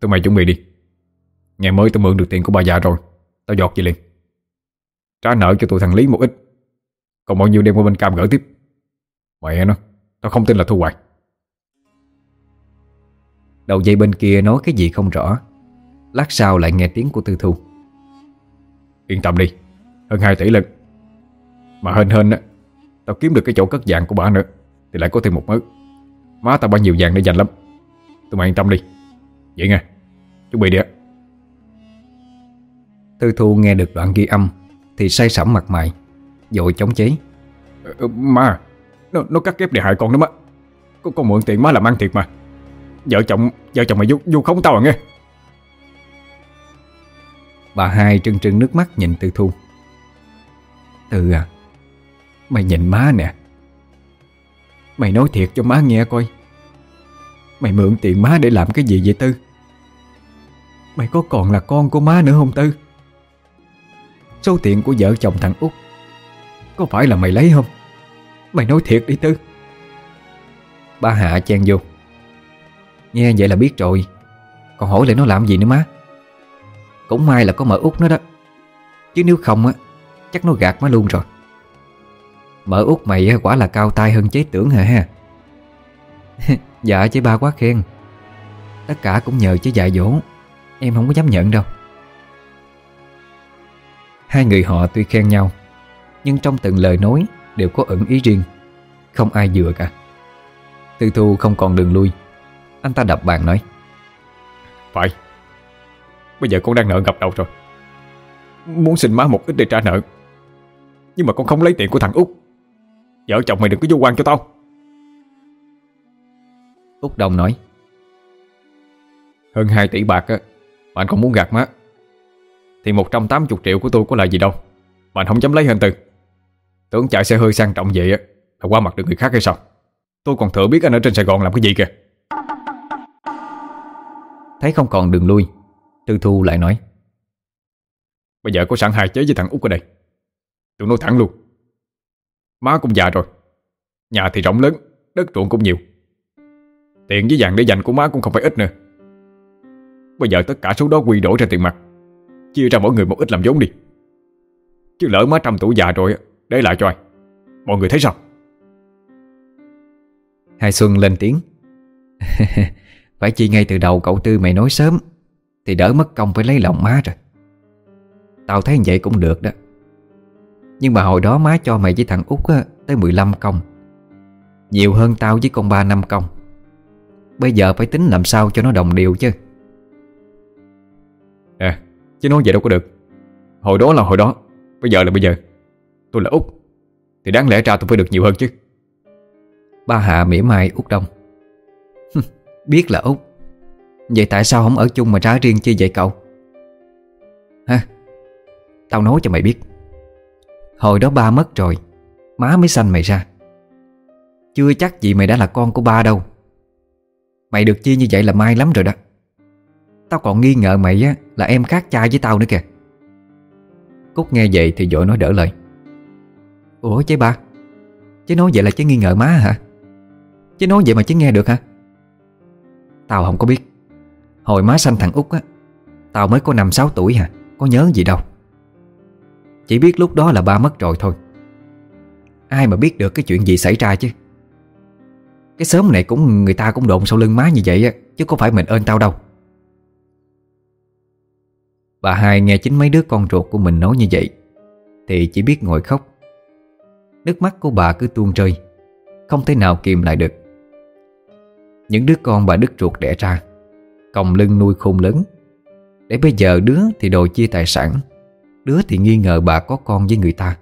Tụi mày chuẩn bị đi. Ngày mới tao mượn được tiền của bà già rồi, Tao giọt vậy liền. Trả nợ cho tụi thằng Lý một ít, Còn bao nhiêu đem qua bên Cam gửi tiếp. Mẹ nó, Tao không tin là thu hoạch Đầu dây bên kia nói cái gì không rõ. Lát sau lại nghe tiếng của Tư Thu. Yên tâm đi Hơn 2 tỷ lần Mà hên hên á Tao kiếm được cái chỗ cất vàng của bà nữa Thì lại có thêm một mớ. Má tao bao nhiêu vàng để dành lắm. Tụi mày yên tâm đi. Vậy nghe Chuẩn bị đi ạ Tư Thu nghe được đoạn ghi âm Thì say sẩm mặt mày Dội chống chế. Ờ, Má nó, nó cắt ghép để hại con đó má. Con, con mượn tiền má làm ăn thiệt mà Vợ chồng vợ chồng mày vô, vô khống tao à nghe. Bà hai trưng trưng nước mắt nhìn Tư Thu. Tư à Mày nhìn má nè. Mày nói thiệt cho má nghe coi. Mày mượn tiền má để làm cái gì vậy Tư? Mày có còn là con của má nữa không Tư? Số tiền của vợ chồng thằng Út Có phải là mày lấy không? Mày nói thiệt đi Tư. Ba Hạ chen vô. Nghe vậy là biết rồi. Còn hỏi lại nó làm gì nữa má? Cũng may là có mở út nó đó. Chứ nếu không á, Chắc nó gạt má luôn rồi. Mở út mày quả là cao tay hơn chế tưởng hả ha? Dạ chế ba quá khen. Tất cả cũng nhờ chế dạy dỗ. Em không có dám nhận đâu. Hai người họ tuy khen nhau, Nhưng trong từng lời nói Đều có ẩn ý riêng. Không ai dựa cả. Tư Thu không còn đường lui. Anh ta đập bàn nói. Phải. Bây giờ con đang nợ ngập đầu rồi. Muốn xin má một ít để trả nợ. Nhưng mà con không lấy tiền của thằng út. Vợ chồng mày đừng có vô quan cho tao. Út Đông nói. Hơn 2 tỷ bạc á Mà anh còn muốn gạt má. Thì 180 triệu của tôi có là gì đâu Mà anh không dám lấy hơn từ. Tưởng chạy xe hơi sang trọng vậy á Là qua mặt được người khác hay sao? Tôi còn thừa biết anh ở trên Sài Gòn làm cái gì kìa Thấy không còn đường lui Tư Thu lại nói. Bây giờ có sẵn hai chế với thằng út ở đây. Tôi nói thẳng luôn. Má cũng già rồi. Nhà thì rộng lớn Đất ruộng cũng nhiều. Tiền với vàng để dành của má cũng không phải ít nữa. Bây giờ tất cả số đó quy đổi ra tiền mặt. Chia ra mỗi người một ít làm vốn đi. Chứ lỡ má trăm tuổi già rồi Để lại cho ai? Mọi người thấy sao? Hai Xuân lên tiếng Phải chi ngay từ đầu cậu Tư mày nói sớm Thì đỡ mất công phải lấy lòng má rồi. Tao thấy vậy cũng được đó. Nhưng mà hồi đó má cho mày với thằng út á, Tới 15 công. Nhiều hơn tao với con ba năm công. Bây giờ phải tính làm sao cho nó đồng đều chứ. Nè Chứ nói vậy đâu có được. Hồi đó là hồi đó Bây giờ là bây giờ. Tôi là út Thì đáng lẽ ra tôi phải được nhiều hơn chứ. Ba Hạ mỉa mai út Đông Biết là út. Vậy tại sao không ở chung mà ra riêng chi vậy cậu? Hả? Tao nói cho mày biết. Hồi đó ba mất rồi, Má mới sanh mày ra. Chưa chắc gì mày đã là con của ba đâu. Mày được chia như vậy là may lắm rồi đó. Tao còn nghi ngờ mày á, Là em khác cha với tao nữa kìa. Cúc nghe vậy thì vội nói đỡ lời. Ủa chế ba? Chế nói vậy là chế nghi ngờ má hả? Chế nói vậy mà chế nghe được hả? Tao không có biết. Hồi má sanh thằng út á, Tao mới có 5-6 tuổi hả? Có nhớ gì đâu. Chỉ biết lúc đó là ba mất rồi thôi. Ai mà biết được cái chuyện gì xảy ra chứ? Cái sớm này cũng, người ta cũng đồn sau lưng má như vậy á, Chứ có phải mình ơn tao đâu. Bà hai nghe chính mấy đứa con ruột của mình nói như vậy, Thì chỉ biết ngồi khóc. Nước mắt của bà cứ tuôn rơi, Không thể nào kìm lại được. Những đứa con bà đứt ruột đẻ ra. Còng lưng nuôi khôn lớn. Để bây giờ đứa thì đòi chia tài sản, Đứa thì nghi ngờ bà có con với người ta.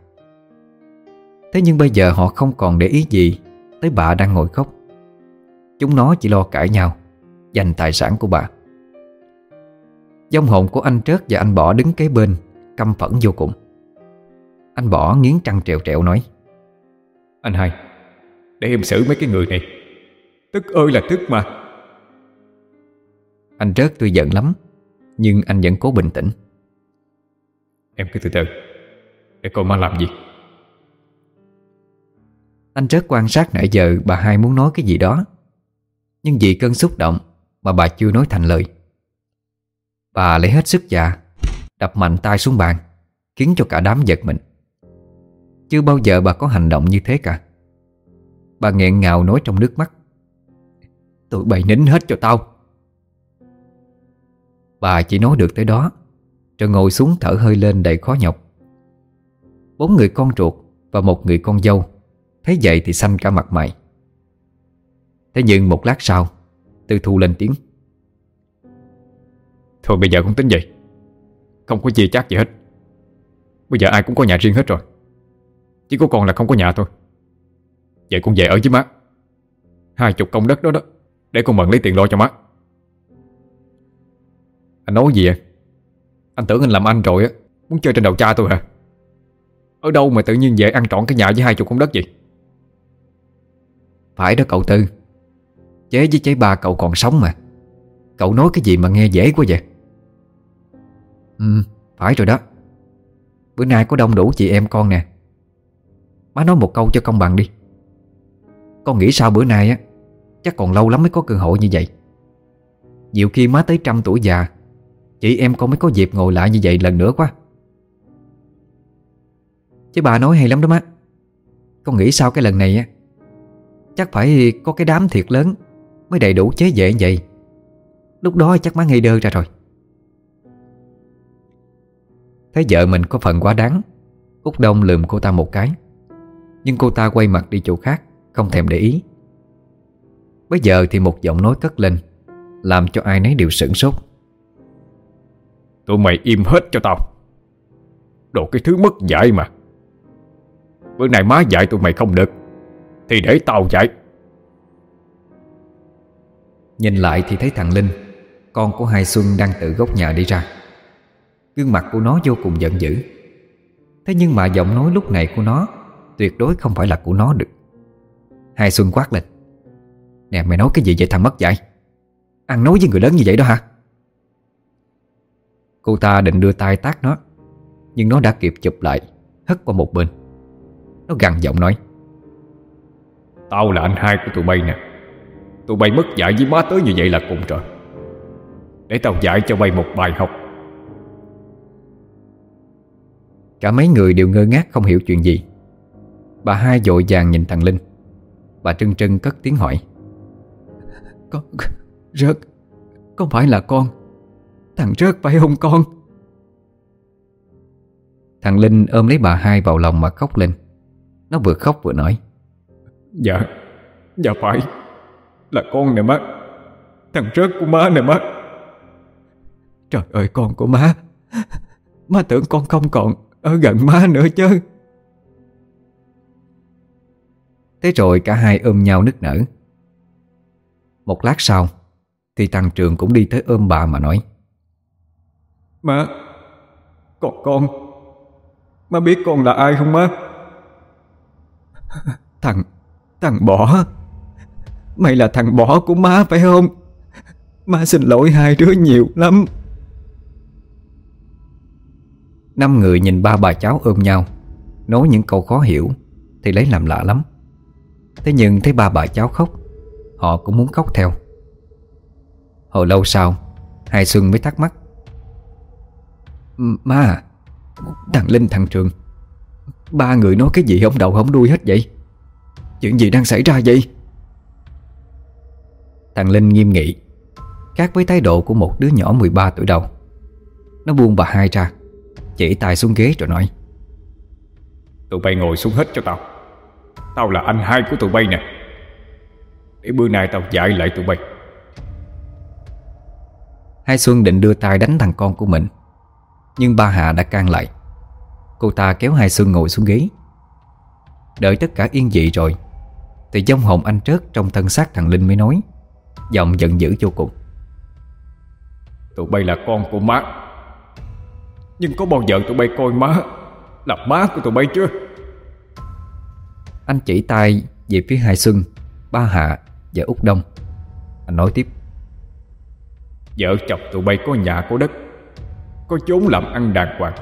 Thế nhưng bây giờ họ không còn để ý gì Tới bà đang ngồi khóc. Chúng nó chỉ lo cãi nhau, Giành tài sản của bà. Dông hồn của anh Trớt và anh Bỏ đứng kế bên, Căm phẫn vô cùng. Anh Bỏ nghiến trăng trèo trèo nói, Anh hai, Để em xử mấy cái người này. Tức ơi là tức mà. Anh Trớt tuy giận lắm Nhưng anh vẫn cố bình tĩnh. Em cứ từ từ Để coi má làm gì. Anh Trớt quan sát nãy giờ bà hai muốn nói cái gì đó. Nhưng vì cơn xúc động Mà bà chưa nói thành lời. Bà lấy hết sức dạ Đập mạnh tay xuống bàn Khiến cho cả đám giật mình. Chưa bao giờ bà có hành động như thế cả. Bà nghẹn ngào nói trong nước mắt Tụi bày nín hết cho tao. Bà chỉ nói được tới đó, Rồi ngồi xuống thở hơi lên đầy khó nhọc. Bốn người con ruột Và một người con dâu, Thấy vậy thì xanh cả mặt mày. Thế nhưng một lát sau, Tư Thu lên tiếng. Thôi bây giờ cũng tính vậy. Không có chia chắc gì hết. Bây giờ ai cũng có nhà riêng hết rồi. Chỉ có con là không có nhà thôi. Vậy con về ở với má. Hai chục công đất đó đó. Để con mận lấy tiền lo cho má. Anh nói gì vậy? Anh tưởng anh làm anh rồi á, Muốn chơi trên đầu cha tôi hả? Ở đâu mà tự nhiên về ăn trọn cái nhà với hai chục con đất gì Phải đó cậu Tư. Chế với chế ba cậu còn sống mà. Cậu nói cái gì mà nghe dễ quá vậy? Ừ phải rồi đó. Bữa nay có đông đủ chị em con nè. Má nói một câu cho công bằng đi. Con nghĩ sao bữa nay á Chắc còn lâu lắm mới có cơ hội như vậy. Nhiều khi má tới trăm tuổi già, Chị em con mới có dịp ngồi lại như vậy lần nữa quá. Chứ bà nói hay lắm đó má. Con nghĩ sao cái lần này á? Chắc phải có cái đám thiệt lớn Mới đầy đủ chế vệ vậy. Lúc đó chắc má ngây đơ ra rồi. Thấy vợ mình có phần quá đáng, Út Đông lườm cô ta một cái. Nhưng cô ta quay mặt đi chỗ khác, Không thèm để ý. Bây giờ thì một giọng nói cất lên Làm cho ai nấy đều sửng sốt. Tụi mày im hết cho tao. Đồ cái thứ mất dạy mà. Bữa nay má dạy tụi mày không được Thì để tao dạy. Nhìn lại thì thấy thằng Linh Con của Hai Xuân đang từ góc nhà đi ra. Gương mặt của nó vô cùng giận dữ. Thế nhưng mà giọng nói lúc này của nó Tuyệt đối không phải là của nó được. Hai Xuân quát lên Nè mày nói cái gì vậy thằng mất dạy? Ăn nói với người lớn như vậy đó hả? Cô ta định đưa tay tác nó Nhưng nó đã kịp chụp lại Hất qua một bên. Nó gằn giọng nói. Tao là anh hai của tụi bay nè. Tụi bay mất dạy với má tới như vậy là cùng trời. Để tao dạy cho bay một bài học. Cả mấy người đều ngơ ngác không hiểu chuyện gì. Bà hai dội vàng nhìn thằng Linh. Bà trân trân cất tiếng hỏi Con... Rớt. Không phải là con. Thằng Rớt phải không con. Thằng Linh ôm lấy bà hai vào lòng mà khóc lên. Nó vừa khóc vừa nói. Dạ Dạ phải. Là con nè má. Thằng Rớt của má nè má. Trời ơi con của má. Má tưởng con không còn Ở gần má nữa chứ. Thế rồi cả hai ôm nhau nức nở Một lát sau Thì thằng Trường cũng đi tới ôm bà mà nói. Má Còn con. Má biết con là ai không má? Thằng Thằng bỏ Mày là thằng bỏ của má phải không? Má xin lỗi hai đứa nhiều lắm. Năm người nhìn ba bà cháu ôm nhau Nói những câu khó hiểu Thì lấy làm lạ lắm. Thế nhưng thấy ba bà cháu khóc Họ cũng muốn khóc theo. Hồi lâu sau Hai Xuân mới thắc mắc. Ma, Thằng Linh thằng Trường Ba người nói cái gì không đầu không đuôi hết vậy? Chuyện gì đang xảy ra vậy? Thằng Linh nghiêm nghị Khác với thái độ của một đứa nhỏ 13 tuổi đầu. Nó buông bà hai ra Chỉ tay xuống ghế rồi nói. Tụi bay ngồi xuống hết cho tao. Tao là anh hai của tụi bay nè. Để bữa nay tao dạy lại tụi bay. Hai Xuân định đưa tay đánh thằng con của mình. Nhưng ba Hạ đã can lại. Cô ta kéo Hai Xuân ngồi xuống ghế. Đợi tất cả yên dị rồi Thì dông hồn anh trớt trong thân xác thằng Linh mới nói Giọng giận dữ vô cùng. Tụi bay là con của má. Nhưng có bao giờ tụi bay coi má Là má của tụi bay chưa? Anh chỉ tay về phía Hai Xuân Ba Hạ và Úc Đông. Anh nói tiếp. Vợ chồng tụi bay có nhà có đất, Có chốn làm ăn đàng hoàng.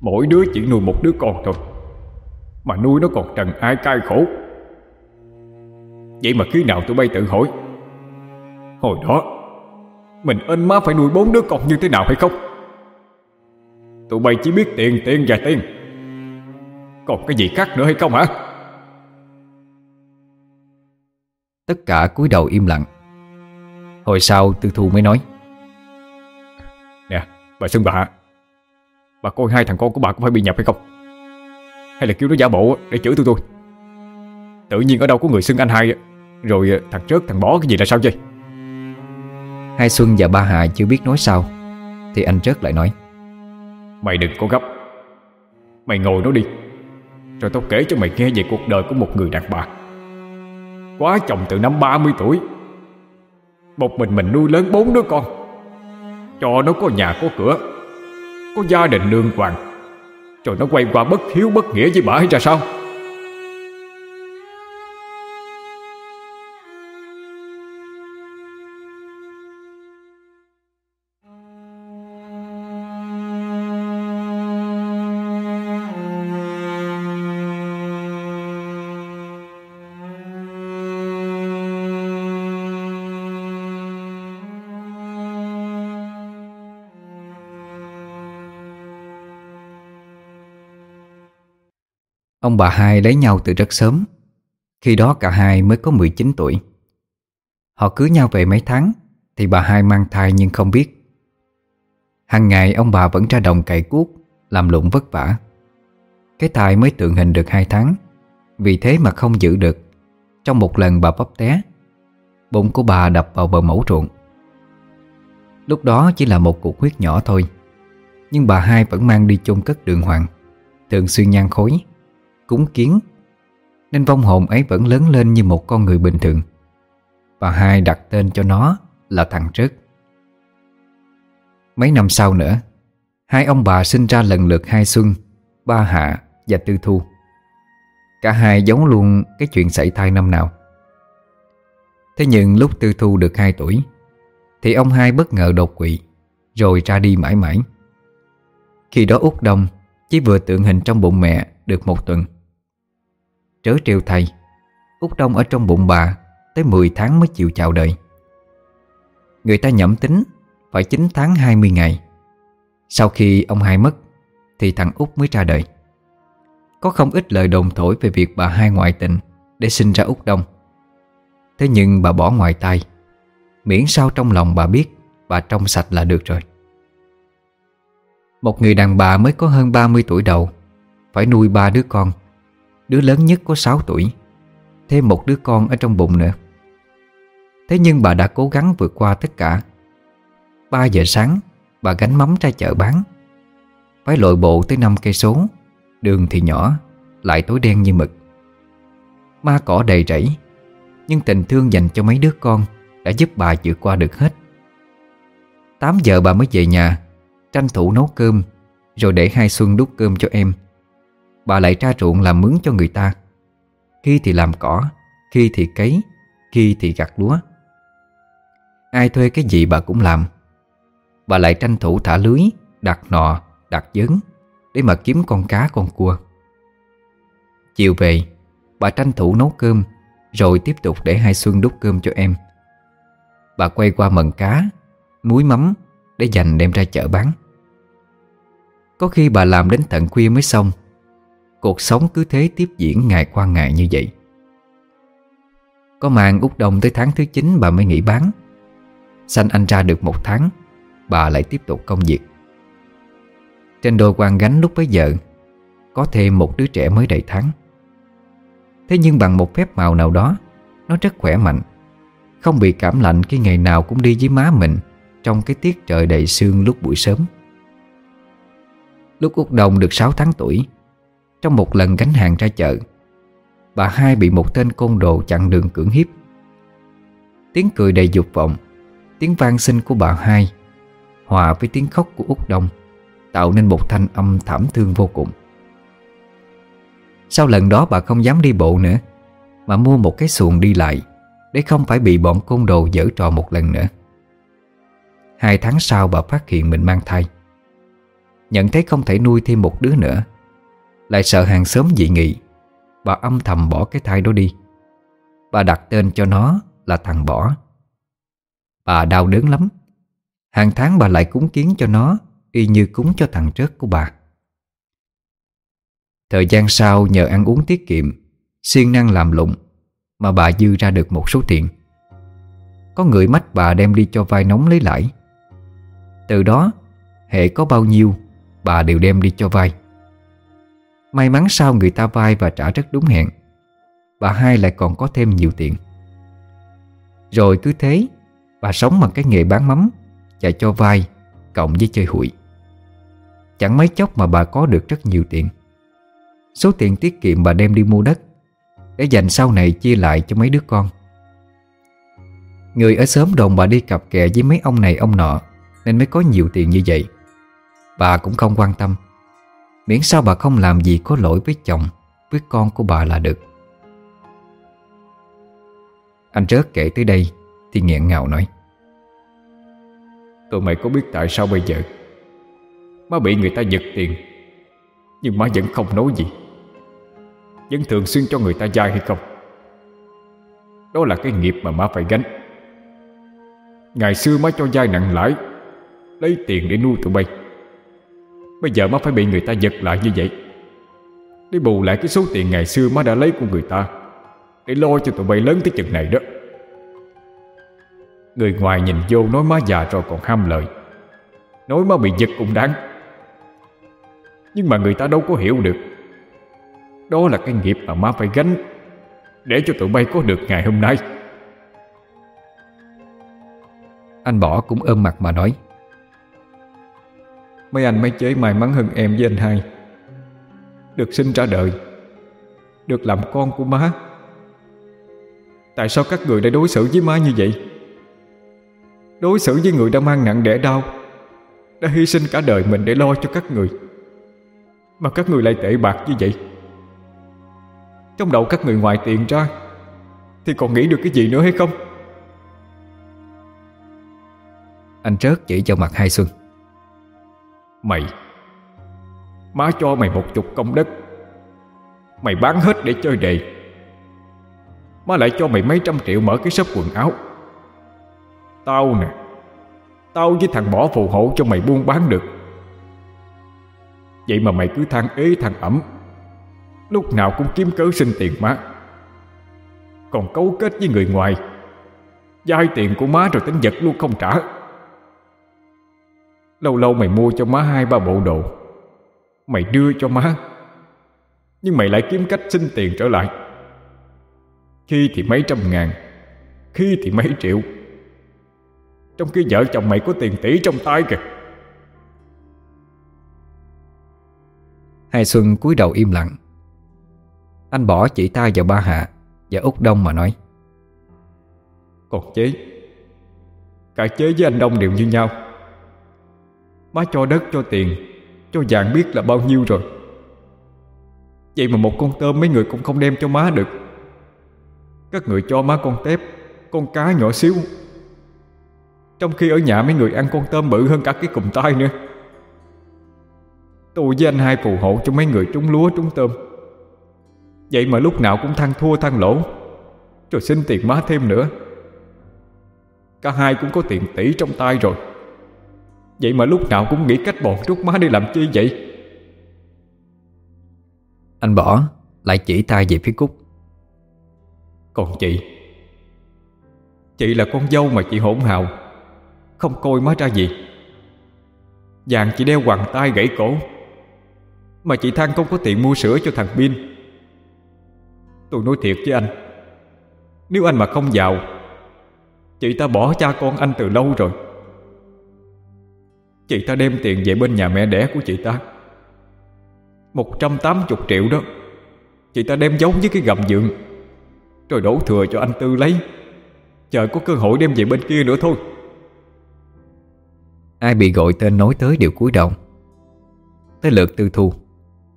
Mỗi đứa chỉ nuôi một đứa con thôi, Mà nuôi nó còn trần ai cai khổ. Vậy mà khi nào tụi bay tự hỏi, Hồi đó, Mình ơn má phải nuôi bốn đứa con như thế nào hay không? Tụi bay chỉ biết tiền tiền và tiền. Còn cái gì khác nữa hay không hả? Tất cả cúi đầu im lặng. Hồi sau Tư Thu mới nói. Nè bà Xuân bà Bà coi hai thằng con của bà có phải bị nhập hay không? Hay là kêu nó giả bộ để chửi tôi tôi? Tự nhiên ở đâu có người xưng anh hai Rồi thằng trớt thằng bó cái gì là sao chơi Hai Xuân và ba Hạ chưa biết nói sao Thì anh Trớt lại nói. Mày đừng có gấp. Mày ngồi nó đi. Rồi tao kể cho mày nghe về cuộc đời của một người đàn bà Quá chồng từ năm 30 tuổi. Một mình mình nuôi lớn bốn đứa con. Cho nó có nhà, có cửa, Có gia đình lương hoàng. Rồi nó quay qua bất hiếu bất nghĩa với bà hay ra sao? Ông bà hai lấy nhau từ rất sớm. Khi đó cả hai mới có 19 tuổi. Họ cưới nhau về mấy tháng, Thì bà hai mang thai nhưng không biết. Hàng ngày, ông bà vẫn ra đồng cày cuốc, Làm lụng vất vả. Cái thai mới tượng hình được hai tháng. Vì thế mà không giữ được. Trong một lần bà bóp té, Bụng của bà đập vào bờ mẫu ruộng. Lúc đó chỉ là một cuộc huyết nhỏ thôi, Nhưng bà hai vẫn mang đi chôn cất đường hoàng Thường xuyên nhan khối. Cúng kiến. Nên vong hồn ấy vẫn lớn lên như một con người bình thường. Và hai đặt tên cho nó là thằng Trớt Mấy năm sau nữa, Hai ông bà sinh ra lần lượt hai Xuân, Ba Hạ và Tư Thu. Cả hai giống luôn cái chuyện xảy thai năm nào. Thế nhưng lúc Tư Thu được 2 tuổi, Thì ông hai bất ngờ đột quỵ, Rồi ra đi mãi mãi. Khi đó út Đông Chỉ vừa tượng hình trong bụng mẹ được một tuần. Trớ trêu thầy út Đông ở trong bụng bà Tới 10 tháng mới chịu chào đời. Người ta nhẩm tính Phải 9 tháng 20 ngày. Sau khi ông hai mất Thì thằng út mới ra đời. Có không ít lời đồn thổi về việc bà hai ngoại tình Để sinh ra út Đông. Thế nhưng bà bỏ ngoài tay Miễn sao trong lòng bà biết Bà trong sạch là được rồi. Một người đàn bà mới có hơn 30 tuổi đầu Phải nuôi ba đứa con. Đứa lớn nhất có 6 tuổi. Thêm một đứa con ở trong bụng nữa. Thế nhưng bà đã cố gắng vượt qua tất cả. 3 giờ sáng, Bà gánh mắm ra chợ bán. Phải lội bộ tới 5 cây số. Đường thì nhỏ, Lại tối đen như mực. Ma cỏ đầy rẫy, nhưng tình thương dành cho mấy đứa con Đã giúp bà vượt qua được hết. 8 giờ bà mới về nhà, Tranh thủ nấu cơm, Rồi để hai Xuân đút cơm cho em. Bà lại ra ruộng làm mướn cho người ta. Khi thì làm cỏ Khi thì cấy Khi thì gặt lúa. Ai thuê cái gì bà cũng làm. Bà lại tranh thủ thả lưới Đặt nọ, đặt dấn Để mà kiếm con cá con cua. Chiều về Bà tranh thủ nấu cơm rồi tiếp tục để hai Xuân đút cơm cho em. Bà quay qua mận cá Muối mắm Để dành đem ra chợ bán. Có khi bà làm đến tận khuya mới xong Cuộc sống cứ thế tiếp diễn ngày qua ngày như vậy. Có màn út đông tới tháng thứ 9 bà mới nghỉ bán. Sanh anh ra được một tháng, Bà lại tiếp tục công việc. Trên đôi quan gánh lúc bấy giờ, Có thêm một đứa trẻ mới đầy tháng. Thế nhưng bằng một phép màu nào đó, Nó rất khỏe mạnh. Không bị cảm lạnh khi ngày nào cũng đi với má mình Trong cái tiết trời đầy sương lúc buổi sớm. Lúc Út Đồng được 6 tháng tuổi trong một lần gánh hàng ra chợ. Bà hai bị một tên côn đồ chặn đường cưỡng hiếp. Tiếng cười đầy dục vọng, Tiếng vang sinh của bà hai, Hòa với tiếng khóc của Út Đông, Tạo nên một thanh âm thảm thương vô cùng. Sau lần đó bà không dám đi bộ nữa, Mà mua một cái xuồng đi lại Để không phải bị bọn côn đồ dở trò một lần nữa. Hai tháng sau bà phát hiện mình mang thai. Nhận thấy không thể nuôi thêm một đứa nữa lại sợ hàng xóm dị nghị. Bà âm thầm bỏ cái thai đó đi. Bà đặt tên cho nó là thằng Bỏ. Bà đau đớn lắm. Hàng tháng bà lại cúng kiến cho nó, Y như cúng cho thằng trớt của bà. Thời gian sau, nhờ ăn uống tiết kiệm, siêng năng làm lụng, Mà bà dư ra được một số tiền. Có người mách bà đem đi cho vai nóng lấy lãi. Từ đó, Hệ có bao nhiêu, Bà đều đem đi cho vai. May mắn sao người ta vay và trả rất đúng hẹn. Bà hai lại còn có thêm nhiều tiền. Rồi cứ thế Bà sống bằng cái nghề bán mắm Chạy cho vay, Cộng với chơi hụi. Chẳng mấy chốc mà bà có được rất nhiều tiền. Số tiền tiết kiệm bà đem đi mua đất Để dành sau này chia lại cho mấy đứa con. Người ở xóm đồn bà đi cặp kè với mấy ông này ông nọ Nên mới có nhiều tiền như vậy. Bà cũng không quan tâm. Miễn sao bà không làm gì có lỗi với chồng, Với con của bà là được. Anh rớt kể tới đây, Thì nghẹn ngào nói. Tụi mày có biết tại sao bây giờ? Má bị người ta giật tiền, Nhưng má vẫn không nói gì. Vẫn thường xuyên cho người ta dai hay không? Đó là cái nghiệp mà má phải gánh. Ngày xưa má cho dai nặng lãi, Lấy tiền để nuôi tụi bay. Bây giờ má phải bị người ta giật lại như vậy. Để bù lại cái số tiền ngày xưa má đã lấy của người ta, Để lo cho tụi bay lớn tới chừng này đó. Người ngoài nhìn vô nói má già rồi còn ham lợi, Nói má bị giật cũng đáng. Nhưng mà người ta đâu có hiểu được. Đó là cái nghiệp mà má phải gánh, Để cho tụi bay có được ngày hôm nay. Anh bỏ cũng ôm mặt mà nói Mấy anh mấy chế may mắn hơn em với anh hai. Được sinh ra đời. Được làm con của má. Tại sao các người lại đối xử với má như vậy? Đối xử với người đã mang nặng đẻ đau, Đã hy sinh cả đời mình để lo cho các người. Mà các người lại tệ bạc như vậy. Trong đầu các người ngoài tiền ra, Thì còn nghĩ được cái gì nữa hay không? Anh trớt chỉ cho mặt hai Xuân. Mày. Má cho mày một chục công đất. Mày bán hết để chơi đề. Má lại cho mày mấy trăm triệu mở cái shop quần áo. Tao nè, Tao với thằng bỏ phù hộ cho mày buôn bán được. Vậy mà mày cứ than ế than ẩm. Lúc nào cũng kiếm cớ xin tiền má. Còn cấu kết với người ngoài, Giai tiền của má rồi tính giật luôn không trả. Lâu lâu mày mua cho má hai ba bộ đồ. Mày đưa cho má. Nhưng mày lại kiếm cách xin tiền trở lại. Khi thì mấy trăm ngàn Khi thì mấy triệu. Trong khi vợ chồng mày có tiền tỷ trong tay kìa. Hai Xuân cúi đầu im lặng. Anh bỏ chỉ tay vào ba Hạ Và Út Đông mà nói. Còn chế Cả chế với anh Đông đều như nhau Má cho đất, cho tiền, Cho vàng biết là bao nhiêu rồi. Vậy mà một con tôm mấy người cũng không đem cho má được. Các người cho má con tép, Con cá nhỏ xíu. Trong khi ở nhà mấy người ăn con tôm bự hơn cả cái cùm tay nữa. Tôi với anh hai phù hộ cho mấy người trúng lúa, trúng tôm. Vậy mà lúc nào cũng thăng thua thăng lỗ. Rồi xin tiền má thêm nữa. Cả hai cũng có tiền tỷ trong tay rồi. Vậy mà lúc nào cũng nghĩ cách bọn rút má đi làm chi vậy? Anh bỏ Lại chỉ tay về phía Cúc. Còn chị? Chị là con dâu mà chị hỗn hào Không coi má ra gì. Vàng chị đeo hoàng tay gãy cổ Mà chị than không có tiền mua sữa cho thằng Bin. Tôi nói thiệt với anh Nếu anh mà không giàu Chị ta bỏ cha con anh từ lâu rồi Chị ta đem tiền về bên nhà mẹ đẻ của chị ta. 180 triệu đó Chị ta đem giấu với cái gầm giường. Rồi đổ thừa cho anh Tư lấy. Chờ có cơ hội đem về bên kia nữa thôi. Ai bị gọi tên nói tới đều cúi đầu. Tới lượt tư thu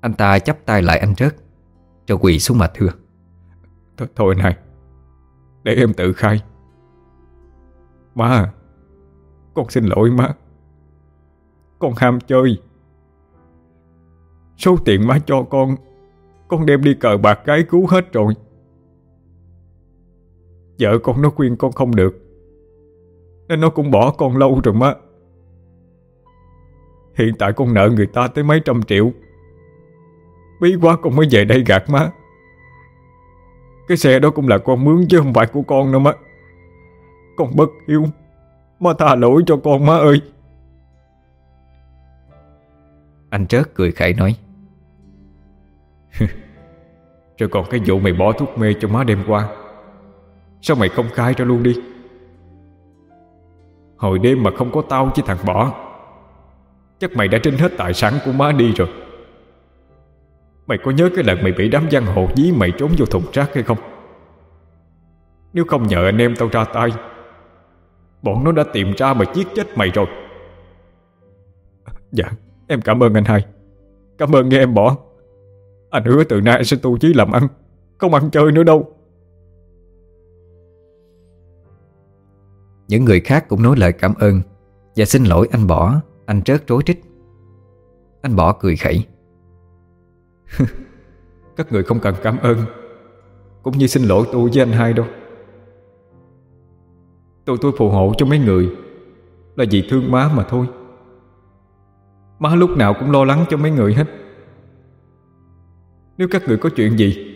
Anh ta chắp tay lại anh rớt Cho quỳ xuống mặt thưa. Thôi, thôi này Để em tự khai. Má Con xin lỗi má con ham chơi. Số tiền má cho con Con đem đi cờ bạc cái cứu hết rồi. Vợ con nó khuyên con không được, Nên nó cũng bỏ con lâu rồi má. Hiện tại con nợ người ta tới mấy trăm triệu. Bí quá con mới về đây gạt má. Cái xe đó cũng là con mướn chứ không phải của con đâu má. Con bất hiếu, Má tha lỗi cho con má ơi. Anh trớt cười khẩy nói. Rồi còn cái vụ mày bỏ thuốc mê cho má đêm qua, Sao mày không khai ra luôn đi? Hồi đêm mà không có tao với thằng bỏ, Chắc mày đã trinh hết tài sản của má đi rồi. Mày có nhớ cái lần mày bị đám giang hồ dí mày trốn vô thùng rác hay không? Nếu không nhờ anh em tao ra tay, Bọn nó đã tìm ra mà giết chết mày rồi. Dạ. Em cảm ơn anh hai. Cảm ơn nghe em bỏ. Anh hứa từ nay sẽ tu chí làm ăn Không ăn chơi nữa đâu. Những người khác cũng nói lời cảm ơn Và xin lỗi anh bỏ Anh trớt rối trích. Anh bỏ cười khẩy. Các người không cần cảm ơn Cũng như xin lỗi tôi với anh hai đâu. Tôi tôi phù hộ cho mấy người Là vì thương má mà thôi Má lúc nào cũng lo lắng cho mấy người hết. Nếu các người có chuyện gì,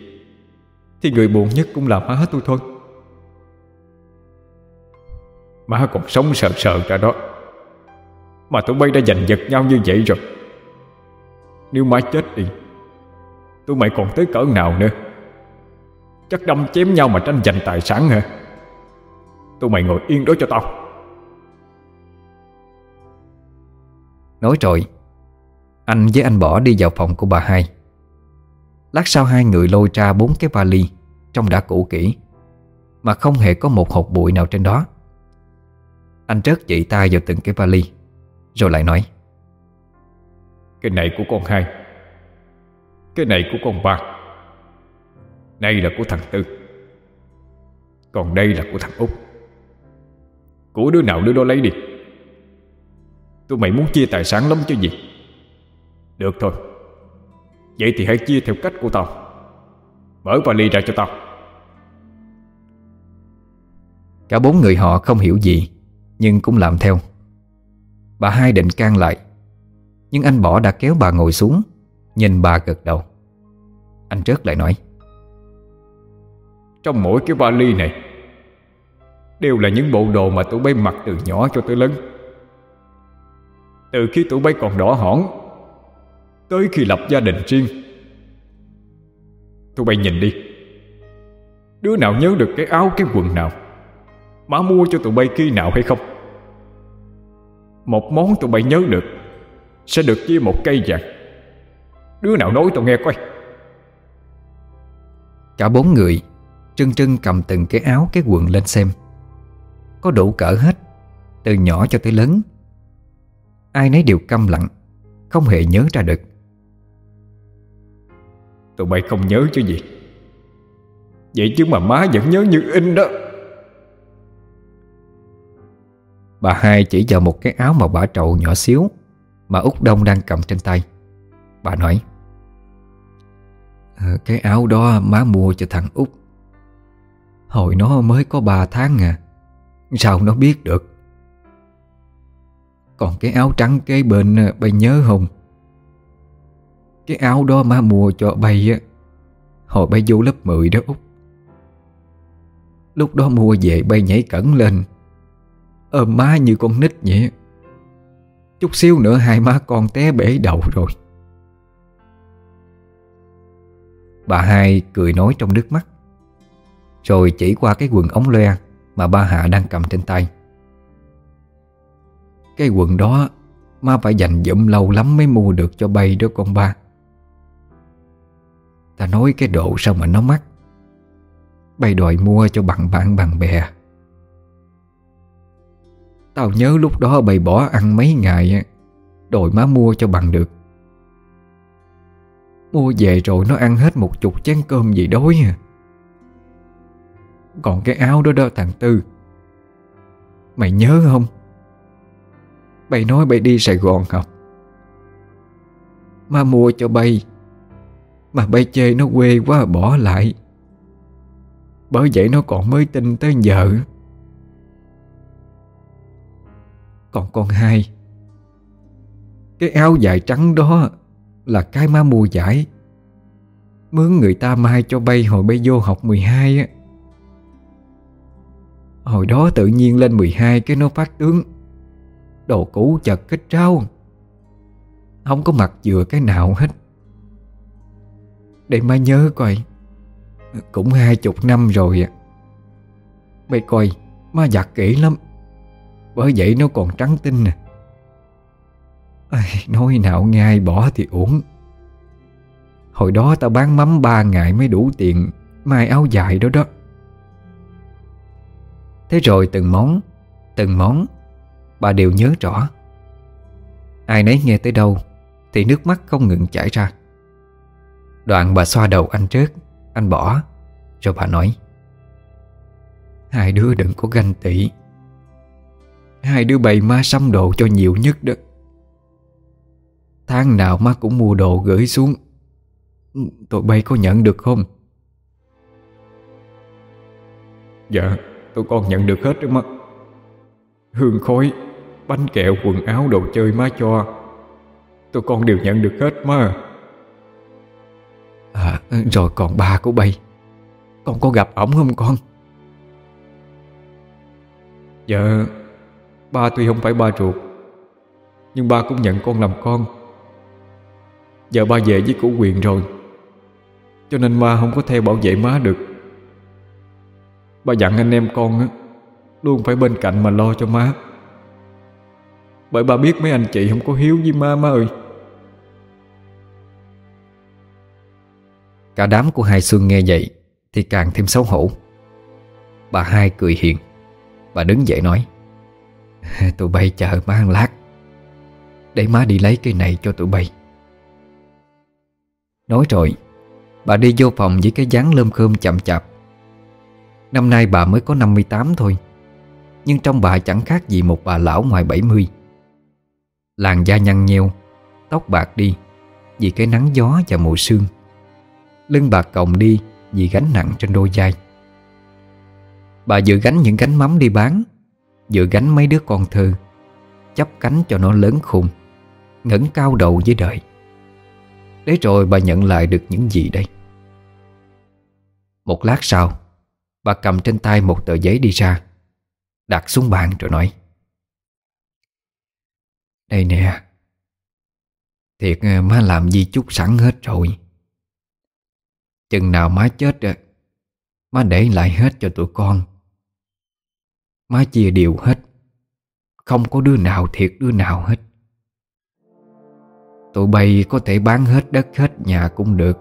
Thì người buồn nhất cũng là má tôi thôi. Má còn sống sợ sợ ra đó. Mà tụi bay đã giành giật nhau như vậy rồi. Nếu má chết đi, Tụi mày còn tới cỡ nào nữa? Chắc đâm chém nhau mà tranh giành tài sản hả? Tụi mày ngồi yên đó cho tao. Nói rồi, Anh với anh bỏ đi vào phòng của bà hai. Lát sau hai người lôi ra bốn cái vali trong đã cũ kỹ, Mà không hề có một hộp bụi nào trên đó. Anh trớt chỉ tay vào từng cái vali, Rồi lại nói, Cái này của con hai, Cái này của con ba Này là của thằng Tư, Còn đây là của thằng Út. Của đứa nào đứa đó lấy đi? Tụi mày muốn chia tài sản lắm chứ gì? Được thôi. Vậy thì hãy chia theo cách của tao. Mở vali ra cho tao. Cả bốn người họ không hiểu gì Nhưng cũng làm theo. Bà hai định can lại Nhưng anh bỏ đã kéo bà ngồi xuống Nhìn bà gật đầu. Anh rớt lại nói Trong mỗi cái vali này Đều là những bộ đồ mà tụi bay mặc từ nhỏ cho tới lớn từ khi tụi bay còn đỏ hỏn, Tới khi lập gia đình riêng, Tụi bay nhìn đi. Đứa nào nhớ được cái áo, cái quần nào? Má mua cho tụi bay khi nào hay không? Một món tụi bay nhớ được Sẽ được chia một cây vàng. Đứa nào nói tụi nghe coi. Cả bốn người Trân trân cầm từng cái áo, cái quần lên xem. Có đủ cỡ hết, Từ nhỏ cho tới lớn. Ai nấy đều câm lặng Không hề nhớ ra được. Tụi bay không nhớ chứ gì. Vậy chứ mà má vẫn nhớ như in đó. Bà hai chỉ vào một cái áo màu bả trậu nhỏ xíu Mà Út Đông đang cầm trên tay. Bà nói "Ờ, Cái áo đó má mua cho thằng Út Hồi nó mới có 3 tháng à. Sao nó biết được còn cái áo trắng kế bên ờ, Bay nhớ không? Cái áo đó má mua cho bay á. Hồi bay vô lớp 10 đó Út. Lúc đó mua về bay nhảy cẩn lên. Ôm má như con nít vậy Chút xíu nữa hai má con té bể đầu rồi. Bà hai cười nói trong nước mắt. Rồi chỉ qua cái quần ống loe Mà ba Hạ đang cầm trên tay. Cái quần đó Má phải dành dụm lâu lắm mới mua được cho bay đó con ba. Ta nói cái độ sao mà nó mắc. Bay đòi mua cho bằng bạn bằng bè. Tao nhớ lúc đó bày bỏ ăn mấy ngày Đòi má mua cho bằng được. Mua về rồi nó ăn hết một chục chén cơm gì đói à Còn cái áo đó đó thằng Tư. Mày nhớ không? Bày nói bày đi Sài Gòn học Má mua cho bay. Mà bay chê nó quê quá, bỏ lại. Bởi vậy nó còn mới tin tới giờ. Còn con hai. Cái áo dài trắng đó Là cái má mua giải. Mướn người ta mai cho bay hồi bay vô học 12 á. Hồi đó tự nhiên lên 12 cái nó phát tướng. Đồ cũ chật kích trao Không có mặt vừa cái nào hết. Để mai nhớ coi Cũng hai chục năm rồi à Bây coi Má giặt kỹ lắm. Bởi vậy nó còn trắng tinh nè Ai, Nói nào ngay bỏ thì uổng. Hồi đó tao bán mắm ba ngày mới đủ tiền Mai áo dài đó đó. Thế rồi từng món Từng món Bà đều nhớ rõ. Ai nấy nghe tới đâu, Thì nước mắt không ngừng chảy ra. Đoạn bà xoa đầu anh trước, Anh bỏ, Rồi bà nói, Hai đứa đừng có ganh tị. Hai đứa bày ma xăm đồ cho nhiều nhất đó. Tháng nào má cũng mua đồ gửi xuống. Tụi bay có nhận được không? Dạ Tụi con nhận được hết đó má. Hương khói. Bánh kẹo, quần áo, đồ chơi má cho. Tụi con đều nhận được hết má À, rồi còn ba của bay. Con có gặp ổng không con? Dạ Ba tuy không phải ba ruột Nhưng ba cũng nhận con làm con. Giờ ba về với cụ quyền rồi Cho nên ma không có theo bảo vệ má được. Ba dặn anh em con á Luôn phải bên cạnh mà lo cho má bởi ba biết mấy anh chị không có hiếu với ma má ơi. Cả đám của Hai Xuân nghe vậy Thì càng thêm xấu hổ. Bà hai cười hiền. Bà đứng dậy nói, Tụi bay chờ má ăn lát. Để má đi lấy cây này cho tụi bay. Nói rồi, Bà đi vô phòng với cái dáng lơm khơm chậm chạp. Năm nay bà mới có 58 thôi, Nhưng trong bà chẳng khác gì một bà lão ngoài 70 Làn da nhăn nheo, Tóc bạc đi Vì cái nắng gió và mùa sương. Lưng bạc còng đi Vì gánh nặng trên đôi vai. Bà vừa gánh những gánh mắm đi bán Vừa gánh mấy đứa con thơ Chắp cánh cho nó lớn khùng ngẩng cao đầu với đời. Để rồi bà nhận lại được những gì đây? Một lát sau, Bà cầm trên tay một tờ giấy đi ra, Đặt xuống bàn rồi nói đây nè. Thiệt ờ, má làm gì chút sẵn hết rồi. Chừng nào má chết ờ, Má để lại hết cho tụi con. Má chia đều hết. Không có đứa nào thiệt, đứa nào hết. Tụi bay có thể bán hết đất, hết nhà cũng được.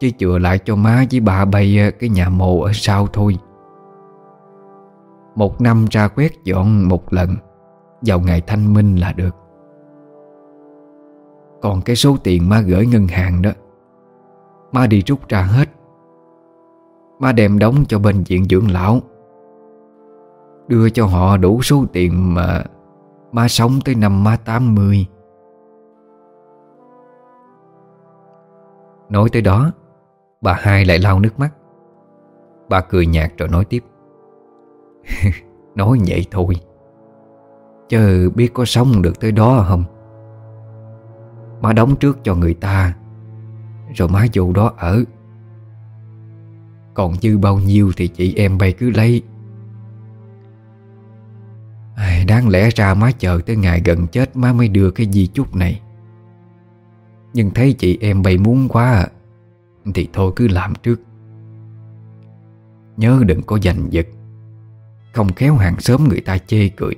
Chứ chừa lại cho má với bà bay ờ, cái nhà mồ ở sau thôi. Một năm ra quét dọn một lần. Vào ngày thanh minh là được. Còn cái số tiền má gửi ngân hàng đó Má đi rút ra hết. Má đem đóng cho bệnh viện dưỡng lão, Đưa cho họ đủ số tiền mà Má sống tới năm má 80 Nói tới đó, Bà hai lại lau nước mắt. Bà cười nhạt rồi nói tiếp. Nói vậy thôi. Chứ biết có sống được tới đó không? Má đóng trước cho người ta, Rồi má vô đó ở. Còn dư bao nhiêu thì chị em bay cứ lấy. Đáng lẽ ra má chờ tới ngày gần chết má mới đưa cái di chúc này. Nhưng thấy chị em bay muốn quá à, Thì thôi cứ làm trước. Nhớ đừng có giành giật, Không khéo hàng xóm người ta chê cười.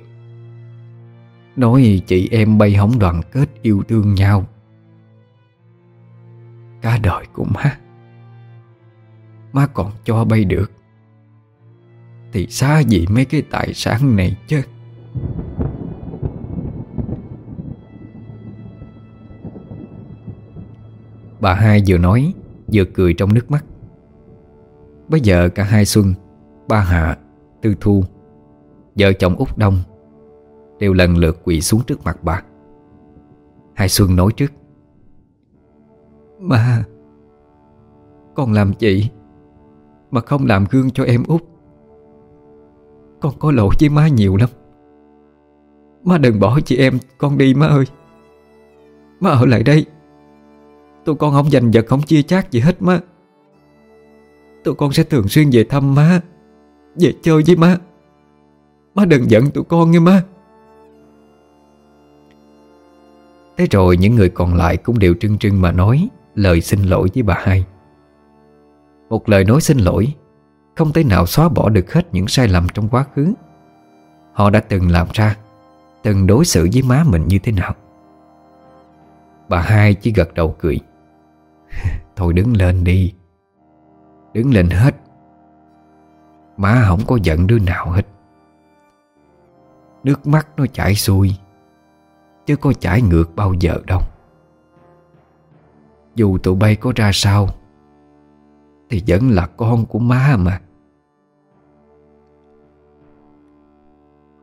Nói chị em bay hóng đoàn kết yêu thương nhau. Cả đời của má Má còn cho bay được. Thì xa gì mấy cái tài sản này chứ? Bà hai vừa nói Vừa cười trong nước mắt. Bây giờ cả hai Xuân Ba Hạ, Tư Thu Vợ chồng Út Đông Đều lần lượt quỳ xuống trước mặt bà. Hai Xuân nói trước, Ba, Con làm chị Mà không làm gương cho em Út? Con có lỗi với má nhiều lắm. Má đừng bỏ chị em con đi má ơi. Má ở lại đây. Tụi con không giành giật, không chia chác gì hết má. Tụi con sẽ thường xuyên về thăm má, Về chơi với má. Má đừng giận tụi con nghe má. Thế rồi những người còn lại cũng đều trưng trưng mà nói Lời xin lỗi với bà hai. Một lời nói xin lỗi, Không thể nào xóa bỏ được hết những sai lầm trong quá khứ. Họ đã từng làm ra, Từng đối xử với má mình như thế nào. Bà hai chỉ gật đầu cười. Thôi đứng lên đi. Đứng lên hết. Má không có giận đứa nào hết. Nước mắt nó chảy xuôi. Chứ có chảy ngược bao giờ đâu. Dù tụi bay có ra sao, Thì vẫn là con của má mà.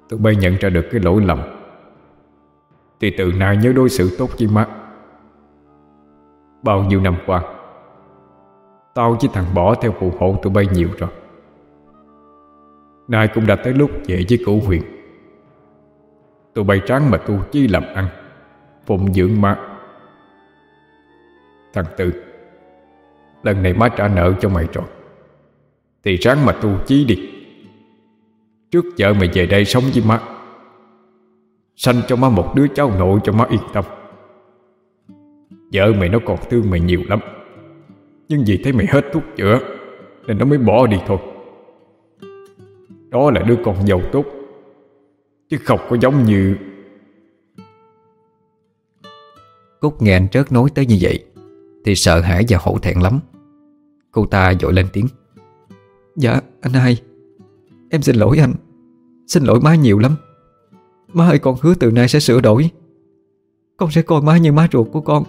Tụi bay nhận ra được cái lỗi lầm, Thì từ nay nhớ đối xử tốt với má. Bao nhiêu năm qua, Tao với thằng bỏ theo phụ hộ tụi bay nhiều rồi. Nay cũng đã tới lúc về với cụ huyền. Tụi bay tráng mà tu chi làm ăn, Phụng dưỡng má Thằng Tư, Lần này má trả nợ cho mày rồi. Thì ráng mà tu chí đi. Trước vợ mày về đây sống với má, Sanh cho má một đứa cháu nội cho má yên tâm. Vợ mày nó còn thương mày nhiều lắm, Nhưng vì thấy mày hết thuốc chữa, Nên nó mới bỏ đi thôi. Đó là đứa con giàu tốt. Chứ không có giống như. Cúc nghe anh Trớt nói tới như vậy Thì sợ hãi và hổ thẹn lắm. Cô ta dội lên tiếng. Dạ anh hai. Em xin lỗi anh. Xin lỗi má nhiều lắm. Má ơi con hứa từ nay sẽ sửa đổi. Con sẽ coi má như má ruột của con.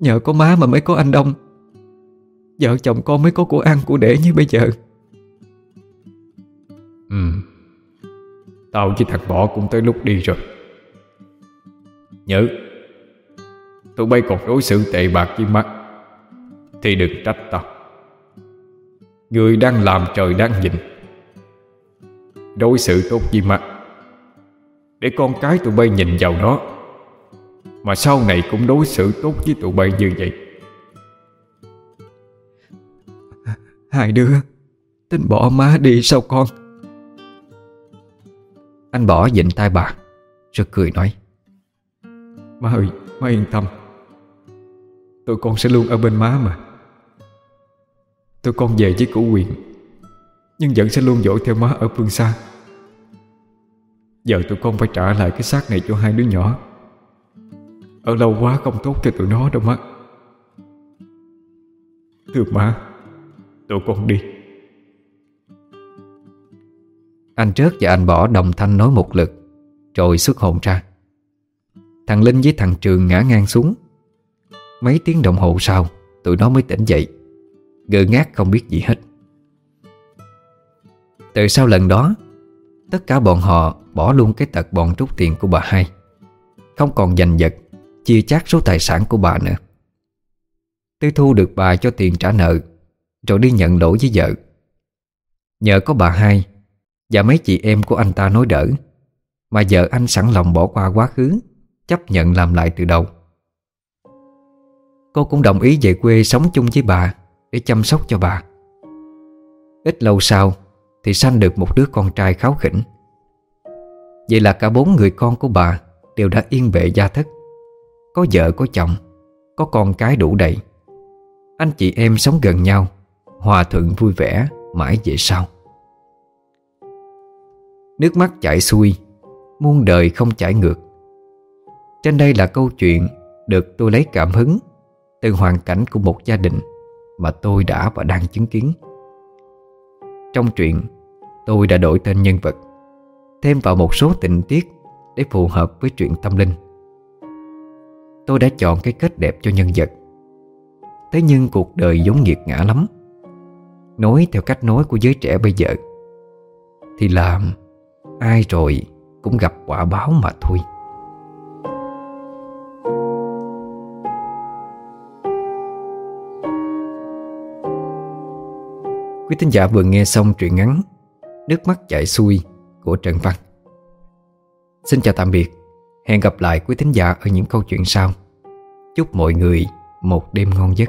Nhờ có má mà mới có anh Đông. Vợ chồng con mới có của ăn của để như bây giờ. Ừ Tao với thằng bỏ cũng tới lúc đi rồi. Nhớ, Tụi bay còn đối xử tệ bạc với mắt Thì đừng trách tao. Người đang làm trời đang nhìn, Đối xử tốt với mắt Để con cái tụi bay nhìn vào nó, Mà sau này cũng đối xử tốt với tụi bay như vậy. Hai đứa, Tính bỏ má đi sao con? Anh bỏ dịnh tay bà, Rồi cười nói. Má ơi, má yên tâm. Tụi con sẽ luôn ở bên má mà. Tụi con về với củ quyền, Nhưng vẫn sẽ luôn dỗ theo má ở phương xa. Giờ tụi con phải trả lại cái xác này cho hai đứa nhỏ. Ở lâu quá không tốt cho tụi nó đâu má. Thưa má, Tụi con đi. Anh Trớt và anh Bỏ đồng thanh nói một lực, Rồi xuất hồn ra. Thằng Linh với thằng Trường ngã ngang xuống. Mấy tiếng đồng hồ sau, Tụi nó mới tỉnh dậy. Ngơ ngác không biết gì hết. Từ sau lần đó, Tất cả bọn họ bỏ luôn cái tật bọn rút tiền của bà hai. Không còn giành giật, Chia chác số tài sản của bà nữa. Tư thu được bà cho tiền trả nợ, Rồi đi nhận lỗi với vợ. Nhờ có bà hai và mấy chị em của anh ta nói đỡ. Mà vợ anh sẵn lòng bỏ qua quá khứ, Chấp nhận làm lại từ đầu. Cô cũng đồng ý về quê sống chung với bà, Để chăm sóc cho bà. Ít lâu sau, Thì sanh được một đứa con trai kháo khỉnh. Vậy là cả bốn người con của bà Đều đã yên bệ gia thất. Có vợ, có chồng, Có con cái đủ đầy. Anh chị em sống gần nhau, Hòa thuận vui vẻ Mãi về sau. Nước mắt chảy xuôi, Muôn đời không chảy ngược. Trên đây là câu chuyện Được tôi lấy cảm hứng Từ hoàn cảnh của một gia đình Mà tôi đã và đang chứng kiến. Trong truyện Tôi đã đổi tên nhân vật, Thêm vào một số tình tiết Để phù hợp với truyện tâm linh. Tôi đã chọn cái kết đẹp cho nhân vật. Thế nhưng cuộc đời giống nghiệt ngã lắm. Nói theo cách nói của giới trẻ bây giờ Thì làm Ai rồi cũng gặp quả báo mà thôi. Quý thính giả vừa nghe xong truyện ngắn Nước mắt chảy xuôi của Trần Văn. Xin chào tạm biệt. Hẹn gặp lại quý thính giả ở những câu chuyện sau. Chúc mọi người một đêm ngon giấc.